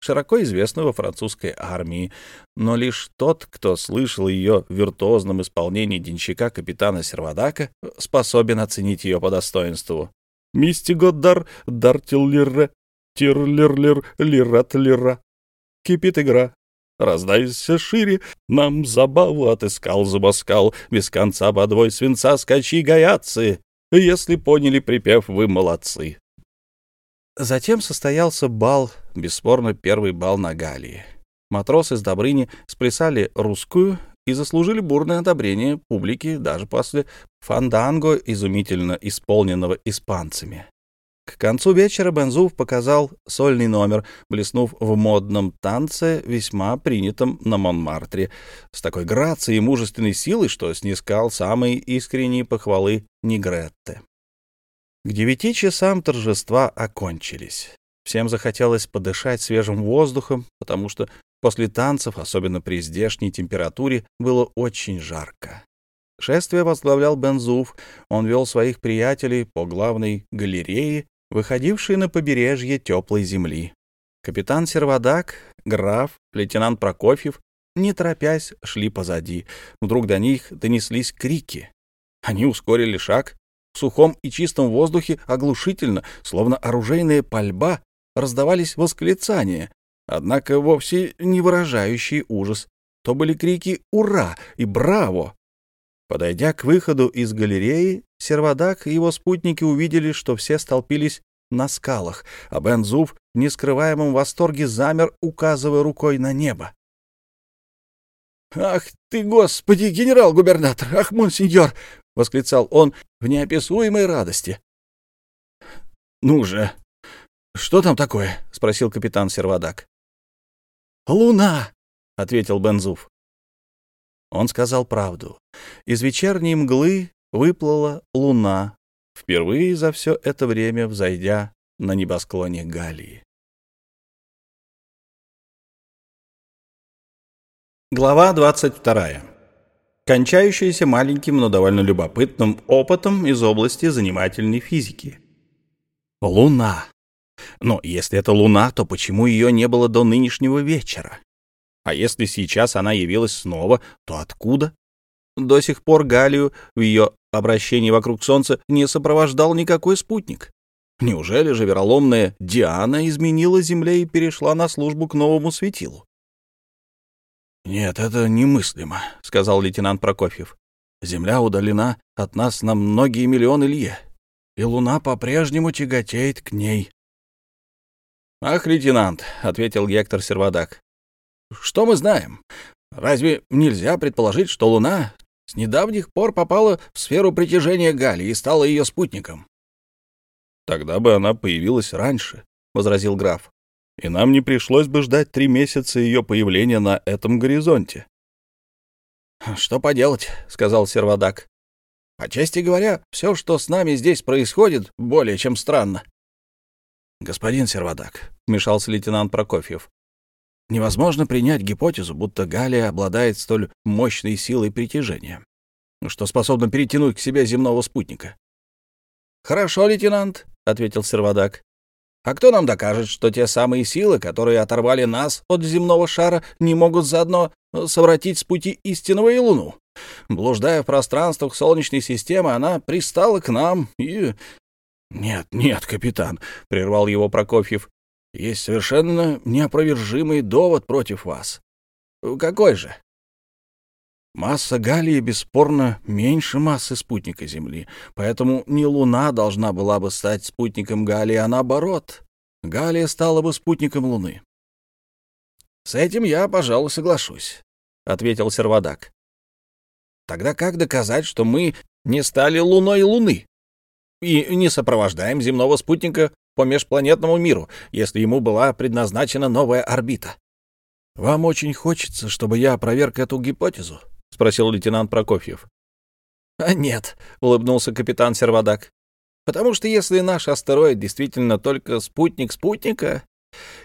широко известную во французской армии, но лишь тот, кто слышал ее в виртуозном исполнении денщика капитана Сервадака, способен оценить ее по достоинству. «Мисти Годдар, дартиллер, тирлерлер, лиратлера». Кипит игра, Раздайся шире, нам забаву отыскал зубоскал, без конца подвой свинца скачи гаяцы. Если поняли припев, вы молодцы. Затем состоялся бал, бесспорно первый бал на Галии. Матросы с Добрыни сплясали русскую и заслужили бурное одобрение публики даже после фанданго, изумительно исполненного испанцами. К концу вечера Бензуф показал сольный номер, блеснув в модном танце, весьма принятом на Монмартре, с такой грацией и мужественной силой, что снискал самые искренние похвалы Нигретте. К девяти часам торжества окончились. Всем захотелось подышать свежим воздухом, потому что после танцев, особенно при здешней температуре, было очень жарко. Шествие возглавлял Бензуф. Он вел своих приятелей по главной галерее, выходившей на побережье теплой земли. Капитан Сервадак, граф, лейтенант Прокофьев, не торопясь, шли позади. Вдруг до них донеслись крики. Они ускорили шаг. В сухом и чистом воздухе оглушительно, словно оружейная пальба, раздавались восклицания, однако вовсе не выражающие ужас. То были крики «Ура!» и «Браво!». Подойдя к выходу из галереи, Сервадак и его спутники увидели, что все столпились на скалах, а Бен Зуф в нескрываемом восторге замер, указывая рукой на небо. «Ах ты, господи, генерал-губернатор! Ах, монсеньор!» — восклицал он в неописуемой радости. «Ну же, «Что там такое?» — спросил капитан Сервадак. «Луна!» — ответил Бензуф. Он сказал правду. Из вечерней мглы выплыла луна, впервые за все это время взойдя на небосклоне Галии. Глава 22. Кончающаяся маленьким, но довольно любопытным опытом из области занимательной физики. Луна. Но если это луна, то почему ее не было до нынешнего вечера? А если сейчас она явилась снова, то откуда? До сих пор Галию в ее обращении вокруг Солнца не сопровождал никакой спутник. Неужели же вероломная Диана изменила Земле и перешла на службу к новому светилу? «Нет, это немыслимо», — сказал лейтенант Прокофьев. «Земля удалена от нас на многие миллионы лье, и Луна по-прежнему тяготеет к ней. «Ах, лейтенант», — ответил Гектор Сервадак, — «что мы знаем? Разве нельзя предположить, что Луна с недавних пор попала в сферу притяжения Гали и стала ее спутником?» «Тогда бы она появилась раньше», — возразил граф, «и нам не пришлось бы ждать три месяца ее появления на этом горизонте». «Что поделать», — сказал Сервадак. «По чести говоря, все, что с нами здесь происходит, более чем странно. «Господин Сервадак», — вмешался лейтенант Прокофьев, — «невозможно принять гипотезу, будто Галия обладает столь мощной силой притяжения, что способна перетянуть к себе земного спутника». «Хорошо, лейтенант», — ответил Сервадак. «А кто нам докажет, что те самые силы, которые оторвали нас от земного шара, не могут заодно совратить с пути истинного и Луну? Блуждая в пространствах Солнечной системы, она пристала к нам и «Нет, нет, капитан», — прервал его Прокофьев, — «есть совершенно неопровержимый довод против вас». «Какой же?» Масса Галлии бесспорно меньше массы спутника Земли, поэтому не Луна должна была бы стать спутником Галлии, а наоборот. Галлия стала бы спутником Луны. «С этим я, пожалуй, соглашусь», — ответил Сервадак. «Тогда как доказать, что мы не стали Луной Луны?» и не сопровождаем земного спутника по межпланетному миру, если ему была предназначена новая орбита. — Вам очень хочется, чтобы я опроверг эту гипотезу? — спросил лейтенант Прокофьев. — А нет, — улыбнулся капитан Сервадак. — Потому что если наш астероид действительно только спутник спутника,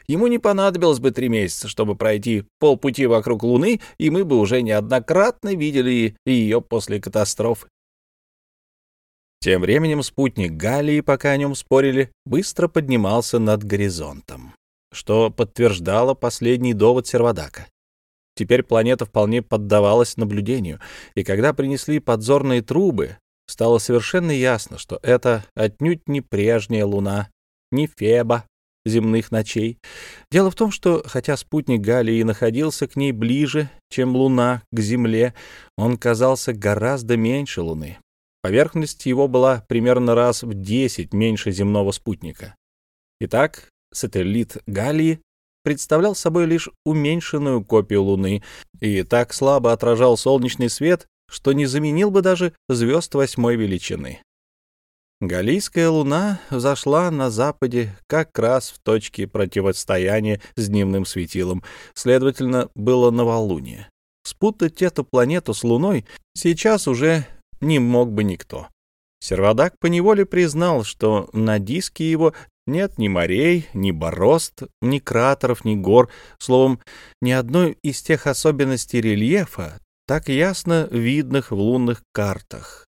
ему не понадобилось бы три месяца, чтобы пройти полпути вокруг Луны, и мы бы уже неоднократно видели ее после катастрофы. Тем временем спутник Галлии, пока о нем спорили, быстро поднимался над горизонтом, что подтверждало последний довод Сервадака. Теперь планета вполне поддавалась наблюдению, и когда принесли подзорные трубы, стало совершенно ясно, что это отнюдь не прежняя Луна, не Феба земных ночей. Дело в том, что, хотя спутник Галлии находился к ней ближе, чем Луна к Земле, он казался гораздо меньше Луны, Поверхность его была примерно раз в 10 меньше земного спутника. Итак, сателлит Галлии представлял собой лишь уменьшенную копию Луны и так слабо отражал солнечный свет, что не заменил бы даже звезд восьмой величины. Галийская луна взошла на западе как раз в точке противостояния с дневным светилом, следовательно, было новолуние. Спутать эту планету с Луной сейчас уже не мог бы никто. Сервадак поневоле признал, что на диске его нет ни морей, ни борозд, ни кратеров, ни гор, словом, ни одной из тех особенностей рельефа, так ясно видных в лунных картах.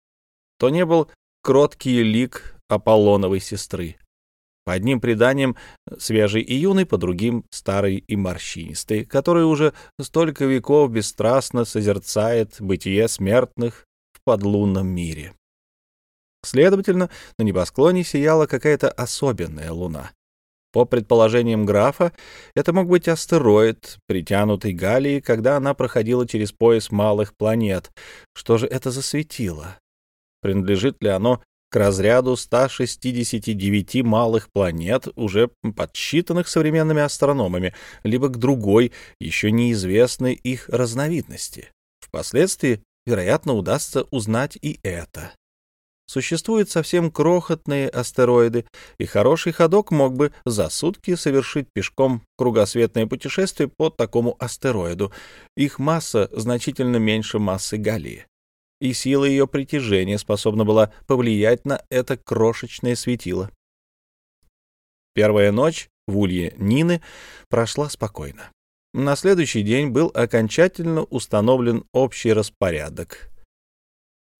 То не был кроткий лик Аполлоновой сестры. По одним преданиям свежий и юный, по другим старый и морщинистый, который уже столько веков бесстрастно созерцает бытие смертных в подлунном мире. Следовательно, на небосклоне сияла какая-то особенная луна. По предположениям графа, это мог быть астероид, притянутый Галией, когда она проходила через пояс малых планет. Что же это за светило? Принадлежит ли оно к разряду 169 малых планет, уже подсчитанных современными астрономами, либо к другой, еще неизвестной их разновидности. Впоследствии, вероятно, удастся узнать и это. Существуют совсем крохотные астероиды, и хороший ходок мог бы за сутки совершить пешком кругосветное путешествие по такому астероиду. Их масса значительно меньше массы Галлии и сила ее притяжения способна была повлиять на это крошечное светило. Первая ночь в улье Нины прошла спокойно. На следующий день был окончательно установлен общий распорядок.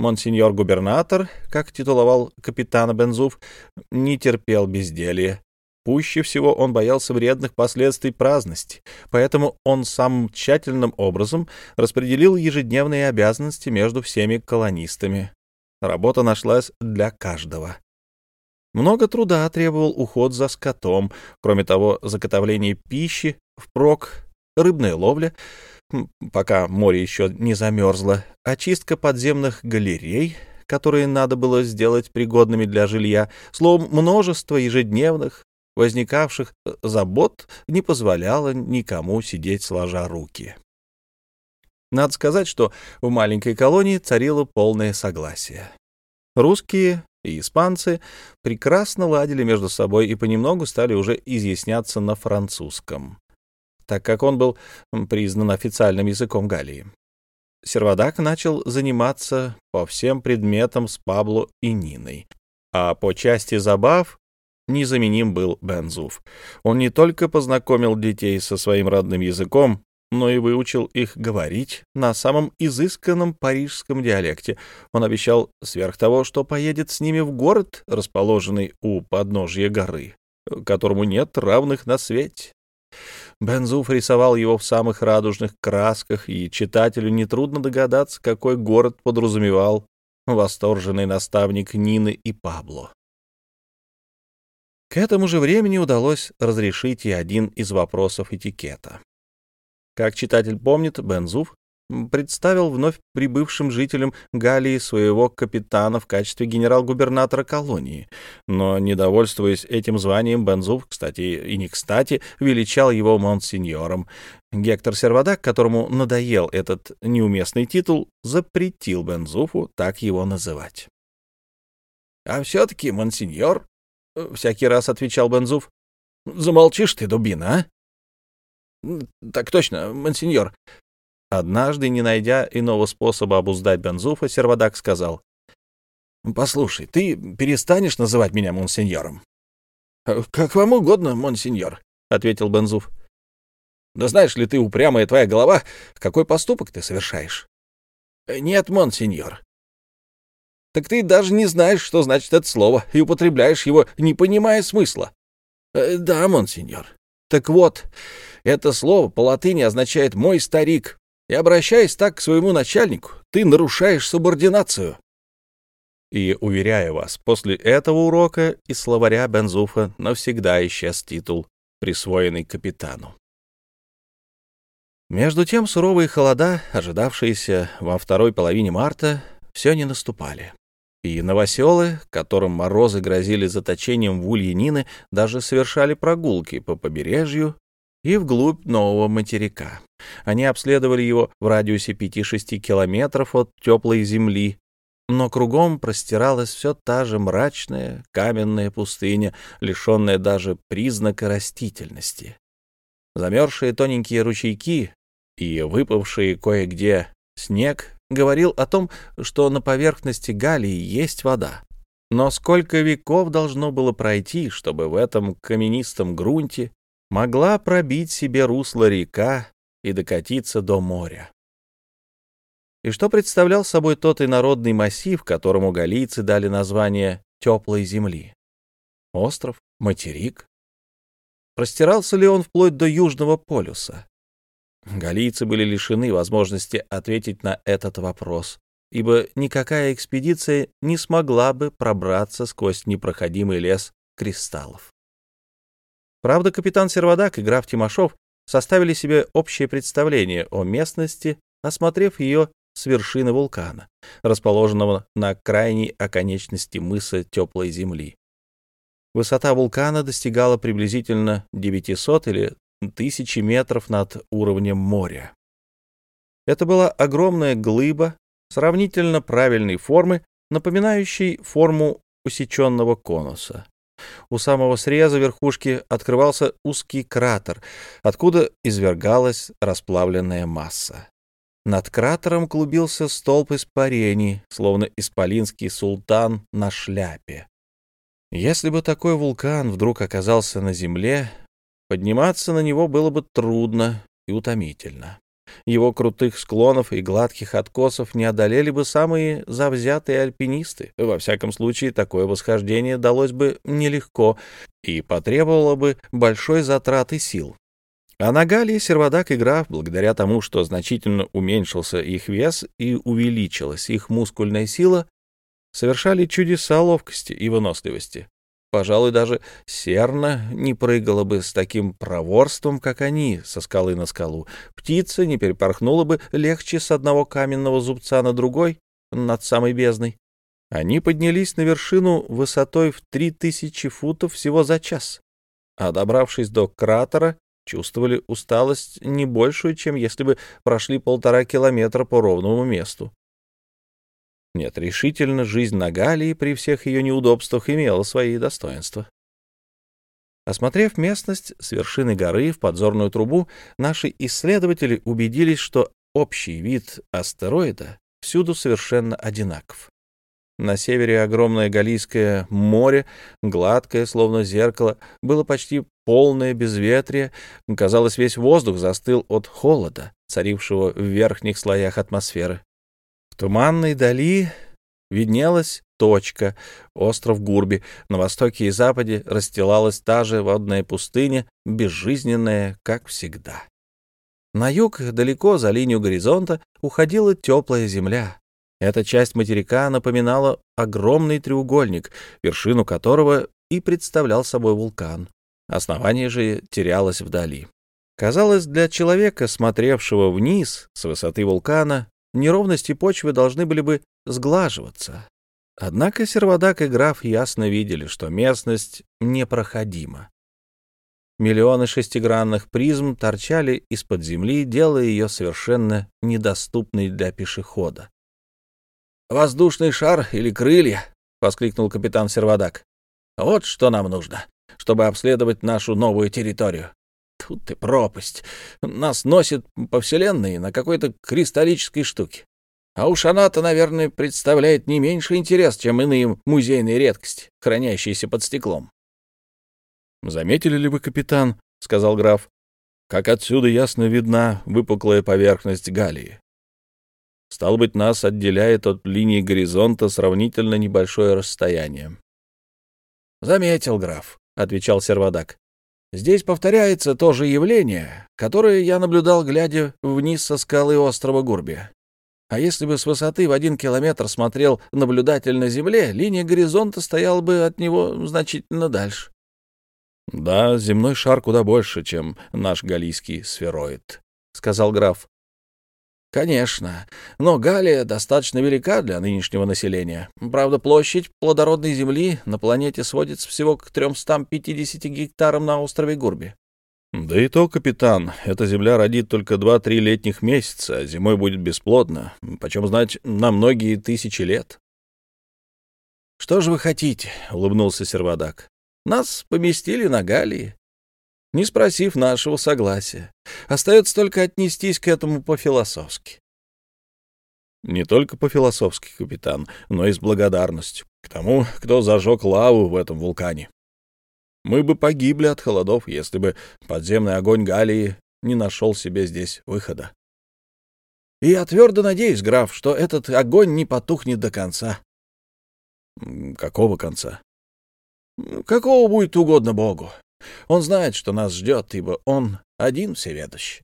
Монсеньор-губернатор, как титуловал капитана Бензуф, не терпел безделья Пуще всего он боялся вредных последствий праздности, поэтому он самым тщательным образом распределил ежедневные обязанности между всеми колонистами. Работа нашлась для каждого. Много труда требовал уход за скотом, кроме того, заготовление пищи, впрок, рыбная ловля, пока море еще не замерзло, очистка подземных галерей, которые надо было сделать пригодными для жилья, словом, множество ежедневных, возникавших э, забот не позволяло никому сидеть сложа руки. Надо сказать, что в маленькой колонии царило полное согласие. Русские и испанцы прекрасно ладили между собой и понемногу стали уже изъясняться на французском, так как он был признан официальным языком Галлии. Сервадак начал заниматься по всем предметам с Пабло и Ниной, а по части забав незаменим был Бензуф. Он не только познакомил детей со своим родным языком, но и выучил их говорить на самом изысканном парижском диалекте. Он обещал сверх того, что поедет с ними в город, расположенный у подножья горы, которому нет равных на свете. Бензуф рисовал его в самых радужных красках, и читателю нетрудно догадаться, какой город подразумевал восторженный наставник Нины и Пабло. К этому же времени удалось разрешить и один из вопросов этикета. Как читатель помнит, Бензуф представил вновь прибывшим жителям Галлии своего капитана в качестве генерал-губернатора колонии, но, недовольствуясь этим званием, Бензуф, кстати и не кстати, величал его монсеньором. Гектор Сервадак, которому надоел этот неуместный титул, запретил Бензуфу так его называть. — А все-таки, монсеньор, — всякий раз отвечал Бензуф. — Замолчишь ты, дубина, а? — Так точно, монсеньор. Однажды, не найдя иного способа обуздать Бензуфа, Сервадак сказал. — Послушай, ты перестанешь называть меня монсеньором? — Как вам угодно, монсеньор, — ответил Бензуф. — Да знаешь ли ты, упрямая твоя голова, какой поступок ты совершаешь? — Нет, монсеньор, так ты даже не знаешь, что значит это слово, и употребляешь его, не понимая смысла. Э, — Да, монсеньор. Так вот, это слово по латыни означает «мой старик», и, обращаясь так к своему начальнику, ты нарушаешь субординацию. И, уверяю вас, после этого урока из словаря Бензуфа навсегда исчез титул, присвоенный капитану. Между тем суровые холода, ожидавшиеся во второй половине марта, все не наступали. И новоселы, которым морозы грозили заточением в улье Нины, даже совершали прогулки по побережью, и вглубь нового материка. Они обследовали его в радиусе 5-6 километров от теплой земли, но кругом простиралась все та же мрачная каменная пустыня, лишенная даже признака растительности. Замерзшие тоненькие ручейки и выпавшие кое-где снег говорил о том, что на поверхности Галии есть вода. Но сколько веков должно было пройти, чтобы в этом каменистом грунте могла пробить себе русло река и докатиться до моря? И что представлял собой тот инородный массив, которому галийцы дали название «теплой земли»? Остров? Материк? Простирался ли он вплоть до Южного полюса? Галийцы были лишены возможности ответить на этот вопрос, ибо никакая экспедиция не смогла бы пробраться сквозь непроходимый лес кристаллов. Правда, капитан Сервадак и граф Тимошов составили себе общее представление о местности, осмотрев ее с вершины вулкана, расположенного на крайней оконечности мыса Теплой Земли. Высота вулкана достигала приблизительно 900 или 1000 метров над уровнем моря. Это была огромная глыба сравнительно правильной формы, напоминающей форму усеченного конуса. У самого среза верхушки открывался узкий кратер, откуда извергалась расплавленная масса. Над кратером клубился столб испарений, словно исполинский султан на шляпе. Если бы такой вулкан вдруг оказался на земле, подниматься на него было бы трудно и утомительно. Его крутых склонов и гладких откосов не одолели бы самые завзятые альпинисты. Во всяком случае, такое восхождение далось бы нелегко и потребовало бы большой затраты сил. А на Галии сервадак и граф, благодаря тому, что значительно уменьшился их вес и увеличилась их мускульная сила, совершали чудеса ловкости и выносливости. Пожалуй, даже серна не прыгала бы с таким проворством, как они, со скалы на скалу. Птица не перепорхнула бы легче с одного каменного зубца на другой, над самой бездной. Они поднялись на вершину высотой в три тысячи футов всего за час. А добравшись до кратера, чувствовали усталость не большую, чем если бы прошли полтора километра по ровному месту. Нет, решительно, жизнь на Галии при всех ее неудобствах имела свои достоинства. Осмотрев местность с вершины горы в подзорную трубу, наши исследователи убедились, что общий вид астероида всюду совершенно одинаков. На севере огромное Галийское море, гладкое, словно зеркало, было почти полное безветрие. Казалось, весь воздух застыл от холода, царившего в верхних слоях атмосферы. В туманной дали виднелась точка, остров Гурби. На востоке и западе расстилалась та же водная пустыня, безжизненная, как всегда. На юг, далеко за линию горизонта, уходила теплая земля, эта часть материка напоминала огромный треугольник, вершину которого и представлял собой вулкан. Основание же терялось вдали. Казалось, для человека, смотревшего вниз с высоты вулкана, неровности почвы должны были бы сглаживаться. Однако Сервадак и граф ясно видели, что местность непроходима. Миллионы шестигранных призм торчали из-под земли, делая ее совершенно недоступной для пешехода. «Воздушный шар или крылья?» — воскликнул капитан Сервадак. «Вот что нам нужно, чтобы обследовать нашу новую территорию. Тут и пропасть. Нас носит по вселенной на какой-то кристаллической штуке. А уж она-то, наверное, представляет не меньший интерес, чем иные музейные редкости, хранящиеся под стеклом». «Заметили ли вы, капитан, — сказал граф, — как отсюда ясно видна выпуклая поверхность Галии? Стало быть, нас отделяет от линии горизонта сравнительно небольшое расстояние. — Заметил, граф, — отвечал Сервадак. — Здесь повторяется то же явление, которое я наблюдал, глядя вниз со скалы острова Гурби. А если бы с высоты в один километр смотрел наблюдатель на земле, линия горизонта стояла бы от него значительно дальше. — Да, земной шар куда больше, чем наш галийский сфероид, — сказал граф. Конечно, но Галия достаточно велика для нынешнего населения. Правда, площадь плодородной земли на планете сводится всего к 350 гектарам на острове Гурби. Да и то, капитан, эта земля родит только два-три летних месяца, а зимой будет бесплодна, почем знать, на многие тысячи лет. «Что же вы хотите?» — улыбнулся Сервадак. «Нас поместили на Галии, не спросив нашего согласия. Остается только отнестись к этому по-философски». «Не только по-философски, капитан, но и с благодарностью к тому, кто зажег лаву в этом вулкане. Мы бы погибли от холодов, если бы подземный огонь Галии не нашел себе здесь выхода. И я твердо надеюсь, граф, что этот огонь не потухнет до конца. Какого конца? Какого будет угодно Богу. Он знает, что нас ждет, ибо он один всеведущ.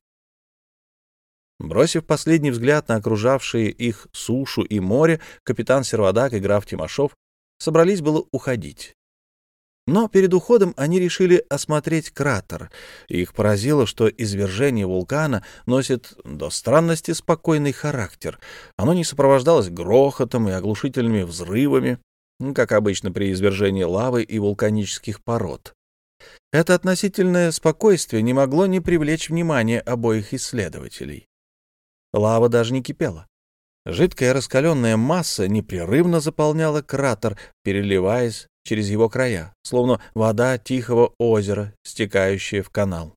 Бросив последний взгляд на окружавшие их сушу и море, капитан Сервадак и граф Тимошов собрались было уходить. Но перед уходом они решили осмотреть кратер. Их поразило, что извержение вулкана носит до странности спокойный характер. Оно не сопровождалось грохотом и оглушительными взрывами, как обычно при извержении лавы и вулканических пород. Это относительное спокойствие не могло не привлечь внимание обоих исследователей. Лава даже не кипела. Жидкая раскаленная масса непрерывно заполняла кратер, переливаясь через его края, словно вода тихого озера, стекающая в канал.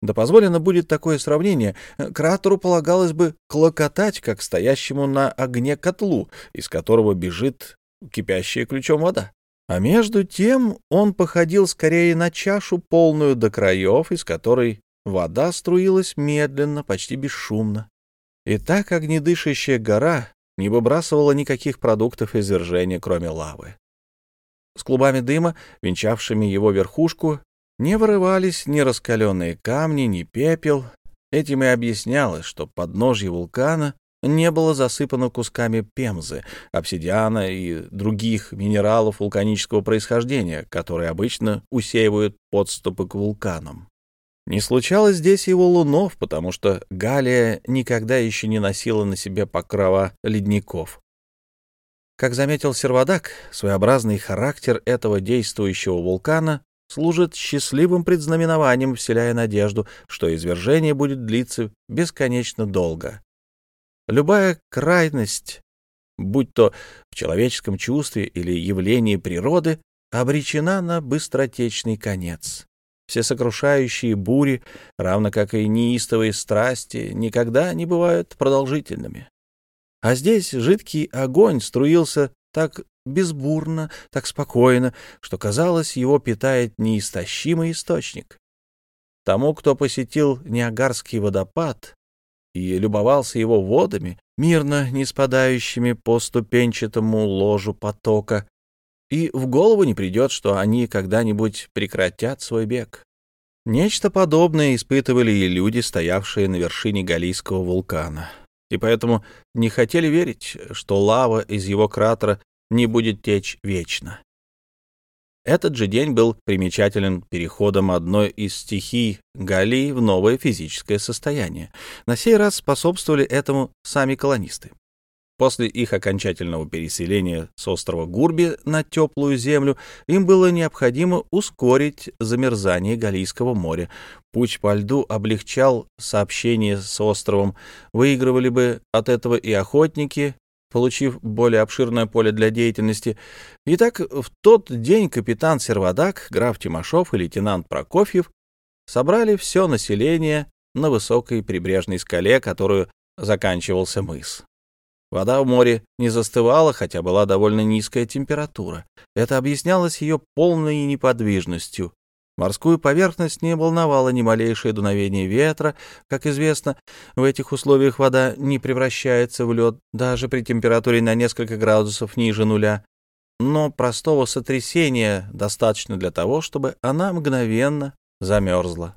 Да позволено будет такое сравнение, кратеру полагалось бы клокотать, как стоящему на огне котлу, из которого бежит кипящая ключом вода. А между тем он походил скорее на чашу, полную до краев, из которой вода струилась медленно, почти бесшумно. И так огнедышащая гора не выбрасывала никаких продуктов извержения, кроме лавы. С клубами дыма, венчавшими его верхушку, не вырывались ни раскаленные камни, ни пепел. Этим и объяснялось, что подножье вулкана не было засыпано кусками пемзы, обсидиана и других минералов вулканического происхождения, которые обычно усеивают подступы к вулканам. Не случалось здесь его лунов, потому что Галия никогда еще не носила на себе покрова ледников. Как заметил Сервадак, своеобразный характер этого действующего вулкана служит счастливым предзнаменованием, вселяя надежду, что извержение будет длиться бесконечно долго. Любая крайность, будь то в человеческом чувстве или явлении природы, обречена на быстротечный конец. Все сокрушающие бури, равно как и неистовые страсти, никогда не бывают продолжительными. А здесь жидкий огонь струился так безбурно, так спокойно, что, казалось, его питает неистощимый источник. Тому, кто посетил Ниагарский водопад и любовался его водами, мирно не спадающими по ступенчатому ложу потока, и в голову не придет, что они когда-нибудь прекратят свой бег. Нечто подобное испытывали и люди, стоявшие на вершине Галийского вулкана и поэтому не хотели верить, что лава из его кратера не будет течь вечно. Этот же день был примечателен переходом одной из стихий Галлии в новое физическое состояние. На сей раз способствовали этому сами колонисты. После их окончательного переселения с острова Гурби на теплую землю им было необходимо ускорить замерзание Галийского моря. Путь по льду облегчал сообщение с островом, выигрывали бы от этого и охотники, получив более обширное поле для деятельности. Итак, в тот день капитан Сервадак, граф Тимошов и лейтенант Прокофьев собрали все население на высокой прибрежной скале, которую заканчивался мыс. Вода в море не застывала, хотя была довольно низкая температура. Это объяснялось ее полной неподвижностью. Морскую поверхность не волновало ни малейшее дуновение ветра. Как известно, в этих условиях вода не превращается в лед даже при температуре на несколько градусов ниже нуля. Но простого сотрясения достаточно для того, чтобы она мгновенно замерзла.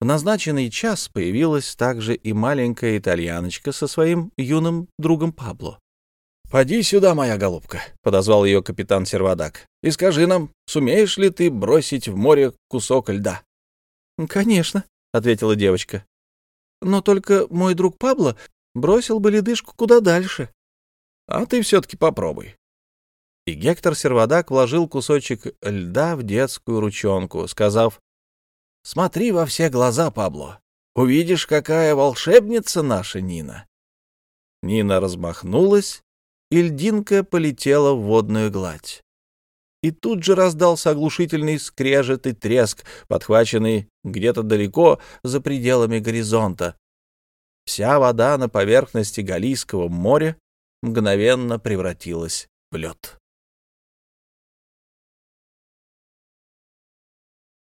В назначенный час появилась также и маленькая итальяночка со своим юным другом Пабло. «Поди сюда, моя голубка», — подозвал ее капитан Сервадак, — «и скажи нам, сумеешь ли ты бросить в море кусок льда?» «Конечно», — ответила девочка. «Но только мой друг Пабло бросил бы ледышку куда дальше». «А ты все-таки попробуй». И Гектор Сервадак вложил кусочек льда в детскую ручонку, сказав Смотри во все глаза, Пабло. Увидишь, какая волшебница наша Нина. Нина размахнулась, и льдинка полетела в водную гладь. И тут же раздался оглушительный скрежет и треск, подхваченный где-то далеко за пределами горизонта. Вся вода на поверхности Галийского моря мгновенно превратилась в лед.